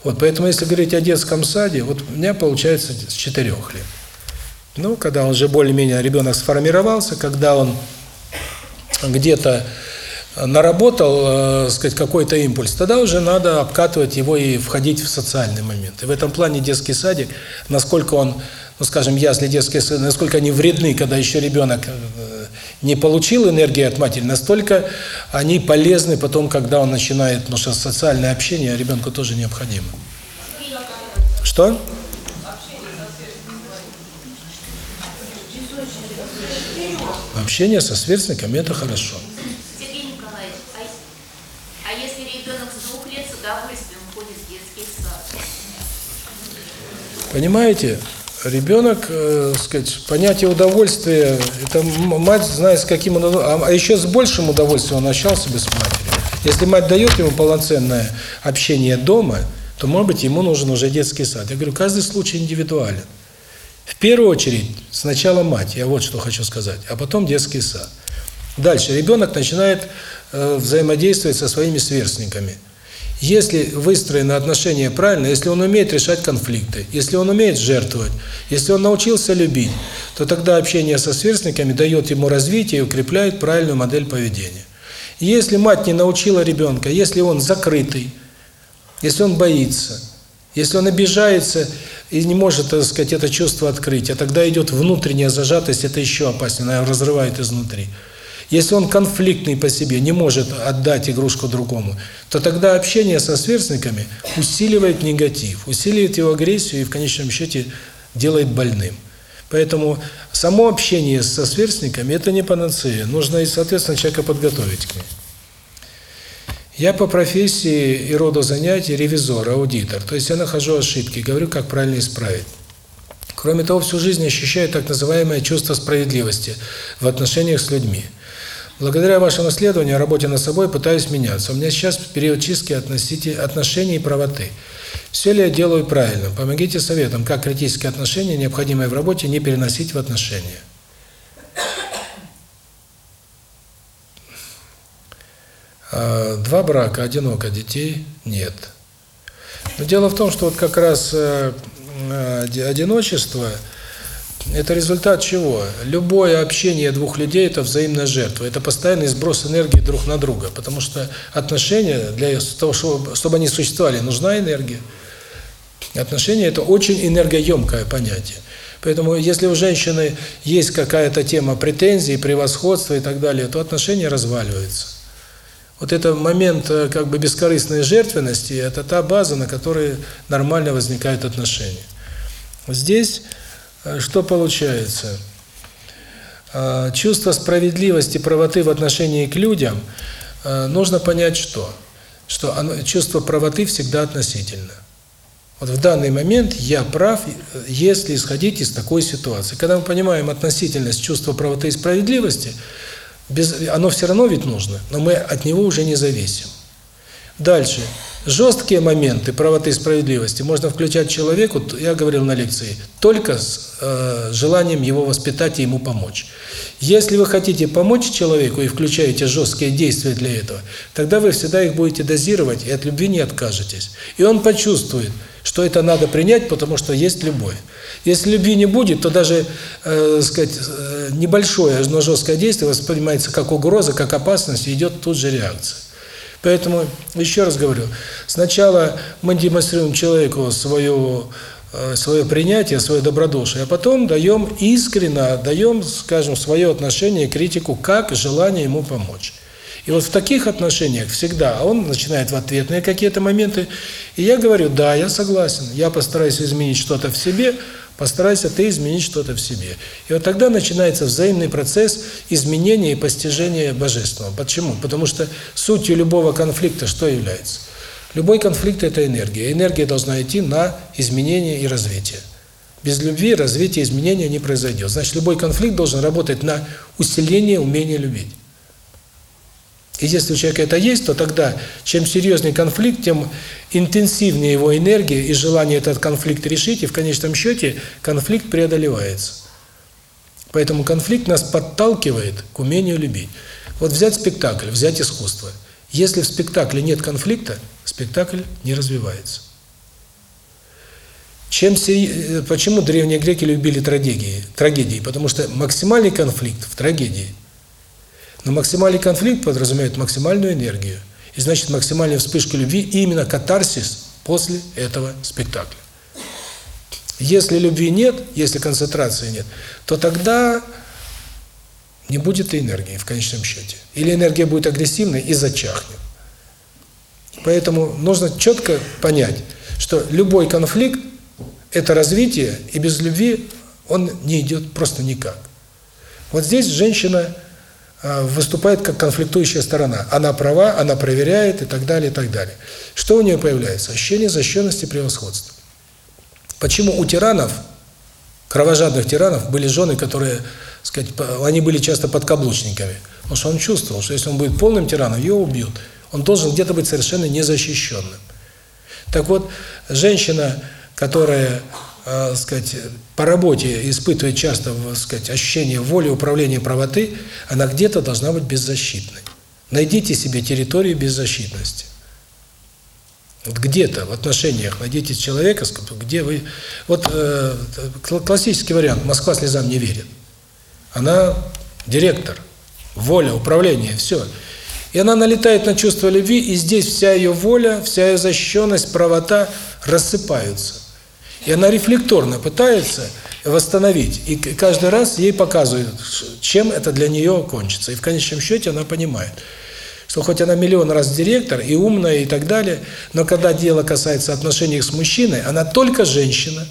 Вот, поэтому, если говорить о детском саде, вот у меня получается с четырех лет. Ну, когда он уже более-менее, ребенок сформировался, когда он где-то наработал, э, сказать, какой-то импульс, тогда уже надо обкатывать его и входить в социальный момент. И в этом плане детский садик, насколько он, ну, скажем, ясли детские сады, насколько они вредны, когда еще ребенок э, не получил энергии от матери, настолько они полезны потом, когда он начинает, потому что социальное общение ребенку тоже необходимо. Что? Общение со сверстниками – это хорошо. Сергей Николаевич, а, а если ребенок с двух лет с удовольствием ходит в детский сад? Понимаете, ребенок, э, сказать, понятие удовольствия, это мать знает, с каким он, а еще с большим удовольствием он общался бы с матерью. Если мать дает ему полноценное общение дома, то, может быть, ему нужен уже детский сад. Я говорю, каждый случай индивидуален. В первую очередь, сначала мать, я вот что хочу сказать, а потом детский сад. Дальше, ребенок начинает э, взаимодействовать со своими сверстниками. Если выстроено отношение правильно, если он умеет решать конфликты, если он умеет жертвовать, если он научился любить, то тогда общение со сверстниками дает ему развитие и укрепляет правильную модель поведения. Если мать не научила ребенка, если он закрытый, если он боится, если он обижается и не может, так сказать, это чувство открыть, а тогда идет внутренняя зажатость, это еще опаснее, она разрывает изнутри. Если он конфликтный по себе, не может отдать игрушку другому, то тогда общение со сверстниками усиливает негатив, усиливает его агрессию и в конечном счете делает больным. Поэтому само общение со сверстниками – это не панацея. Нужно, и, соответственно, человека подготовить к ней. Я по профессии и роду занятий ревизор, аудитор. То есть я нахожу ошибки, говорю, как правильно исправить. Кроме того, всю жизнь ощущаю так называемое чувство справедливости в отношениях с людьми. Благодаря вашему исследованию, работе над собой, пытаюсь меняться. У меня сейчас период чистки отношений и правоты. Все ли я делаю правильно? Помогите советом, как критические отношения, необходимые в работе, не переносить в отношения. А, два брака, одиноко, детей нет. Но дело в том, что вот как раз э, э, одиночество – это результат чего? Любое общение двух людей – это взаимная жертва. Это постоянный сброс энергии друг на друга. Потому что отношения, для того, чтобы, чтобы они существовали, нужна энергия. Отношения – это очень энергоемкое понятие. Поэтому, если у женщины есть какая-то тема претензий, превосходства и так далее, то отношения разваливаются. Вот это момент э, как бы бескорыстной жертвенности – это та база, на которой нормально возникают отношения. Здесь что получается? Э, чувство справедливости, правоты в отношении к людям э, нужно понять что? Что оно, чувство правоты всегда относительно. Вот в данный момент я прав, если исходить из такой ситуации. Когда мы понимаем относительность чувства правоты и справедливости, без, оно все равно ведь нужно, но мы от него уже не зависим. Дальше. Жесткие моменты правоты и справедливости можно включать человеку, я говорил на лекции, только с э, желанием его воспитать и ему помочь. Если вы хотите помочь человеку и включаете жесткие действия для этого, тогда вы всегда их будете дозировать и от любви не откажетесь. И он почувствует, что это надо принять, потому что есть любовь. Если любви не будет, то даже, э, сказать, э, небольшое, но жесткое действие воспринимается как угроза, как опасность, и идет тут же реакция. Поэтому, еще раз говорю, сначала мы демонстрируем человеку свое, э, свое принятие, свое добродушие, а потом даем искренно, даем, скажем, свое отношение, критику, как желание ему помочь. И вот в таких отношениях всегда он начинает в ответные какие-то моменты, и я говорю, да, я согласен, я постараюсь изменить что-то в себе, Постарайся ты изменить что-то в себе. И вот тогда начинается взаимный процесс изменения и постижения Божественного. Почему? Потому что сутью любого конфликта что является? Любой конфликт – это энергия. Энергия должна идти на изменение и развитие. Без любви развитие изменения не произойдет. Значит, любой конфликт должен работать на усиление умения любить. И если у человека это есть, то тогда, чем серьезнее конфликт, тем интенсивнее его энергия и желание этот конфликт решить, и в конечном счете конфликт преодолевается. Поэтому конфликт нас подталкивает к умению любить. Вот взять спектакль, взять искусство. Если в спектакле нет конфликта, спектакль не развивается. Чем почему древние греки любили трагедии? Трагедии, потому что максимальный конфликт в трагедии – но максимальный конфликт подразумевает максимальную энергию. И значит, максимальная вспышка любви и именно катарсис после этого спектакля. Если любви нет, если концентрации нет, то тогда не будет и энергии в конечном счете. Или энергия будет агрессивной и зачахнет. Поэтому нужно четко понять, что любой конфликт – это развитие, и без любви он не идет просто никак. Вот здесь женщина выступает как конфликтующая сторона. Она права, она проверяет и так далее, и так далее. Что у нее появляется? Ощущение защищенности, превосходства. Почему у тиранов, кровожадных тиранов, были жены, которые, сказать, они были часто подкаблучниками? Потому что он чувствовал, что если он будет полным тираном, его убьют. Он должен где-то быть совершенно незащищенным. Так вот, женщина, которая, э, сказать, по работе испытывает часто, сказать, ощущение воли, управления, правоты, она где-то должна быть беззащитной. Найдите себе территорию беззащитности. Вот где-то в отношениях найдите человека, где вы... Вот э, классический вариант. Москва слезам не верит. Она директор, воля, управление, все. И она налетает на чувство любви, и здесь вся ее воля, вся ее защищенность, правота рассыпаются. И она рефлекторно пытается восстановить. И каждый раз ей показывают, чем это для нее кончится. И в конечном счете она понимает – что хоть она миллион раз директор и умная и так далее, но когда дело касается отношений с мужчиной, она только женщина,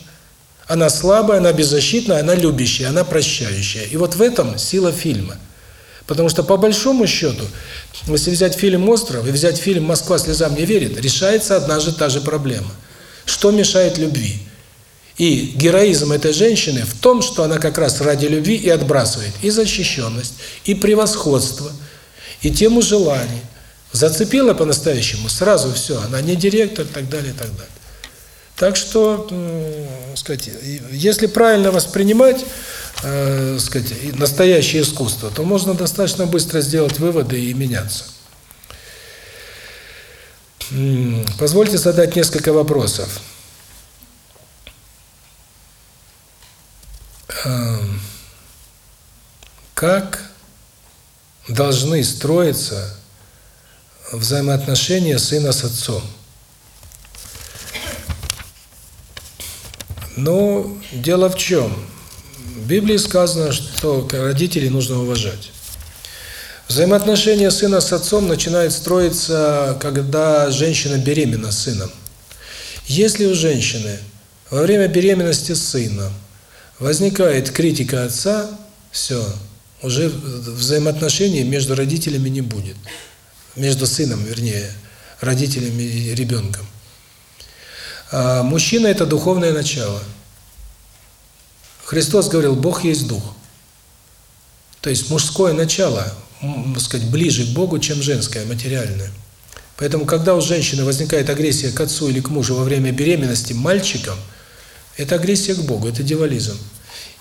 она слабая, она беззащитная, она любящая, она прощающая. И вот в этом сила фильма. Потому что по большому счету, если взять фильм «Остров» и взять фильм «Москва слезам не верит», решается одна же та же проблема. Что мешает любви? И героизм этой женщины в том, что она как раз ради любви и отбрасывает и защищенность, и превосходство – и тему желаний. Зацепила по-настоящему, сразу все, она не директор, и так далее, и так далее. Так что, э, сказать, если правильно воспринимать, э, сказать, настоящее искусство, то можно достаточно быстро сделать выводы и меняться. Позвольте задать несколько вопросов. Как должны строиться взаимоотношения сына с отцом. Но дело в чем? В Библии сказано, что родителей нужно уважать. Взаимоотношения сына с отцом начинают строиться, когда женщина беременна сыном. Если у женщины во время беременности сына возникает критика отца, все, уже взаимоотношений между родителями не будет. Между сыном, вернее, родителями и ребенком. А мужчина – это духовное начало. Христос говорил, Бог есть Дух. То есть мужское начало, сказать, ближе к Богу, чем женское, материальное. Поэтому, когда у женщины возникает агрессия к отцу или к мужу во время беременности мальчиком, это агрессия к Богу, это дьяволизм.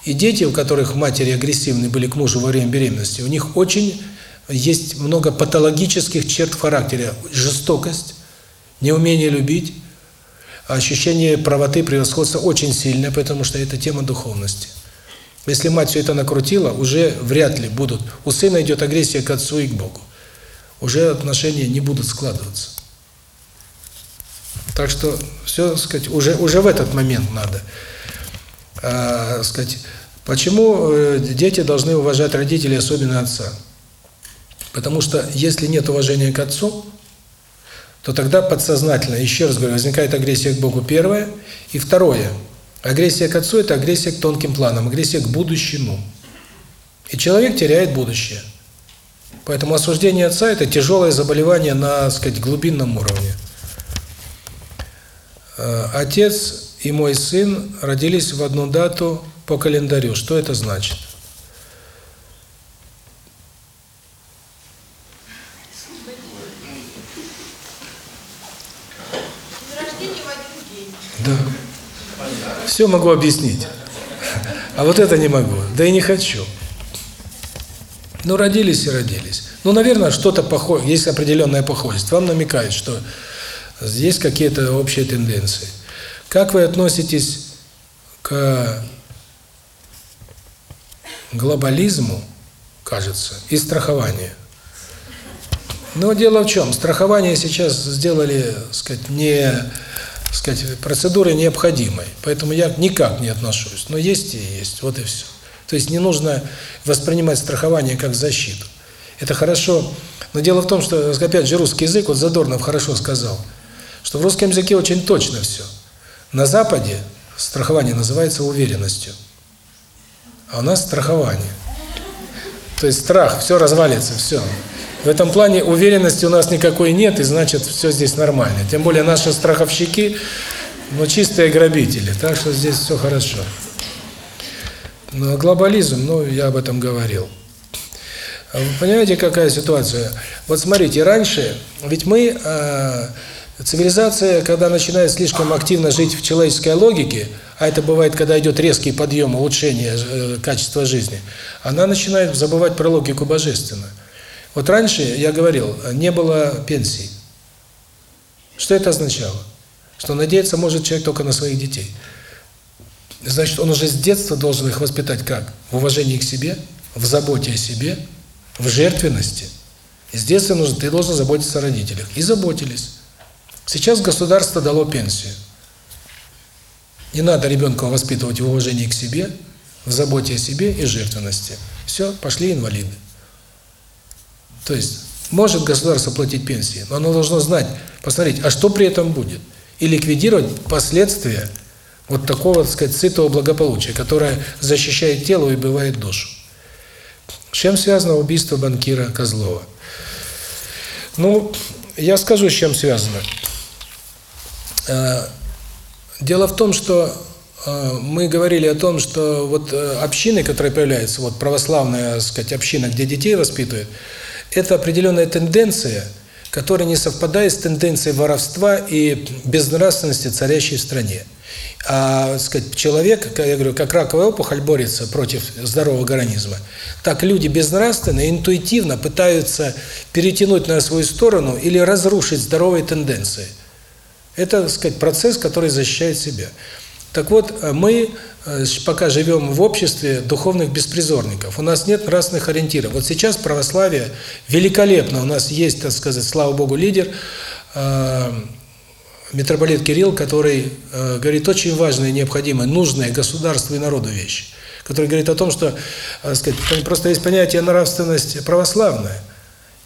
И дети, у которых матери агрессивны были к мужу во время беременности, у них очень есть много патологических черт характера. Жестокость, неумение любить, ощущение правоты, превосходства очень сильное, потому что это тема духовности. Если мать все это накрутила, уже вряд ли будут. У сына идет агрессия к отцу и к Богу. Уже отношения не будут складываться. Так что все, сказать, уже уже в этот момент надо э, сказать, почему э, дети должны уважать родителей, особенно отца? Потому что если нет уважения к отцу, то тогда подсознательно, еще раз говорю, возникает агрессия к Богу первое, и второе. Агрессия к отцу – это агрессия к тонким планам, агрессия к будущему. И человек теряет будущее. Поэтому осуждение отца – это тяжелое заболевание на, сказать, глубинном уровне. Э, отец и мой сын родились в одну дату по календарю. Что это значит? Да. Все могу объяснить. А вот это не могу. Да и не хочу. Ну, родились и родились. Ну, наверное, что-то похоже, есть определенная похожесть. Вам намекают, что есть какие-то общие тенденции. Как вы относитесь к глобализму, кажется, и страхованию? Но дело в чем? Страхование сейчас сделали, сказать, не, сказать, процедурой необходимой. Поэтому я никак не отношусь. Но есть и есть, вот и все. То есть не нужно воспринимать страхование как защиту. Это хорошо. Но дело в том, что, опять же, русский язык, вот Задорнов хорошо сказал, что в русском языке очень точно все. На Западе страхование называется уверенностью, а у нас страхование. То есть страх, все развалится, все. В этом плане уверенности у нас никакой нет, и значит, все здесь нормально. Тем более наши страховщики, ну, чистые грабители, так что здесь все хорошо. Но глобализм, ну, я об этом говорил. Вы понимаете, какая ситуация? Вот смотрите, раньше, ведь мы, э, цивилизация, когда начинает слишком активно жить в человеческой логике, а это бывает, когда идет резкий подъем, улучшение э, качества жизни, она начинает забывать про логику божественную. Вот раньше, я говорил, не было пенсий. Что это означало? Что надеяться может человек только на своих детей. Значит, он уже с детства должен их воспитать как? В уважении к себе, в заботе о себе, в жертвенности. И с детства нужно, ты должен заботиться о родителях. И заботились. Сейчас государство дало пенсию. Не надо ребенка воспитывать в уважении к себе, в заботе о себе и жертвенности. Все, пошли инвалиды. То есть, может государство платить пенсии, но оно должно знать, посмотреть, а что при этом будет? И ликвидировать последствия вот такого, так сказать, сытого благополучия, которое защищает тело и убивает душу. С чем связано убийство банкира Козлова? Ну, я скажу, с чем связано. Э, Дело в том, что э, мы говорили о том, что вот э, общины, которые появляются, вот православная, так сказать, община, где детей воспитывают, это определенная тенденция, которая не совпадает с тенденцией воровства и безнравственности, царящей в стране. А, так сказать, человек, я говорю, как раковая опухоль борется против здорового организма, так люди безнравственно, интуитивно пытаются перетянуть на свою сторону или разрушить здоровые тенденции. Это, так сказать, процесс, который защищает себя. Так вот, мы э, пока живем в обществе духовных беспризорников. У нас нет нравственных ориентиров. Вот сейчас православие великолепно. У нас есть, так сказать, слава Богу, лидер, э, митрополит Кирилл, который э, говорит очень важные, необходимые, нужные государству и народу вещи. Который говорит о том, что, так сказать, просто есть понятие нравственность православная,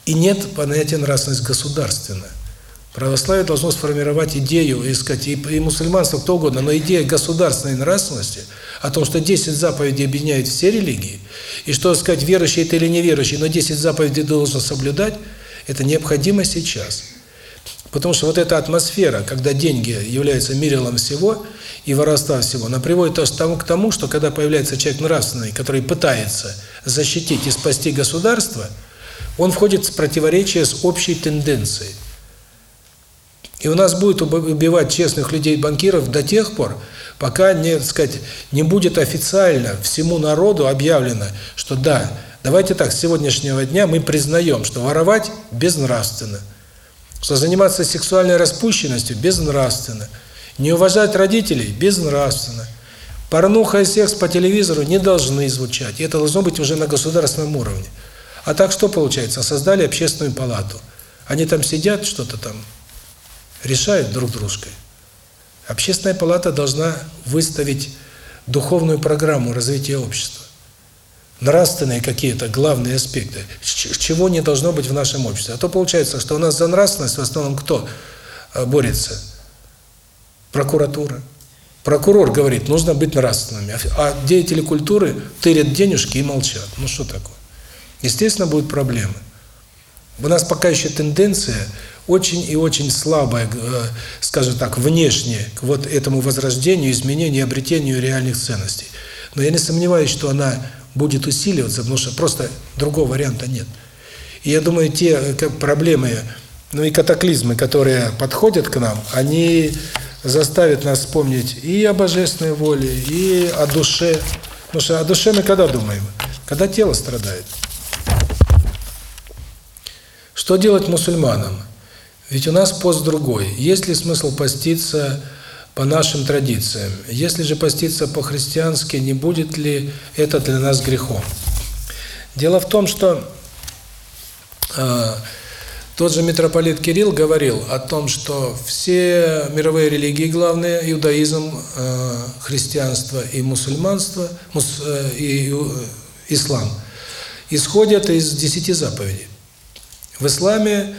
и нет понятия нравственность государственная. Православие должно сформировать идею, и, сказать, и, и мусульманство, кто угодно, но идея государственной нравственности, о том, что 10 заповедей объединяют все религии, и что, сказать, верующий это или неверующий, но 10 заповедей должен соблюдать, это необходимо сейчас. Потому что вот эта атмосфера, когда деньги являются мерилом всего, и воровства всего, она приводит к тому, что когда появляется человек нравственный, который пытается защитить и спасти государство, он входит в противоречие с общей тенденцией. И у нас будет убивать честных людей-банкиров до тех пор, пока не, так сказать, не будет официально всему народу объявлено, что да, давайте так, с сегодняшнего дня мы признаем, что воровать безнравственно, что заниматься сексуальной распущенностью безнравственно, не уважать родителей безнравственно, порнуха и секс по телевизору не должны звучать, и это должно быть уже на государственном уровне. А так что получается? Создали общественную палату. Они там сидят, что-то там решают друг дружкой. Общественная палата должна выставить духовную программу развития общества. Нравственные какие-то главные аспекты, чего не должно быть в нашем обществе. А то получается, что у нас за нравственность в основном кто э, борется? Прокуратура. Прокурор говорит, нужно быть нравственными, а деятели культуры тырят денежки и молчат. Ну что такое? Естественно, будут проблемы. У нас пока еще тенденция очень и очень слабая, э, скажем так, внешне к вот этому возрождению, изменению, обретению реальных ценностей. Но я не сомневаюсь, что она будет усиливаться, потому что просто другого варианта нет. И я думаю, те э, проблемы, ну и катаклизмы, которые подходят к нам, они заставят нас вспомнить и о божественной воле, и о душе. Потому что о душе мы когда думаем? Когда тело страдает. Что делать мусульманам? Ведь у нас пост другой. Есть ли смысл поститься по нашим традициям? Если же поститься по-христиански, не будет ли это для нас грехом? Дело в том, что э, тот же митрополит Кирилл говорил о том, что все мировые религии главные, иудаизм, э, христианство и мусульманство, мус, э, и э, ислам, исходят из десяти заповедей. В исламе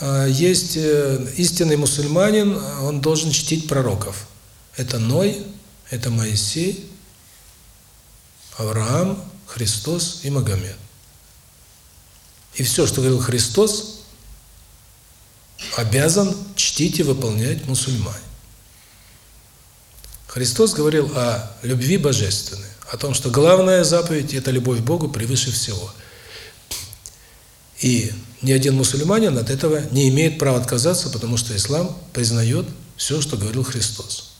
есть э, истинный мусульманин, он должен чтить пророков. Это Ной, это Моисей, Авраам, Христос и Магомед. И все, что говорил Христос, обязан чтить и выполнять мусульмане. Христос говорил о любви божественной, о том, что главная заповедь – это любовь к Богу превыше всего. И ни один мусульманин от этого не имеет права отказаться, потому что ислам признает все, что говорил Христос.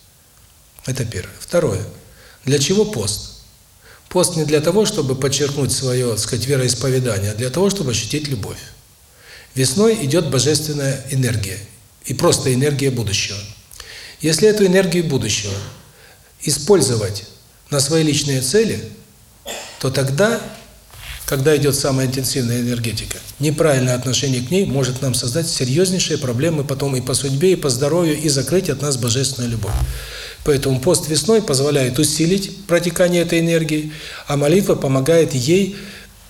Это первое. Второе. Для чего пост? Пост не для того, чтобы подчеркнуть свое, так сказать, вероисповедание, а для того, чтобы ощутить любовь. Весной идет божественная энергия, и просто энергия будущего. Если эту энергию будущего использовать на свои личные цели, то тогда, когда идет самая интенсивная энергетика, неправильное отношение к ней может нам создать серьезнейшие проблемы потом и по судьбе, и по здоровью, и закрыть от нас божественную любовь. Поэтому пост весной позволяет усилить протекание этой энергии, а молитва помогает ей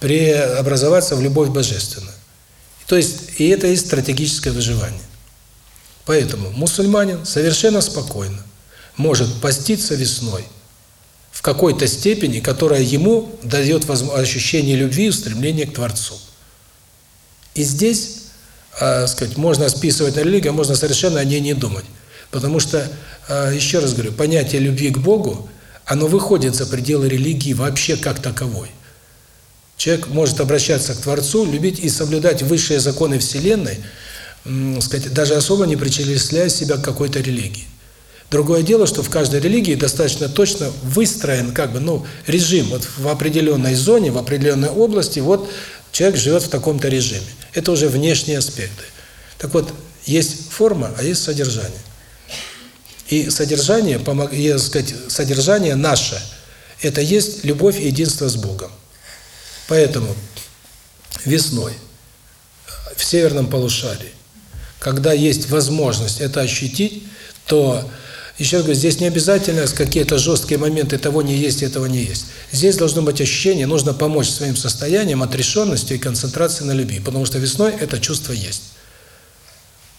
преобразоваться в любовь божественную. То есть, и это и стратегическое выживание. Поэтому мусульманин совершенно спокойно может поститься весной какой-то степени, которая ему дает ощущение любви и устремления к Творцу. И здесь, э, сказать, можно списывать на религию, а можно совершенно о ней не думать. Потому что, а, еще раз говорю, понятие любви к Богу, оно выходит за пределы религии вообще как таковой. Человек может обращаться к Творцу, любить и соблюдать высшие законы Вселенной, сказать, даже особо не причисляя себя к какой-то религии. Другое дело, что в каждой религии достаточно точно выстроен как бы, ну, режим. Вот в определенной зоне, в определенной области, вот человек живет в таком-то режиме. Это уже внешние аспекты. Так вот, есть форма, а есть содержание. И содержание, я сказать, содержание наше – это есть любовь и единство с Богом. Поэтому весной в северном полушарии, когда есть возможность это ощутить, то, еще раз говорю, здесь не обязательно какие-то жесткие моменты того не есть, этого не есть. Здесь должно быть ощущение, нужно помочь своим состоянием, отрешенностью и концентрацией на любви, потому что весной это чувство есть.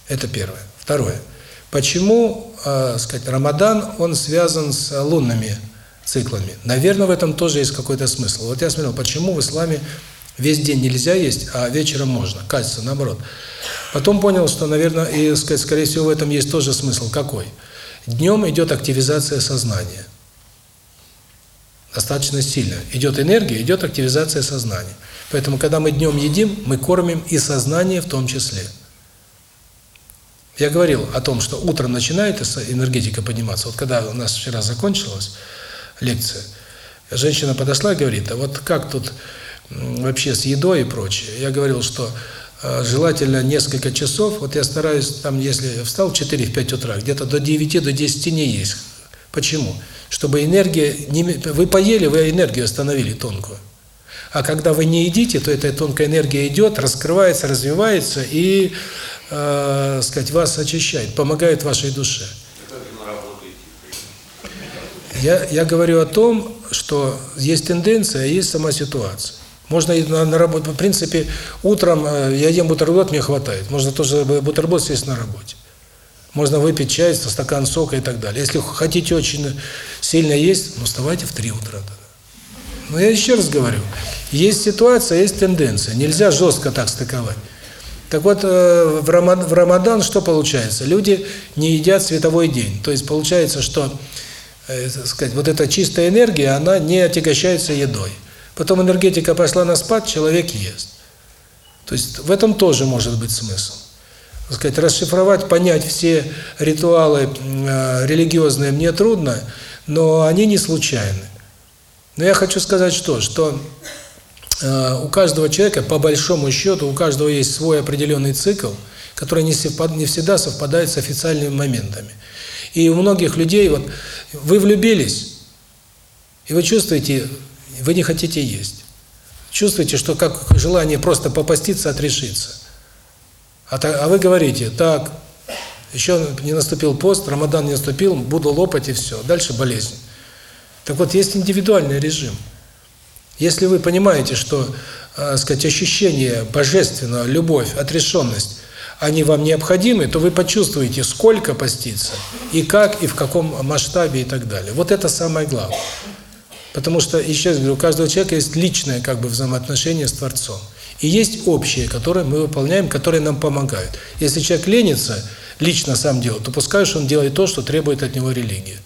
Это первое. Второе – Почему, э, сказать, Рамадан, он связан с лунными циклами? Наверное, в этом тоже есть какой-то смысл. Вот я смотрел, почему в исламе весь день нельзя есть, а вечером можно. Кажется, наоборот. Потом понял, что, наверное, и, сказать, скорее всего, в этом есть тоже смысл. Какой? Днем идет активизация сознания. Достаточно сильно. Идет энергия, идет активизация сознания. Поэтому, когда мы днем едим, мы кормим и сознание в том числе. Я говорил о том, что утром начинает энергетика подниматься. Вот когда у нас вчера закончилась лекция, женщина подошла и говорит, а вот как тут вообще с едой и прочее. Я говорил, что желательно несколько часов, вот я стараюсь, там, если встал в 4-5 утра, где-то до 9 до 10 не есть. Почему? Чтобы энергия, не, вы поели, вы энергию остановили тонкую. А когда вы не едите, то эта тонкая энергия идет, раскрывается, развивается и э, сказать, вас очищает, помогает вашей душе. Я, я говорю о том, что есть тенденция, а есть сама ситуация. Можно и на, на работу, в принципе, утром э, я ем бутерброд, мне хватает. Можно тоже бутерброд съесть на работе. Можно выпить чай, стакан сока и так далее. Если хотите очень сильно есть, ну вставайте в 3 утра. Но я еще раз говорю, есть ситуация, есть тенденция. Нельзя жестко так стыковать. Так вот, э, в Рамадан что получается? Люди не едят световой день. То есть получается, что э, сказать, вот эта чистая энергия, она не отягощается едой. Потом энергетика пошла на спад, человек ест. То есть в этом тоже может быть смысл. Так сказать, расшифровать, понять все ритуалы э, религиозные мне трудно, но они не случайны. Но я хочу сказать что, что Э, у каждого человека, по большому счету, у каждого есть свой определенный цикл, который не, совпад, не всегда совпадает с официальными моментами. И у многих людей, вот вы влюбились, и вы чувствуете, вы не хотите есть. Чувствуете, что как желание просто попаститься, отрешиться. А, а вы говорите, так, еще не наступил пост, Рамадан не наступил, буду лопать и все. Дальше болезнь. Так вот, есть индивидуальный режим. Если вы понимаете, что, э, сказать, ощущение божественного, любовь, отрешенность, они вам необходимы, то вы почувствуете, сколько поститься, и как, и в каком масштабе, и так далее. Вот это самое главное. Потому что, еще раз говорю, у каждого человека есть личное как бы взаимоотношение с Творцом. И есть общие, которые мы выполняем, которые нам помогают. Если человек ленится лично сам делать, то пускай он делает то, что требует от него религия.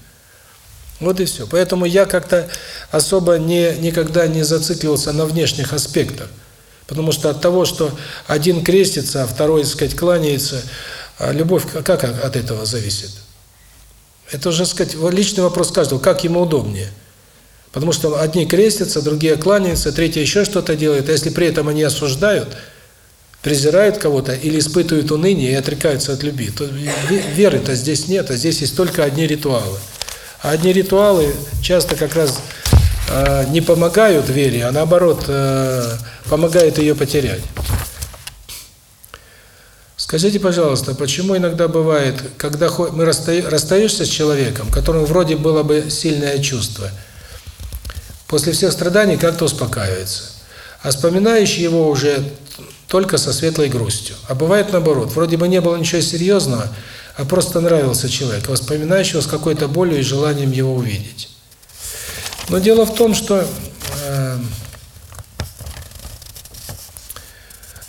Вот и все. Поэтому я как-то особо не никогда не зацикливался на внешних аспектах. Потому что от того, что один крестится, а второй, так сказать, кланяется, а любовь как от этого зависит? Это уже, сказать, личный вопрос каждого, как ему удобнее. Потому что одни крестятся, другие кланяются, третьи еще что-то делают. А если при этом они осуждают, презирают кого-то или испытывают уныние и отрекаются от любви, то веры-то здесь нет, а здесь есть только одни ритуалы. А одни ритуалы часто как раз э, не помогают вере, а наоборот э, помогают ее потерять. Скажите, пожалуйста, почему иногда бывает, когда мы расстаешься с человеком, которому вроде было бы сильное чувство, после всех страданий как-то успокаивается, а вспоминающий его уже только со светлой грустью. А бывает наоборот, вроде бы не было ничего серьезного, а просто нравился человек, а вспоминающего с какой-то болью и желанием его увидеть. Но дело в том, что э,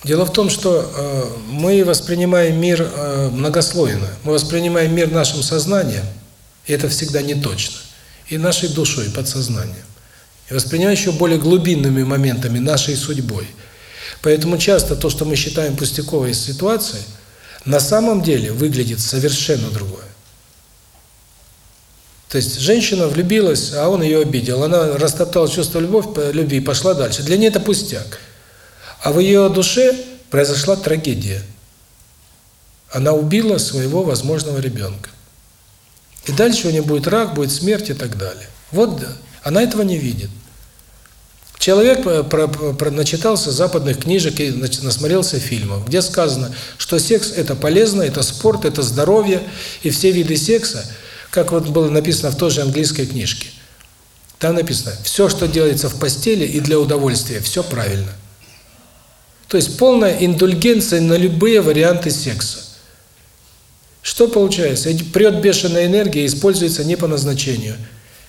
дело в том, что э, мы воспринимаем мир э, многослойно. Мы воспринимаем мир нашим сознанием, и это всегда не точно, и нашей душой, подсознанием. И еще более глубинными моментами нашей судьбой. Поэтому часто то, что мы считаем пустяковой ситуацией, на самом деле выглядит совершенно другое. То есть женщина влюбилась, а он ее обидел. Она растоптала чувство любовь, любви и пошла дальше. Для нее это пустяк. А в ее душе произошла трагедия. Она убила своего возможного ребенка. И дальше у нее будет рак, будет смерть и так далее. Вот. Она этого не видит. Человек про, про, начитался западных книжек и насмотрелся фильмов, где сказано, что секс – это полезно, это спорт, это здоровье, и все виды секса, как вот было написано в той же английской книжке. Там написано, все, что делается в постели и для удовольствия, все правильно. То есть полная индульгенция на любые варианты секса. Что получается? Прет бешеная энергия, используется не по назначению.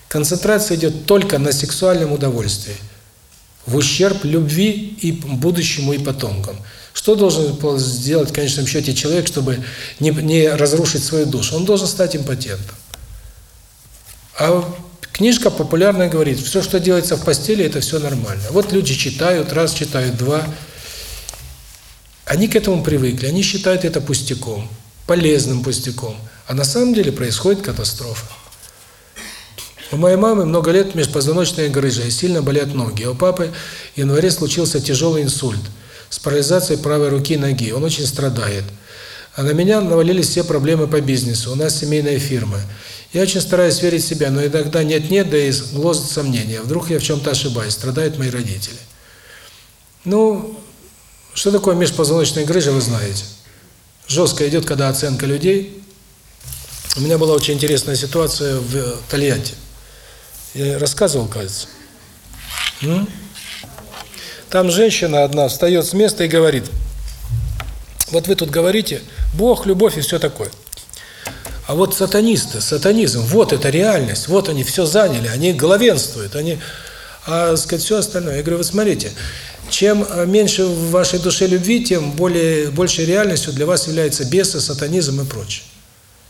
Концентрация идет только на сексуальном удовольствии в ущерб любви и будущему и потомкам. Что должен сделать в конечном счете человек, чтобы не, не разрушить свою душу? Он должен стать импотентом. А книжка популярная говорит, все, что делается в постели, это все нормально. Вот люди читают, раз читают, два. Они к этому привыкли, они считают это пустяком, полезным пустяком. А на самом деле происходит катастрофа. У моей мамы много лет межпозвоночная грыжа и сильно болят ноги. У папы в январе случился тяжелый инсульт с парализацией правой руки и ноги. Он очень страдает. А на меня навалились все проблемы по бизнесу. У нас семейная фирма. Я очень стараюсь верить в себя, но иногда нет-нет, да и гложет сомнения. Вдруг я в чем-то ошибаюсь, страдают мои родители. Ну, что такое межпозвоночная грыжа, вы знаете. Жестко идет, когда оценка людей. У меня была очень интересная ситуация в Тольятти. Я рассказывал, кажется. М? Там женщина одна встает с места и говорит, вот вы тут говорите, Бог, любовь и все такое. А вот сатанисты, сатанизм, вот это реальность, вот они все заняли, они главенствуют, они, а сказать, все остальное. Я говорю, вы смотрите, чем меньше в вашей душе любви, тем более большей реальностью для вас является бесы, сатанизм и прочее.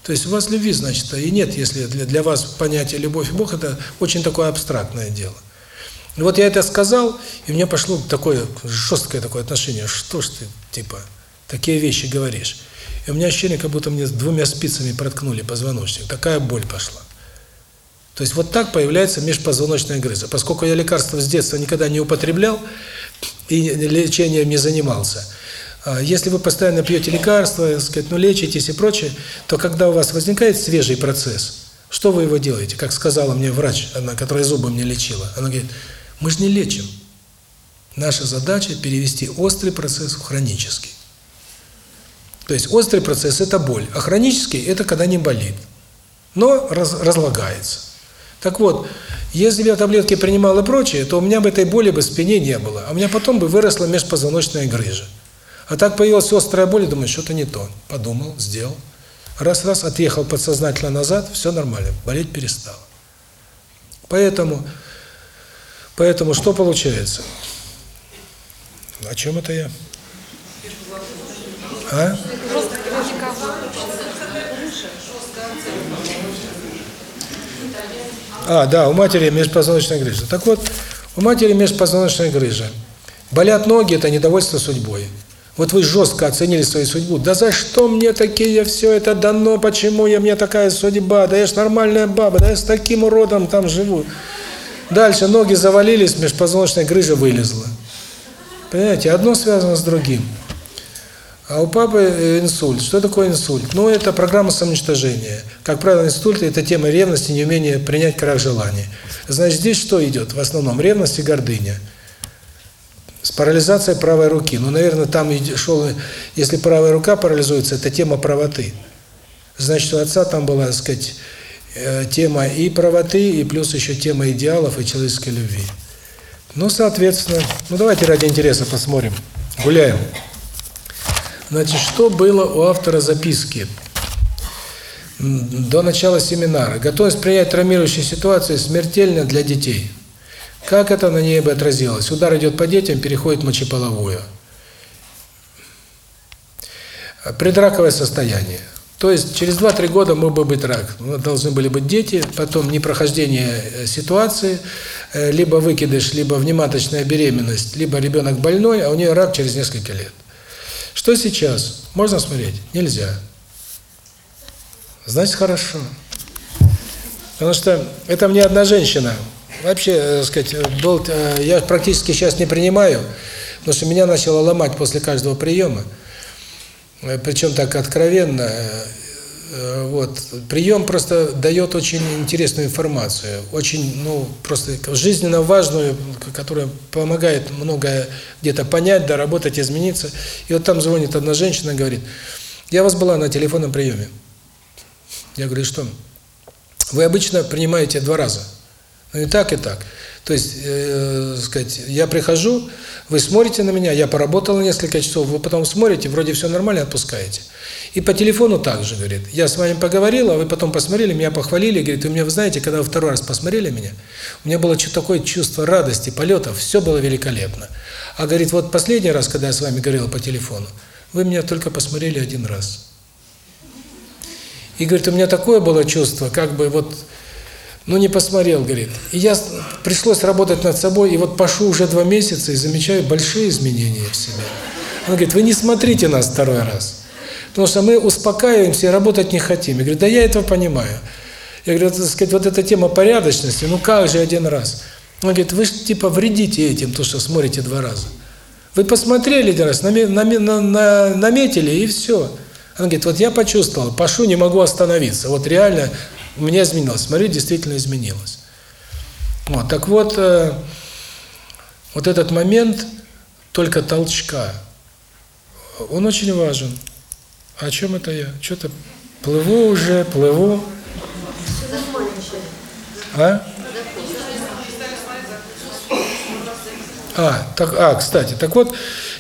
То есть у вас любви, значит, и нет, если для, для вас понятие любовь и Бог – это очень такое абстрактное дело. И вот я это сказал, и у меня пошло такое жесткое такое отношение. Что ж ты, типа, такие вещи говоришь? И у меня ощущение, как будто мне двумя спицами проткнули позвоночник. Такая боль пошла. То есть вот так появляется межпозвоночная грыза. Поскольку я лекарства с детства никогда не употреблял и лечением не занимался – если вы постоянно пьете лекарства, сказать, ну лечитесь и прочее, то когда у вас возникает свежий процесс, что вы его делаете? Как сказала мне врач, она, которая зубы мне лечила, она говорит, мы же не лечим. Наша задача перевести острый процесс в хронический. То есть острый процесс – это боль, а хронический – это когда не болит, но раз, разлагается. Так вот, если бы я таблетки принимал и прочее, то у меня бы этой боли бы в спине не было, а у меня потом бы выросла межпозвоночная грыжа. А так появилась острая боль, думаю, что-то не то. Подумал, сделал. Раз-раз отъехал подсознательно назад, все нормально, болеть перестало. Поэтому, поэтому что получается? О чем это я? А? А, да, у матери межпозвоночная грыжа. Так вот, у матери межпозвоночная грыжа. Болят ноги – это недовольство судьбой. Вот вы жестко оценили свою судьбу. Да за что мне такие все это дано? Почему я мне такая судьба? Да я ж нормальная баба, да я с таким уродом там живу. Дальше ноги завалились, межпозвоночная грыжа вылезла. Понимаете, одно связано с другим. А у папы э, инсульт. Что такое инсульт? Ну, это программа самоуничтожения. Как правило, инсульт – это тема ревности, неумения принять крах желаний. Значит, здесь что идет? В основном ревность и гордыня. С парализацией правой руки. Ну, наверное, там шел, если правая рука парализуется, это тема правоты. Значит, у отца там была, так сказать, э, тема и правоты, и плюс еще тема идеалов и человеческой любви. Ну, соответственно, ну давайте ради интереса посмотрим. Гуляем. Значит, что было у автора записки до начала семинара? Готовность принять травмирующие ситуации смертельно для детей. Как это на ней бы отразилось? Удар идет по детям, переходит мочеполовую. Предраковое состояние. То есть через 2-3 года мог бы быть рак. Должны были быть дети, потом непрохождение ситуации, либо выкидыш, либо внематочная беременность, либо ребенок больной, а у нее рак через несколько лет. Что сейчас? Можно смотреть? Нельзя. Значит, хорошо. Потому что это мне одна женщина. Вообще, так сказать, был, я практически сейчас не принимаю, потому что меня начало ломать после каждого приема. Причем так откровенно. Вот. Прием просто дает очень интересную информацию, очень, ну, просто жизненно важную, которая помогает многое где-то понять, доработать, измениться. И вот там звонит одна женщина говорит, я вас была на телефонном приеме. Я говорю, что? Вы обычно принимаете два раза. Ну и так, и так. То есть, э, сказать, я прихожу, вы смотрите на меня, я поработал несколько часов, вы потом смотрите, вроде все нормально, отпускаете. И по телефону также, говорит, я с вами поговорил, а вы потом посмотрели, меня похвалили, говорит, у меня, вы знаете, когда вы второй раз посмотрели меня, у меня было такое чувство радости, полета, все было великолепно. А говорит, вот последний раз, когда я с вами говорил по телефону, вы меня только посмотрели один раз. И говорит, у меня такое было чувство, как бы вот ну, не посмотрел, говорит. И я пришлось работать над собой, и вот пошу уже два месяца и замечаю большие изменения в себе. Он говорит, вы не смотрите нас второй раз. Потому что мы успокаиваемся и работать не хотим. Я говорю, да я этого понимаю. Я говорю, сказать, вот эта тема порядочности, ну как же один раз? Он говорит, вы же типа вредите этим, то, что смотрите два раза. Вы посмотрели один раз, наметили, и все. Он говорит, вот я почувствовал, пошу, не могу остановиться. Вот реально у меня изменилось. Смотри, действительно изменилось. Вот, так вот, э, вот этот момент только толчка, он очень важен. О чем это я? Что-то плыву уже, плыву. А? А, так, а, кстати, так вот,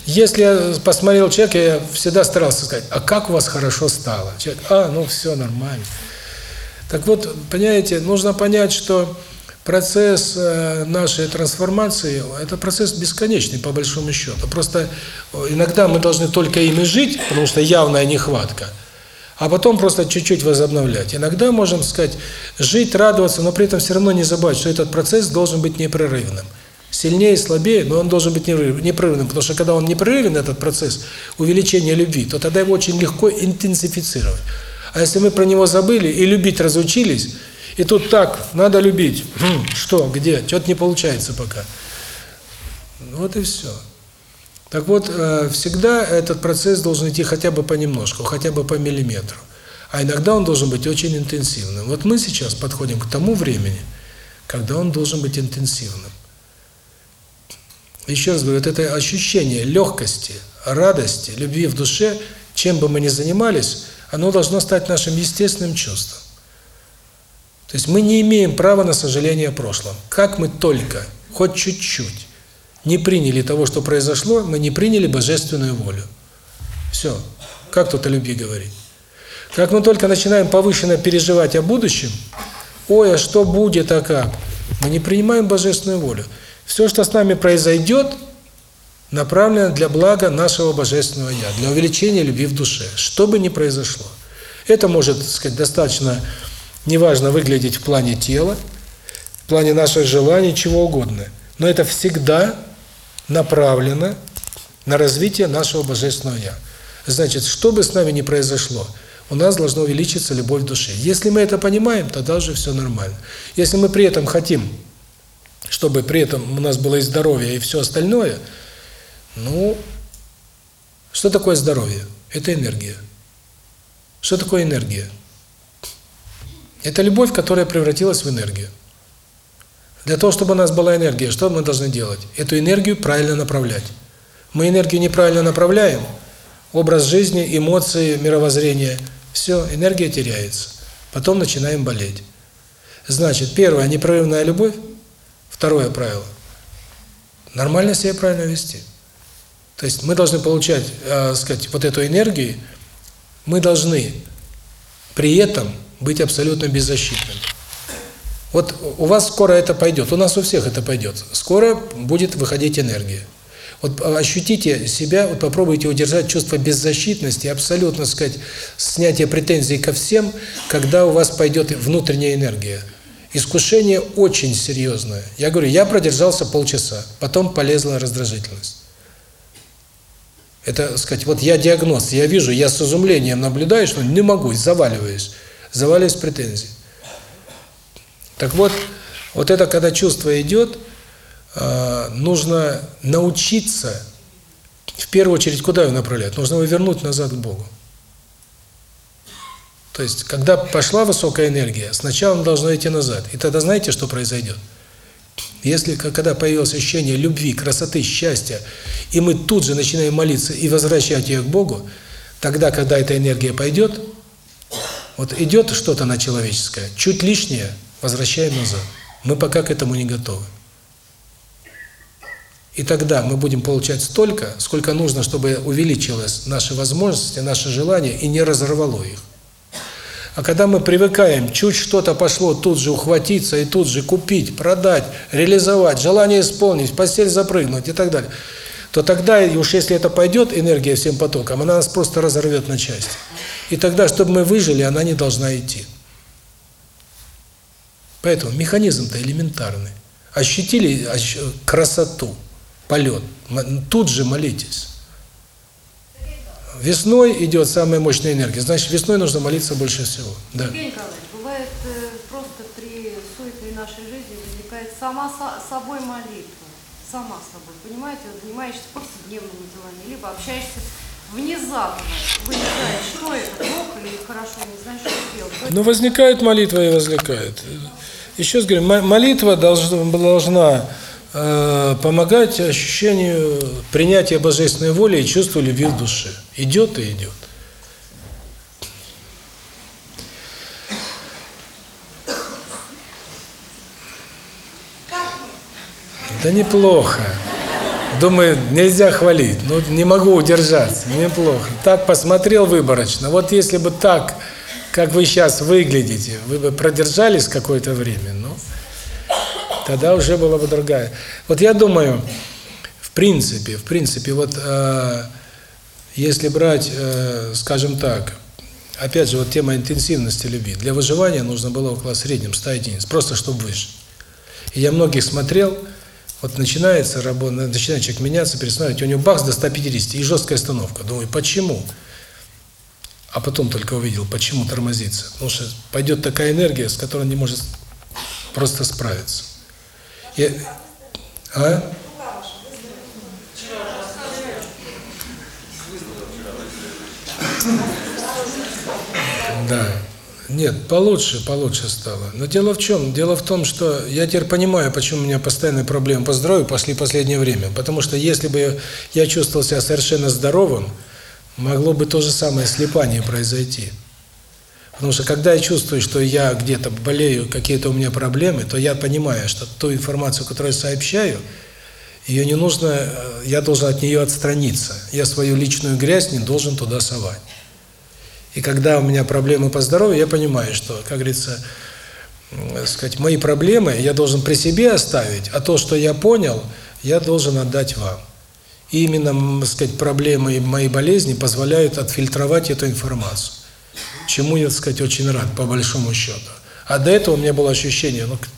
если я посмотрел человека, я всегда старался сказать, а как у вас хорошо стало? Человек, а, ну все нормально. Так вот, понимаете, нужно понять, что процесс э, нашей трансформации – это процесс бесконечный, по большому счету. Просто э, иногда мы должны только ими жить, потому что явная нехватка, а потом просто чуть-чуть возобновлять. Иногда можем сказать, жить, радоваться, но при этом все равно не забывать, что этот процесс должен быть непрерывным. Сильнее, слабее, но он должен быть непрерывным, потому что когда он непрерывен, этот процесс увеличения любви, то тогда его очень легко интенсифицировать. А если мы про него забыли и любить разучились, и тут так, надо любить, хм, что, где, что-то не получается пока. Вот и все. Так вот, э, всегда этот процесс должен идти хотя бы понемножку, хотя бы по миллиметру. А иногда он должен быть очень интенсивным. Вот мы сейчас подходим к тому времени, когда он должен быть интенсивным. Еще раз говорю, вот это ощущение легкости, радости, любви в душе, чем бы мы ни занимались, оно должно стать нашим естественным чувством. То есть мы не имеем права на сожаление о прошлом. Как мы только, хоть чуть-чуть, не приняли того, что произошло, мы не приняли божественную волю. Все. Как тут о любви говорить? Как мы только начинаем повышенно переживать о будущем, ой, а что будет, а как? Мы не принимаем божественную волю. Все, что с нами произойдет, направлена для блага нашего Божественного Я, для увеличения любви в душе, что бы ни произошло. Это может, так сказать, достаточно неважно выглядеть в плане тела, в плане наших желаний, чего угодно. Но это всегда направлено на развитие нашего Божественного Я. Значит, что бы с нами ни произошло, у нас должна увеличиться любовь в душе. Если мы это понимаем, тогда уже все нормально. Если мы при этом хотим, чтобы при этом у нас было и здоровье, и все остальное, ну, что такое здоровье? Это энергия. Что такое энергия? Это любовь, которая превратилась в энергию. Для того, чтобы у нас была энергия, что мы должны делать? Эту энергию правильно направлять. Мы энергию неправильно направляем, образ жизни, эмоции, мировоззрение, все, энергия теряется. Потом начинаем болеть. Значит, первое – непрерывная любовь. Второе правило – нормально себя правильно вести. То есть мы должны получать, э, сказать, вот эту энергию, мы должны при этом быть абсолютно беззащитными. Вот у вас скоро это пойдет, у нас у всех это пойдет. Скоро будет выходить энергия. Вот ощутите себя, вот попробуйте удержать чувство беззащитности, абсолютно, сказать, снятие претензий ко всем, когда у вас пойдет внутренняя энергия. Искушение очень серьезное. Я говорю, я продержался полчаса, потом полезла раздражительность. Это, сказать, вот я диагноз, я вижу, я с изумлением наблюдаю, что не могу, заваливаюсь, заваливаюсь претензий. Так вот, вот это, когда чувство идет, э, нужно научиться, в первую очередь, куда его направлять? Нужно его вернуть назад к Богу. То есть, когда пошла высокая энергия, сначала она должна идти назад. И тогда знаете, что произойдет? Если, когда появилось ощущение любви, красоты, счастья, и мы тут же начинаем молиться и возвращать ее к Богу, тогда, когда эта энергия пойдет, вот идет что-то на человеческое, чуть лишнее возвращаем назад. Мы пока к этому не готовы. И тогда мы будем получать столько, сколько нужно, чтобы увеличилось наши возможности, наши желания и не разорвало их. А когда мы привыкаем, чуть что-то пошло, тут же ухватиться и тут же купить, продать, реализовать, желание исполнить, постель запрыгнуть и так далее, то тогда, уж если это пойдет, энергия всем потоком, она нас просто разорвет на части. И тогда, чтобы мы выжили, она не должна идти. Поэтому механизм-то элементарный. Ощутили красоту, полет, тут же молитесь. Весной идет самая мощная энергия, значит, весной нужно молиться больше всего. Да. Евгений Николаевич, бывает э, просто при суете нашей жизни возникает сама со собой молитва. Сама собой, понимаете, вот занимаешься повседневными делами, либо общаешься внезапно. Вы не знаете, что это, плохо или хорошо, не знаешь, что делать. Ну, возникает молитва и возникает. Еще раз говорю, молитва должна, должна э, помогать ощущению принятия божественной воли и чувству любви в душе. Идет и идет. Да неплохо. Думаю, нельзя хвалить, но не могу удержаться, неплохо. Так посмотрел выборочно. Вот если бы так, как вы сейчас выглядите, вы бы продержались какое-то время, ну, тогда уже была бы другая. Вот я думаю, в принципе, в принципе, вот э, если брать, э, скажем так, опять же, вот тема интенсивности любви. Для выживания нужно было около среднем 100 единиц, просто чтобы выжить. И я многих смотрел, вот начинается работа, начинает человек меняться, перестанавливать, у него бакс до 150 и жесткая остановка. Думаю, почему? А потом только увидел, почему тормозится. Потому что пойдет такая энергия, с которой он не может просто справиться. Я... А? Да. Нет, получше, получше стало. Но дело в чем? Дело в том, что я теперь понимаю, почему у меня постоянные проблемы по здоровью пошли последнее время. Потому что если бы я чувствовал себя совершенно здоровым, могло бы то же самое слепание произойти. Потому что когда я чувствую, что я где-то болею, какие-то у меня проблемы, то я понимаю, что ту информацию, которую я сообщаю, ее не нужно, э, я должен от нее отстраниться. Я свою личную грязь не должен туда совать. И когда у меня проблемы по здоровью, я понимаю, что, как говорится, сказать, мои проблемы я должен при себе оставить, а то, что я понял, я должен отдать вам. И именно, так сказать, проблемы и мои болезни позволяют отфильтровать эту информацию. Чему я, так сказать, очень рад, по большому счету. А до этого у меня было ощущение, ну, так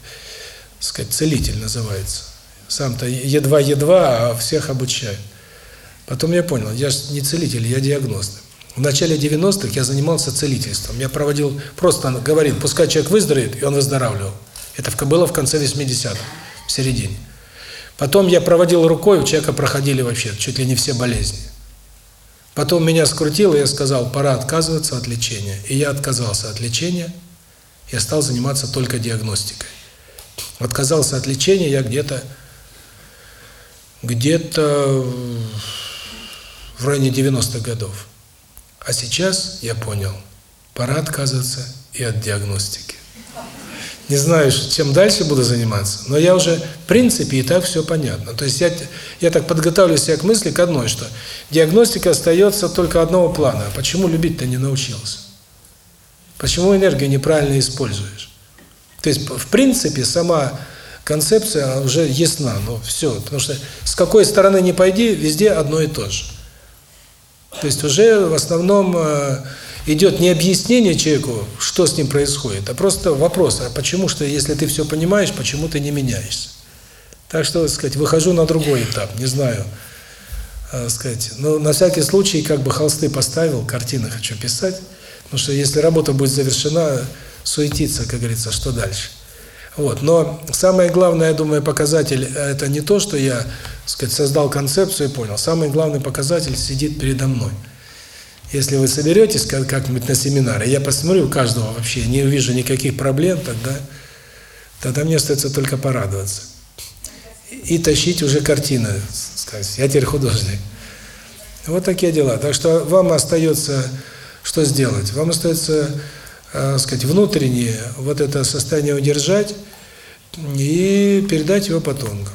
сказать, целитель называется. Сам-то едва-едва, а всех обучаю. Потом я понял, я же не целитель, я диагност. В начале 90-х я занимался целительством. Я проводил, просто говорил, пускай человек выздоровеет, и он выздоравливал. Это было в конце 80-х, в середине. Потом я проводил рукой, у человека проходили вообще чуть ли не все болезни. Потом меня скрутило, я сказал, пора отказываться от лечения. И я отказался от лечения, я стал заниматься только диагностикой. Отказался от лечения я где-то где-то в районе 90-х годов. А сейчас я понял, пора отказываться и от диагностики. Не знаю, чем дальше буду заниматься, но я уже, в принципе, и так все понятно. То есть я, я так подготавливаю себя к мысли к одной, что диагностика остается только одного плана. А почему любить-то не научился? Почему энергию неправильно используешь? То есть, в принципе, сама концепция уже ясна, но все. Потому что с какой стороны не пойди, везде одно и то же. То есть уже в основном э, идет не объяснение человеку, что с ним происходит, а просто вопрос, а почему, что если ты все понимаешь, почему ты не меняешься? Так что, так сказать, выхожу на другой этап, не знаю, э, сказать, но на всякий случай как бы холсты поставил, картины хочу писать, потому что если работа будет завершена, суетиться, как говорится, что дальше. Вот. Но самое главное, я думаю, показатель – это не то, что я, так сказать, создал концепцию и понял. Самый главный показатель сидит передо мной. Если вы соберетесь как- как-нибудь на семинары, я посмотрю каждого вообще, не увижу никаких проблем, тогда, тогда мне остается только порадоваться. И тащить уже картины, сказать, я теперь художник. Вот такие дела. Так что вам остается что сделать? Вам остается, э, сказать, внутреннее вот это состояние удержать и передать его потомкам.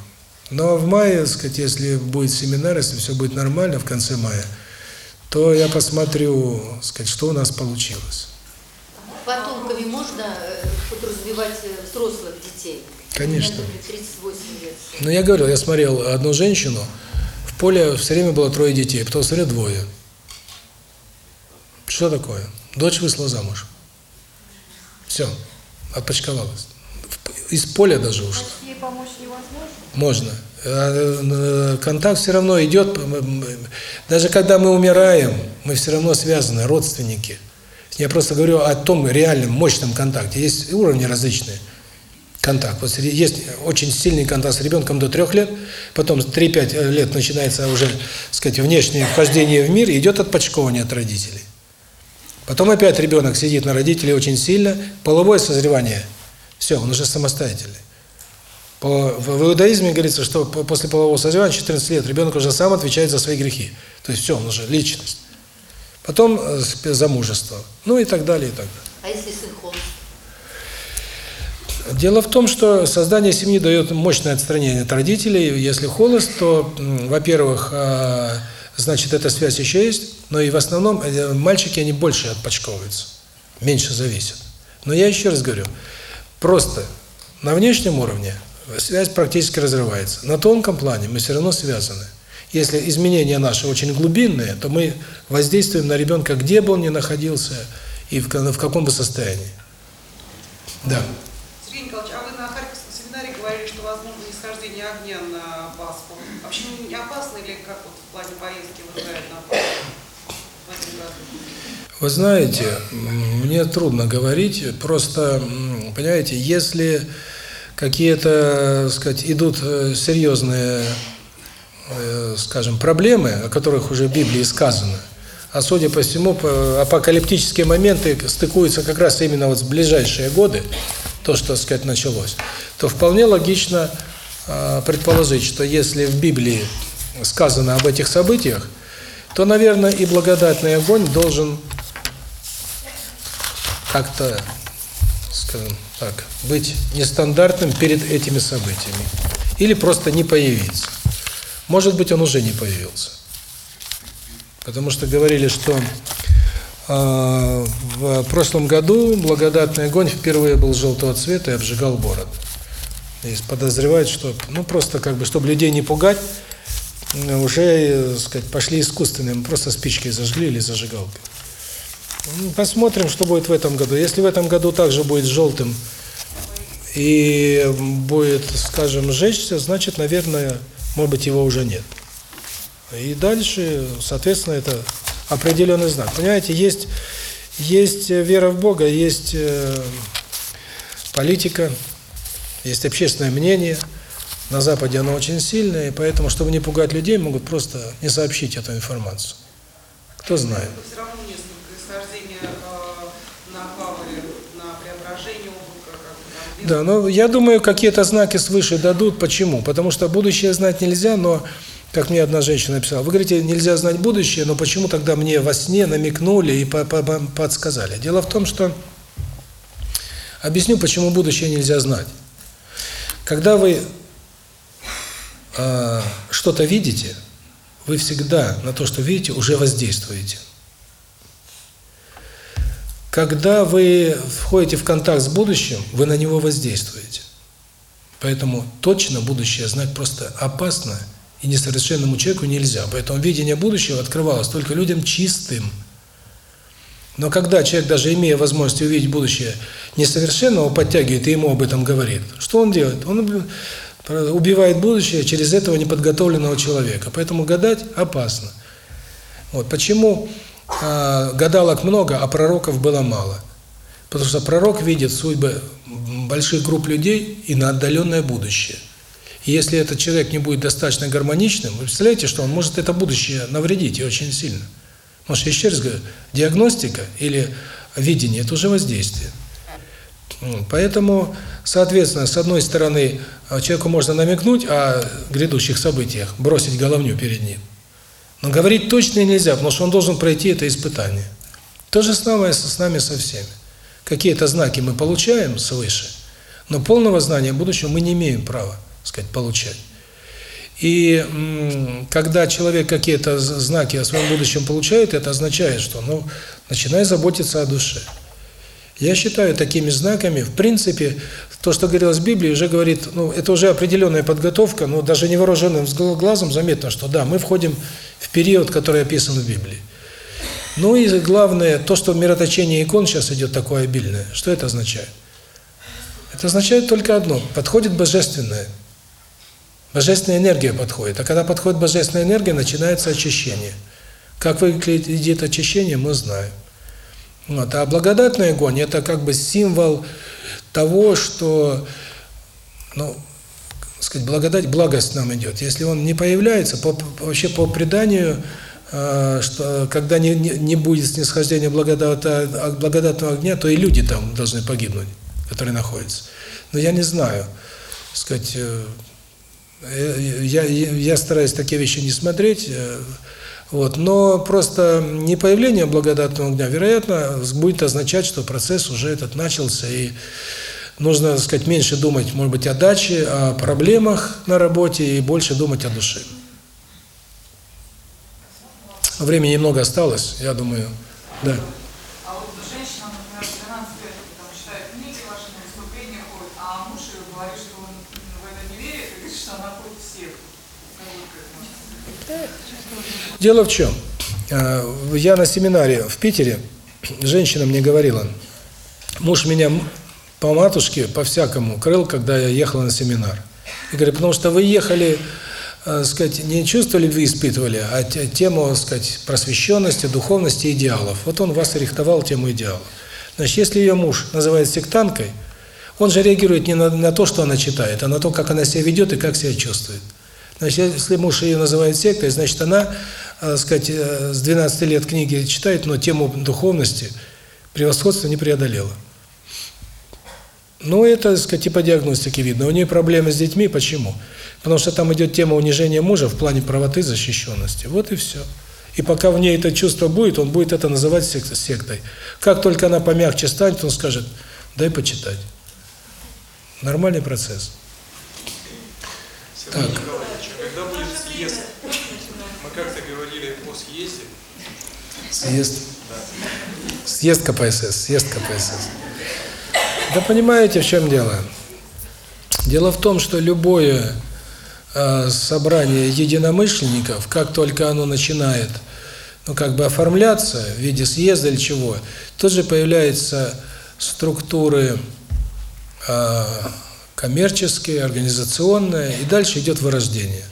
Но в мае, сказать, если будет семинар, если все будет нормально в конце мая, то я посмотрю, сказать, что у нас получилось. Потомками можно э, подразумевать э, взрослых детей? Конечно. Мне, например, 38 лет. Но я говорил, я смотрел одну женщину, в поле все время было трое детей, потом смотрю двое. Что такое? Дочь вышла замуж. Все, отпочковалась. Из поля даже ушла. Значит, ей помочь невозможно? Можно. А, э, Контакт все равно идет. Даже когда мы умираем, мы все равно связаны, родственники. Я просто говорю о том реальном, мощном контакте. Есть уровни различные. Контакт. Вот есть очень сильный контакт с ребенком до трех лет, потом 3-5 лет начинается уже, так сказать, внешнее вхождение в мир, и идет отпочковывание от родителей. Потом опять ребенок сидит на родителей очень сильно, половое созревание, все, он уже самостоятельный. По, в, иудаизме говорится, что по- после полового созревания 14 лет ребенок уже сам отвечает за свои грехи. То есть все, он уже личность. Потом э, замужество, ну и так далее, и так далее. А если сын холост? Дело в том, что создание семьи дает мощное отстранение от родителей. Если холост, то, во-первых, э, значит, эта связь еще есть, но и в основном э, мальчики, они больше отпочковываются, меньше зависят. Но я еще раз говорю, просто на внешнем уровне связь практически разрывается. На тонком плане мы все равно связаны. Если изменения наши очень глубинные, то мы воздействуем на ребенка, где бы он ни находился и в, в каком бы состоянии. Да. Сергей Николаевич, а вы на Харьковском семинаре говорили, что возможно нисхождение огня на Пасху. Вообще не опасно или как вот в плане поездки вызывает на Пасху в? Вы знаете, мне трудно говорить, просто, понимаете, если какие-то, так сказать, идут э, серьезные, э, скажем, проблемы, о которых уже в Библии сказано, а судя по всему, по- апокалиптические моменты стыкуются как раз именно вот с ближайшие годы, то, что, так сказать, началось, то вполне логично э, предположить, что если в Библии сказано об этих событиях, то, наверное, и благодатный огонь должен как-то, скажем так, быть нестандартным перед этими событиями. Или просто не появиться. Может быть, он уже не появился. Потому что говорили, что э, в прошлом году благодатный огонь впервые был желтого цвета и обжигал город. И подозревают, что, ну, просто как бы, чтобы людей не пугать, уже, э, сказать, пошли искусственным, просто спичкой зажгли или зажигалкой. Посмотрим, что будет в этом году. Если в этом году также будет желтым и будет, скажем, жечься, значит, наверное, может быть, его уже нет. И дальше, соответственно, это определенный знак. Понимаете, есть есть вера в Бога, есть э, политика, есть общественное мнение. На Западе оно очень сильное, и поэтому, чтобы не пугать людей, могут просто не сообщить эту информацию. Кто знает. Все равно несколько исхождения э, на Павле, на преображение облака, как бы там, Да, но я думаю, какие-то знаки свыше дадут. Почему? Потому что будущее знать нельзя, но, как мне одна женщина написала, вы говорите, нельзя знать будущее, но почему тогда мне во сне намекнули и по -по -по подсказали? Дело в том, что... Объясню, почему будущее нельзя знать. Когда вы э, что-то видите, вы всегда на то, что видите, уже воздействуете. Когда вы входите в контакт с будущим, вы на него воздействуете. Поэтому точно будущее знать просто опасно, и несовершенному человеку нельзя. Поэтому видение будущего открывалось только людям чистым. Но когда человек, даже имея возможность увидеть будущее несовершенного, подтягивает и ему об этом говорит, что он делает? Он убивает будущее через этого неподготовленного человека. Поэтому гадать опасно. Вот почему э, гадалок много, а пророков было мало. Потому что пророк видит судьбы больших групп людей и на отдаленное будущее. И если этот человек не будет достаточно гармоничным, вы представляете, что он может это будущее навредить и очень сильно. Потому что, еще раз говорю, диагностика или видение – это уже воздействие. Поэтому, соответственно, с одной стороны, человеку можно намекнуть о грядущих событиях, бросить головню перед ним. Но говорить точно нельзя, потому что он должен пройти это испытание. То же самое с нами со всеми. Какие-то знаки мы получаем свыше, но полного знания будущего мы не имеем права, сказать, получать. И когда человек какие-то знаки о своем будущем получает, это означает, что, ну, начинай заботиться о душе. Я считаю такими знаками, в принципе, то, что говорилось в Библии, уже говорит, ну, это уже определенная подготовка, но даже невооруженным глазом заметно, что да, мы входим в период, который описан в Библии. Ну и главное, то, что мироточение икон сейчас идет такое обильное, что это означает? Это означает только одно – подходит божественное. Божественная энергия подходит. А когда подходит божественная энергия, начинается очищение. Как выглядит очищение, мы знаем. Вот. А благодатный огонь – это как бы символ того, что, ну, сказать, благодать, благость нам идет. Если он не появляется, по, вообще по преданию, э, что когда не, не, не будет снисхождения благодатного, благодатного огня, то и люди там должны погибнуть, которые находятся. Но я не знаю, сказать, э, я, я стараюсь такие вещи не смотреть, э, вот, но просто не появление благодатного огня, вероятно, будет означать, что процесс уже этот начался, и нужно, так сказать, меньше думать, может быть, о даче, о проблемах на работе и больше думать о душе. Времени немного осталось, я думаю, да. А вот женщина, например, 12 лет там, читает книги ваши на выступления ходит, а муж ее говорит, что он в это не верит, и говорит, что она ходит в секту. Дело в чем? Я на семинаре в Питере, женщина мне говорила, муж меня по матушке, по-всякому крыл, когда я ехала на семинар. И говорит, потому что вы ехали, э, сказать, не чувство любви испытывали, а тему, сказать, просвещенности, духовности, идеалов. Вот он вас рихтовал тему идеалов. Значит, если ее муж называет сектанткой, он же реагирует не на, на то, что она читает, а на то, как она себя ведет и как себя чувствует. Значит, если муж ее называет сектой, значит, она, э, сказать, э, с 12 лет книги читает, но тему духовности, превосходства не преодолела. Ну, это, так сказать, типа диагностики видно. У нее проблемы с детьми. Почему? Потому что там идет тема унижения мужа в плане правоты, защищенности. Вот и все. И пока в ней это чувство будет, он будет это называть сектой. Как только она помягче станет, он скажет, дай почитать. Нормальный процесс. Сергей так. Николаевич, а когда будет съезд? Мы как-то говорили о съезде. Съезд? Съезд КПСС, съезд КПСС. Да понимаете, в чем дело? Дело в том, что любое э, собрание единомышленников, как только оно начинает, ну, как бы оформляться в виде съезда или чего, тут же появляются структуры э, коммерческие, организационные, и дальше идет вырождение.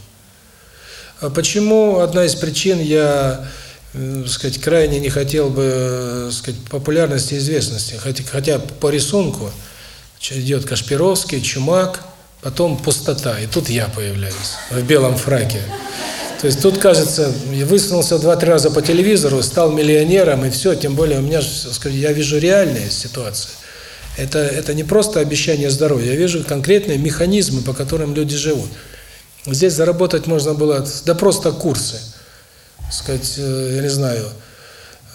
А почему одна из причин я, сказать, крайне не хотел бы, э, сказать, популярности и известности, хотя, хотя по рисунку идет Кашпировский, Чумак, потом пустота, и тут я появляюсь в белом фраке. То есть тут, кажется, я высунулся два-три раза по телевизору, стал миллионером, и все, тем более у меня, я вижу реальные ситуации. Это, это не просто обещание здоровья, я вижу конкретные механизмы, по которым люди живут. Здесь заработать можно было, да просто курсы, сказать, э, я не знаю,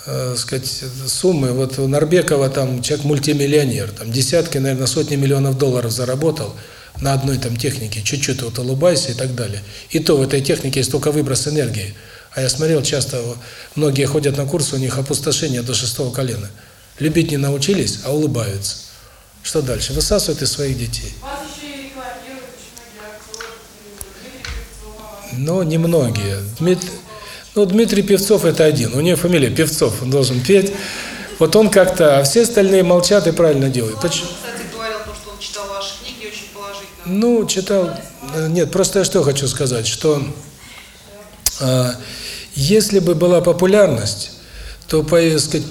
э, сказать, суммы. Вот у Нарбекова там человек мультимиллионер, там десятки, наверное, сотни миллионов долларов заработал на одной там технике, чуть-чуть вот улыбайся и так далее. И то в этой технике есть только выброс энергии. А я смотрел, часто многие ходят на курсы, у них опустошение до шестого колена. Любить не научились, а улыбаются. Что дальше? Высасывают из своих детей. Дмитрий. Но немногие. Дмит... Ну, Дмитрий Певцов – это один. У него фамилия Певцов, он должен петь. Вот он как-то, а все остальные молчат и правильно делают. Почему? Он, кстати, говорил, то, что он читал ваши книги очень положительно. Ну, читал... Нет, просто я что хочу сказать, что э, если бы была популярность, то, по, сказать,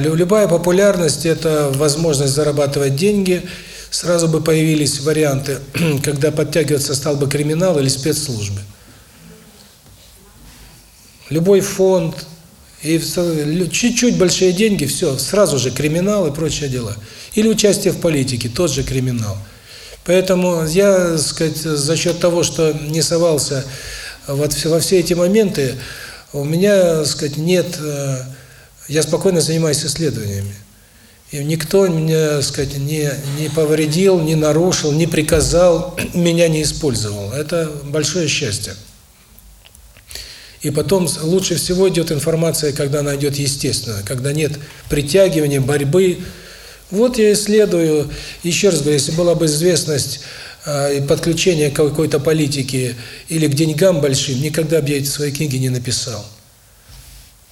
любая популярность – это возможность зарабатывать деньги. Сразу бы появились варианты, когда подтягиваться стал бы криминал или спецслужбы. Любой фонд, и чуть-чуть большие деньги, все, сразу же криминал и прочие дела. Или участие в политике, тот же криминал. Поэтому я, сказать, за счет того, что не совался вот во все эти моменты, у меня, сказать, нет я спокойно занимаюсь исследованиями. И никто меня, сказать, не не повредил, не нарушил, не приказал, меня не использовал. Это большое счастье. И потом лучше всего идет информация, когда она идет естественно, когда нет притягивания, борьбы. Вот я исследую, еще раз говорю, если была бы известность э, и подключение к какой-то политике или к деньгам большим, никогда бы я эти свои книги не написал.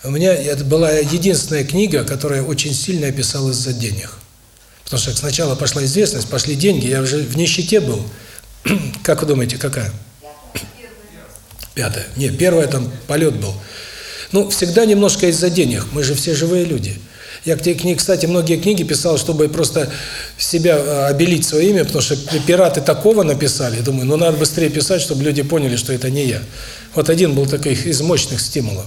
У меня это была единственная книга, которая очень сильно описалась за денег. Потому что сначала пошла известность, пошли деньги, я уже в нищете был. Как вы думаете, какая? Пятая. Нет, первая там полет был. Ну, всегда немножко из-за денег. Мы же все живые люди. Я к книги, кстати, многие книги писал, чтобы просто себя а, обелить свое имя, потому что пираты такого написали. Думаю, ну надо быстрее писать, чтобы люди поняли, что это не я. Вот один был такой из мощных стимулов.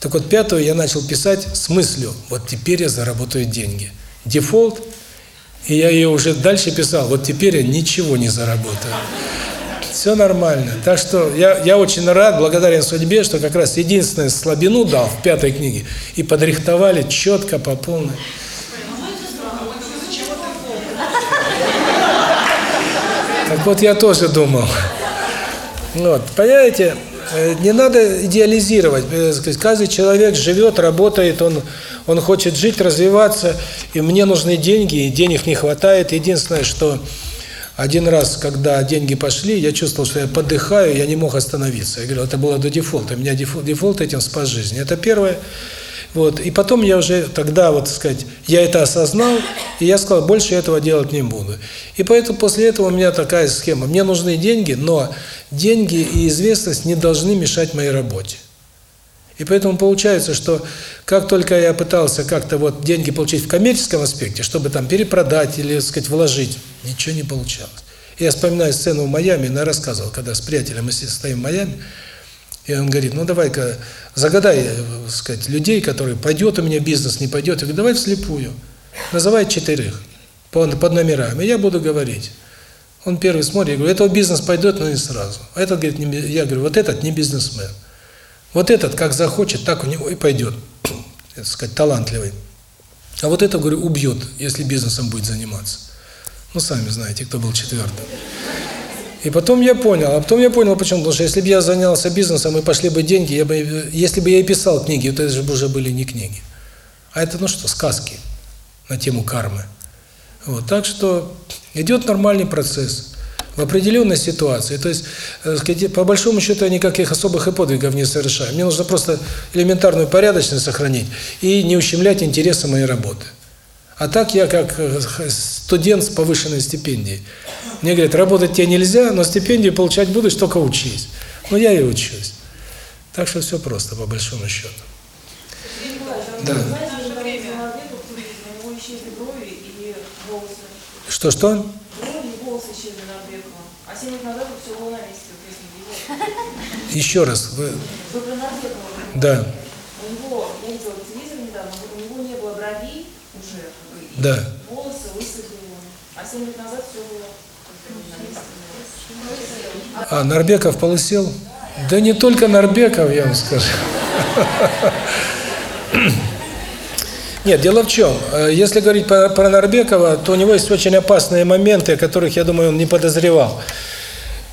Так вот, пятую я начал писать с мыслью, вот теперь я заработаю деньги. Дефолт, и я ее уже дальше писал, вот теперь я ничего не заработаю. Все нормально. Так что я, я очень рад, благодарен судьбе, что как раз единственную слабину дал в пятой книге, и подрихтовали четко, по полной. Так вот, я тоже думал. Вот, понимаете, Э, не надо идеализировать. Э, каждый человек живет, работает, он он хочет жить, развиваться, и мне нужны деньги, и денег не хватает. Единственное, что один раз, когда деньги пошли, я чувствовал, что я подыхаю, я не мог остановиться. Я говорю, это было до дефолта. Меня дефолт, дефолт этим спас жизнь. Это первое. Вот. И потом я уже тогда, вот сказать, я это осознал, и я сказал, больше этого делать не буду. И поэтому после этого у меня такая схема. Мне нужны деньги, но деньги и известность не должны мешать моей работе. И поэтому получается, что как только я пытался как-то вот деньги получить в коммерческом аспекте, чтобы там перепродать или, так сказать, вложить, ничего не получалось. Я вспоминаю сцену в Майами, я рассказывал, когда с приятелем мы стоим в Майами, и он говорит, ну давай-ка загадай, так э, сказать, людей, которые пойдет у меня бизнес, не пойдет. Я говорю, давай вслепую. Называй четырех под, номерами, я буду говорить. Он первый смотрит, я говорю, этого бизнес пойдет, но не сразу. А этот говорит, я говорю, вот этот не бизнесмен. Вот этот как захочет, так у него и пойдет. Так сказать, талантливый. А вот это, говорю, убьет, если бизнесом будет заниматься. Ну, сами знаете, кто был четвертым. И потом я понял, а потом я понял, почему. Потому что если бы я занялся бизнесом и пошли бы деньги, я бы, если бы я и писал книги, то это же уже были не книги. А это, ну что, сказки на тему кармы. Вот, так что идет нормальный процесс. В определенной ситуации. То есть, э, по большому счету, я никаких особых и подвигов не совершаю. Мне нужно просто элементарную порядочность сохранить и не ущемлять интересы моей работы. А так я как э, студент с повышенной стипендией. Мне говорят, работать тебе нельзя, но стипендию получать будешь, только учись. Ну, я и учусь. Так что все просто, по большому счету. Да. наше время у него исчезли брови и волосы. Что-что? Брови и волосы исчезли Нарбекова. А 7 лет назад все было на месте, вот если. Еще раз. Вы... Вы про говорите. Да, У него, я видела по телевизору недавно, у него не было бровей уже, Да. волосы высохли. А 7 лет назад все было. А, Нарбеков полысел? Да не только Нарбеков, я вам скажу. Нет, дело в чем. Э, Если говорить про, про Нарбекова, то у него есть очень опасные моменты, о которых, я думаю, он не подозревал.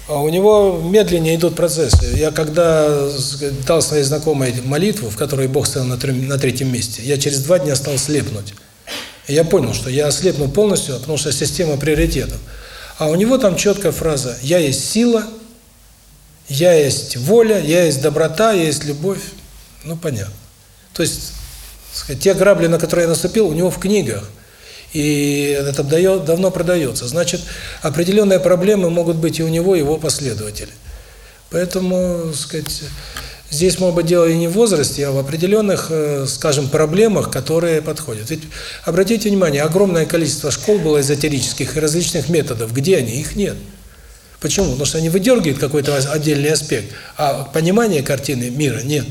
А У него медленнее идут процессы. Я когда дал своей знакомой молитву, в которой Бог стоял на, трем- на третьем месте, я через два дня стал слепнуть. Я понял, что я ослепну полностью, потому что система приоритетов. А у него там четкая фраза «Я есть сила, я есть воля, я есть доброта, я есть любовь». Ну, понятно. То есть, те грабли, на которые я наступил, у него в книгах. И это давно продается. Значит, определенные проблемы могут быть и у него, и его последователей. Поэтому, сказать, здесь, может быть, дело не в возрасте, а в определенных, э, скажем, проблемах, которые подходят. Ведь, обратите внимание, огромное количество школ было эзотерических и различных методов. Где они? Их нет. Почему? Потому что они выдергивают какой-то отдельный аспект, а понимания картины мира нет.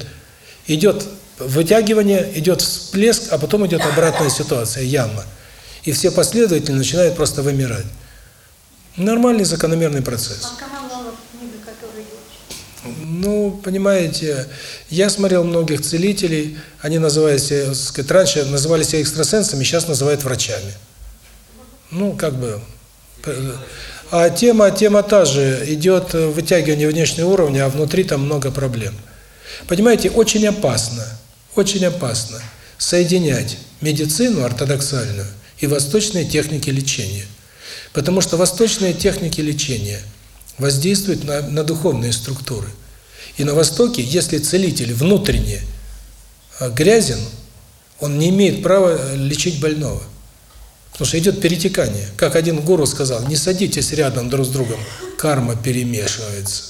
Идет вытягивание, идет всплеск, а потом идет обратная ситуация, яма. И все последователи начинают просто вымирать. Нормальный закономерный процесс. А. Ну, понимаете, я смотрел многих целителей, они называют себя, так сказать, раньше называли себя экстрасенсами, сейчас называют врачами. Ну, как бы... э, А тема, тема та же, идет э, вытягивание внешнего уровня, а внутри там много проблем. Понимаете, очень опасно, очень опасно соединять медицину ортодоксальную и восточные техники лечения. Потому что восточные техники лечения воздействуют на, на духовные структуры. И на Востоке, если целитель внутренне а, грязен, он не имеет права э, лечить больного. Потому что идет перетекание. Как один гуру сказал, не садитесь рядом друг с другом, карма перемешивается.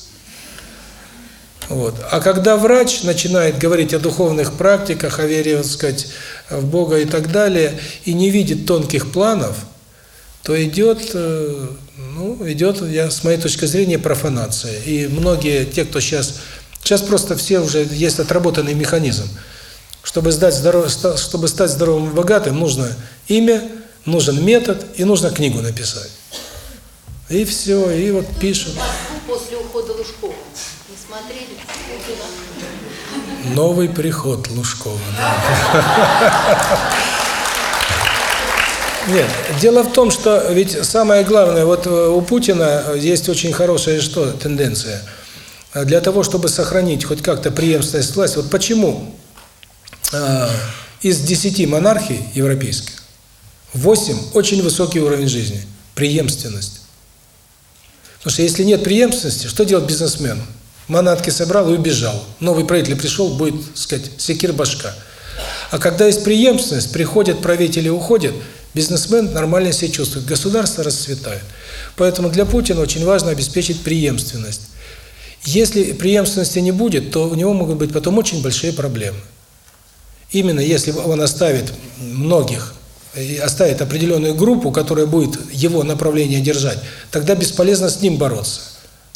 Вот. А когда врач начинает говорить о духовных практиках, о вере, так сказать, в Бога и так далее, и не видит тонких планов, то идет, э, ну, идет, я, с моей точки зрения, профанация. И многие, те, кто сейчас, сейчас просто все уже, есть отработанный механизм. Чтобы, сдать здоров, чтобы стать здоровым и богатым, нужно имя, нужен метод и нужно книгу написать. И все, и вот пишут. После ухода Лужкова. Не смотрели? Новый приход Лужкова. Нет, дело в том, что ведь самое главное, вот э, у Путина есть очень хорошая что тенденция. Для того, чтобы сохранить хоть как-то преемственность власти, вот почему э, из 10 монархий европейских 8 очень высокий уровень жизни, преемственность. Потому что если нет преемственности, что делать бизнесмену? Манатки собрал и убежал. Новый правитель пришел, будет, так сказать, секир башка. А когда есть преемственность, приходят правители, уходят, бизнесмен нормально себя чувствует, государство расцветает. Поэтому для Путина очень важно обеспечить преемственность. Если преемственности не будет, то у него могут быть потом очень большие проблемы. Именно если он оставит многих, оставит определенную группу, которая будет его направление держать, тогда бесполезно с ним бороться.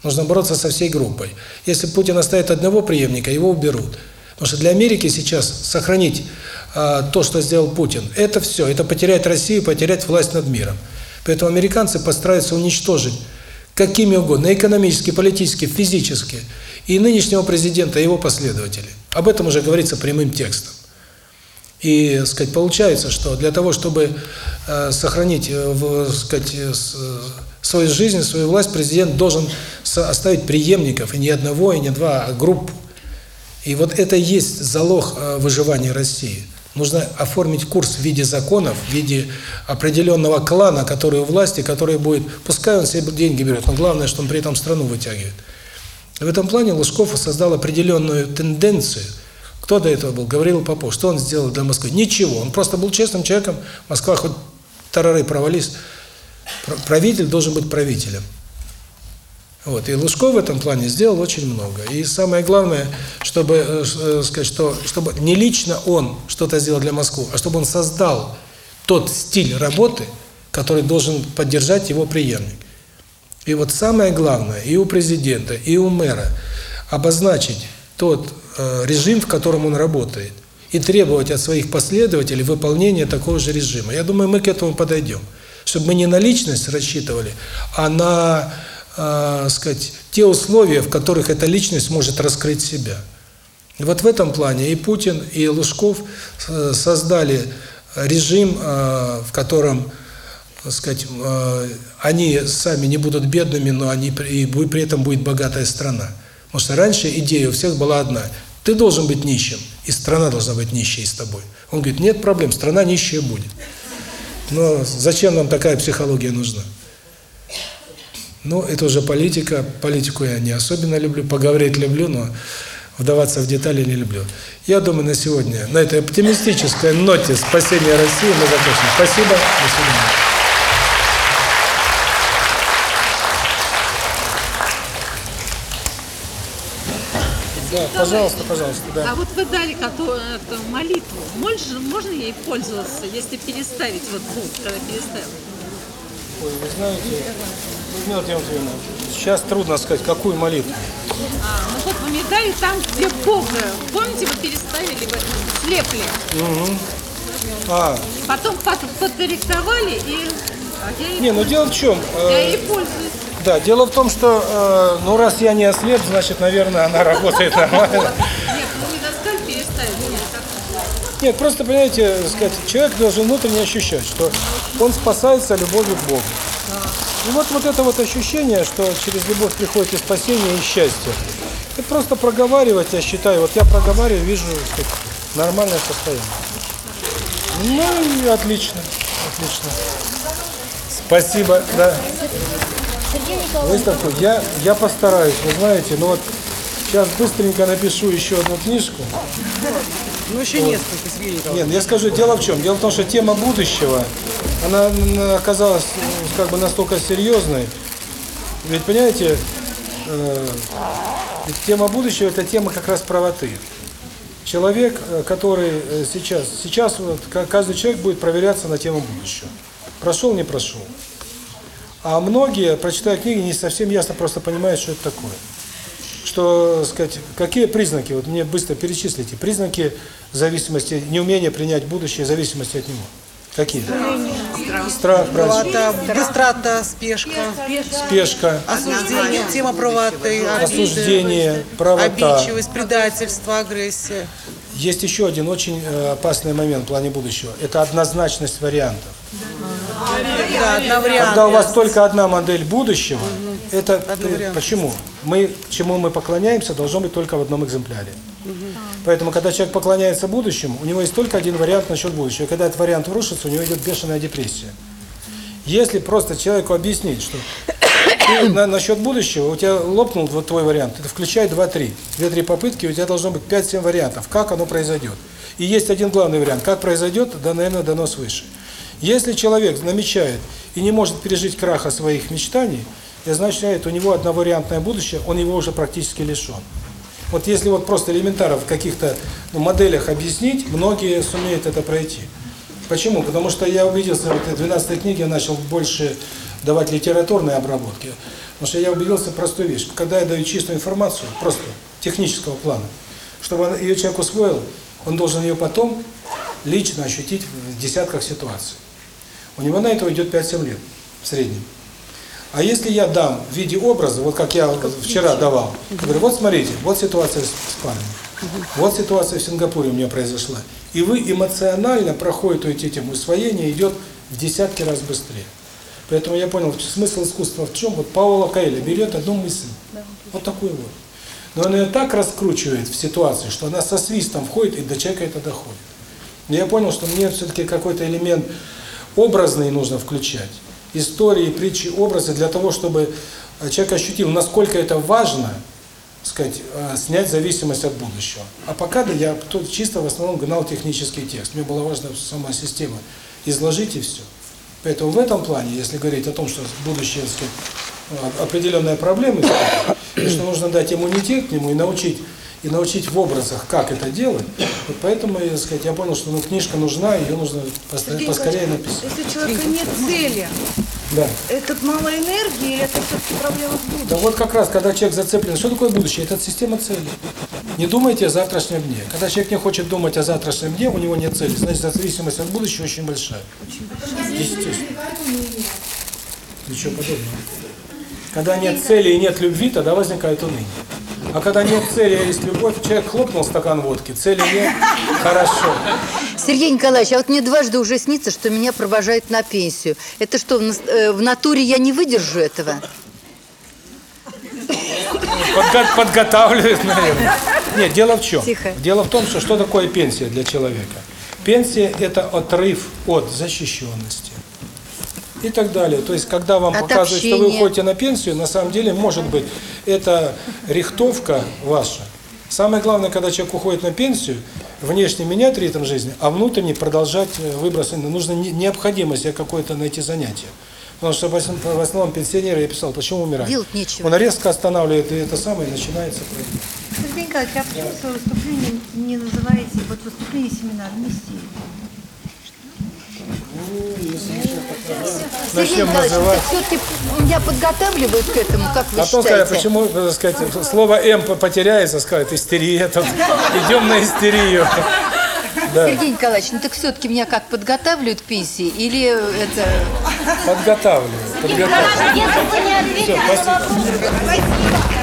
Нужно бороться со всей группой. Если Путин оставит одного преемника, его уберут. Потому что для Америки сейчас сохранить а, то, что сделал Путин, это все, это потерять Россию, потерять власть над миром. Поэтому американцы постараются уничтожить какими угодно, экономически, политически, физически, и нынешнего президента, и его последователей. Об этом уже говорится прямым текстом. И, сказать, получается, что для того, чтобы э, сохранить, э, сказать, э, э, свою жизнь, свою власть, президент должен оставить преемников, и не одного, и не два, а группу. И вот это есть залог э, выживания России. Нужно оформить курс в виде законов, в виде определенного клана, который у власти, который будет, пускай он себе деньги берет, но главное, что он при этом страну вытягивает. В этом плане Лужков создал определенную тенденцию. Кто до этого был? Гаврил Попов. Что он сделал для Москвы? Ничего. Он просто был честным человеком. Москва хоть тарары провались. Правитель должен быть правителем. Вот. И Лужков в этом плане сделал очень много. И самое главное, чтобы э, сказать, что чтобы не лично он что-то сделал для Москвы, а чтобы он создал тот стиль работы, который должен поддержать его преемник. И вот самое главное и у президента, и у мэра обозначить тот э, режим, в котором он работает, и требовать от своих последователей выполнения такого же режима. Я думаю, мы к этому подойдем. Чтобы мы не на личность рассчитывали, а на э, сказать, те условия, в которых эта личность может раскрыть себя. И вот в этом плане и Путин, и Лужков э, создали режим, э, в котором, так сказать, э, они сами не будут бедными, но они и при этом будет богатая страна. Потому что раньше идея у всех была одна: ты должен быть нищим, и страна должна быть нищей с тобой. Он говорит: нет проблем, страна нищая будет. Но зачем нам такая психология нужна? Ну, это уже политика. Политику я не особенно люблю, поговорить люблю, но вдаваться в детали не люблю. Я думаю, на сегодня, на этой оптимистической ноте спасения России мы закончим. Спасибо. До свидания. Да, пожалуйста, пожалуйста, да. А вот вы дали какую эту молитву. Можно, можно ей пользоваться, если переставить вот звук, когда переставил? Ой, вы знаете, Людмила Тимофеевна, сейчас трудно сказать, какую молитву. А, ну вот вы мне дали там, где Бога. Помните, вы переставили, вы слепли. Угу. А, Потом под- подкорректовали и... а я ей не, ну дело в чем? Я э, ей пользуюсь. Да, дело в том, что, э, ну раз я не ослеп, значит, наверное, она работает нормально. Нет, Нет, просто, понимаете, сказать, человек должен внутренне ощущать, что он спасается любовью к Богу. И вот, вот это вот ощущение, что через любовь приходит и спасение, и счастье, это просто проговаривать, я считаю, вот я проговариваю, вижу, сказать, нормальное состояние. Ну и отлично, отлично. Спасибо, да. Выставку. Я, я постараюсь, вы знаете, ну вот сейчас быстренько напишу еще одну книжку. Ну, еще Вот. несколько, Николаевич. Нет, я скажу, дело в чем? Дело в том, что тема будущего, она оказалась ну, как бы настолько серьезной. Ведь, понимаете, э, ведь тема будущего – это тема как раз правоты. Человек, э, который э, сейчас, сейчас вот ка- каждый человек будет проверяться на тему будущего. Прошел, не прошел. А многие, прочитая книги, не совсем ясно просто понимают, что это такое. Что, сказать, какие признаки, вот мне быстро перечислите, признаки зависимости, неумения принять будущее, зависимости от него. Какие? Страх, правильно. Правота, быстрота, спешка, Спешка, осуждение, тема правоты, обиды, осуждение, правота. обидчивость, предательство, агрессия. Есть еще один очень э, опасный момент в плане будущего. Это однозначность вариантов. Да, одновременно. Когда у вас только одна модель будущего, это Одновременно. почему? Мы чему мы поклоняемся, должно быть только в одном экземпляре. Поэтому, когда человек поклоняется будущему, у него есть только один вариант насчет будущего. И когда этот вариант рушится, у него идет бешеная депрессия. Если просто человеку объяснить, что ты на, насчет будущего, у тебя лопнул вот твой вариант, это включай 2-3. 2-3 попытки, у тебя должно быть 5-7 вариантов, как оно произойдет. И есть один главный вариант, как произойдет, да, наверное, дано свыше. Если человек намечает и не может пережить краха своих мечтаний, это значит, у него одновариантное будущее, он его уже практически лишен. Вот если вот просто элементарно в каких-то ну, моделях объяснить, многие сумеют это пройти. Почему? Потому что я убедился, вот в 12 книге я начал больше давать литературные обработки. Потому что я убедился в простую вещь. Когда я даю чистую информацию, просто технического плана, чтобы ее человек усвоил, он должен ее потом лично ощутить в десятках ситуаций. У него на это уйдет 5-7 лет в среднем. А если я дам в виде образа, вот как я вчера давал, говорю, вот смотрите, вот ситуация с спальней, вот ситуация в Сингапуре у меня произошла, и вы эмоционально проходите этим усвоение идет в десятки раз быстрее. Поэтому я понял, смысл искусства в чем? Вот Паула Каэля берет одну мысль, вот такую вот. Но он ее так раскручивает в ситуации, что она со свистом входит, и до человека это доходит. Но я понял, что мне все-таки какой-то элемент образный нужно включать. Истории, притчи, образы для того, чтобы э, человек ощутил, насколько это важно, сказать, э, снять зависимость от будущего. А пока да, я тут чисто в основном гнал технический текст. Мне было важно сама система изложить и все. Поэтому в этом плане, если говорить о том, что будущее, так сказать, определенная проблема, что нужно дать иммунитет к нему и научить и научить в образах, как это делать. Вот поэтому, я, сказать, я понял, что ну, книжка нужна, ее нужно Сергей поскорее написать. Если у человека нет цели, Да. это мало энергии или это все-таки проблема с будущим? Да вот как раз, когда человек зацеплен, что такое будущее? Это система целей. Не думайте о завтрашнем дне. Когда человек не хочет думать о завтрашнем дне, у него нет цели. Значит, зависимость от будущего очень большая. Естественно. Ничего подобного. Когда нет цели и нет любви, тогда возникает уныние. А когда нет цели, а есть любовь, человек хлопнул стакан водки, цели нет, хорошо. Сергей Николаевич, а вот мне дважды уже снится, что меня провожают на пенсию. Это что, в, э, натуре я не выдержу этого? Подго- подготавливает, наверное. Нет, дело в чем? Тихо. Дело в том, что что такое пенсия для человека? Пенсия – это отрыв от защищенности и так далее. То есть, когда вам От показывают, что вы уходите на пенсию, на самом деле, может быть, это рихтовка ваша. Самое главное, когда человек уходит на пенсию, внешне менять ритм жизни, а внутренне продолжать э, выбросы. Нужно не- необходимо себе какое-то найти занятие. Потому что в основном, пенсионеры, я писал, почему умирают? Делать нечего. Он резко останавливает и это самое, и начинается проблема. Сергей Николаевич, а почему свое выступление не называете вот выступление семинар миссии? Начнем называть. все-таки меня подготавливают к этому, как вы Потом, когда считаете? почему, так сказать, слово «М» потеряется, скажет истерия, тут идем на истерию. Да, Сергей Николаевич, ну так все-таки меня как подготавливают к пенсии или это... подготавливаю, подготавливаю. Если вы не ответили на спасибо. вопрос,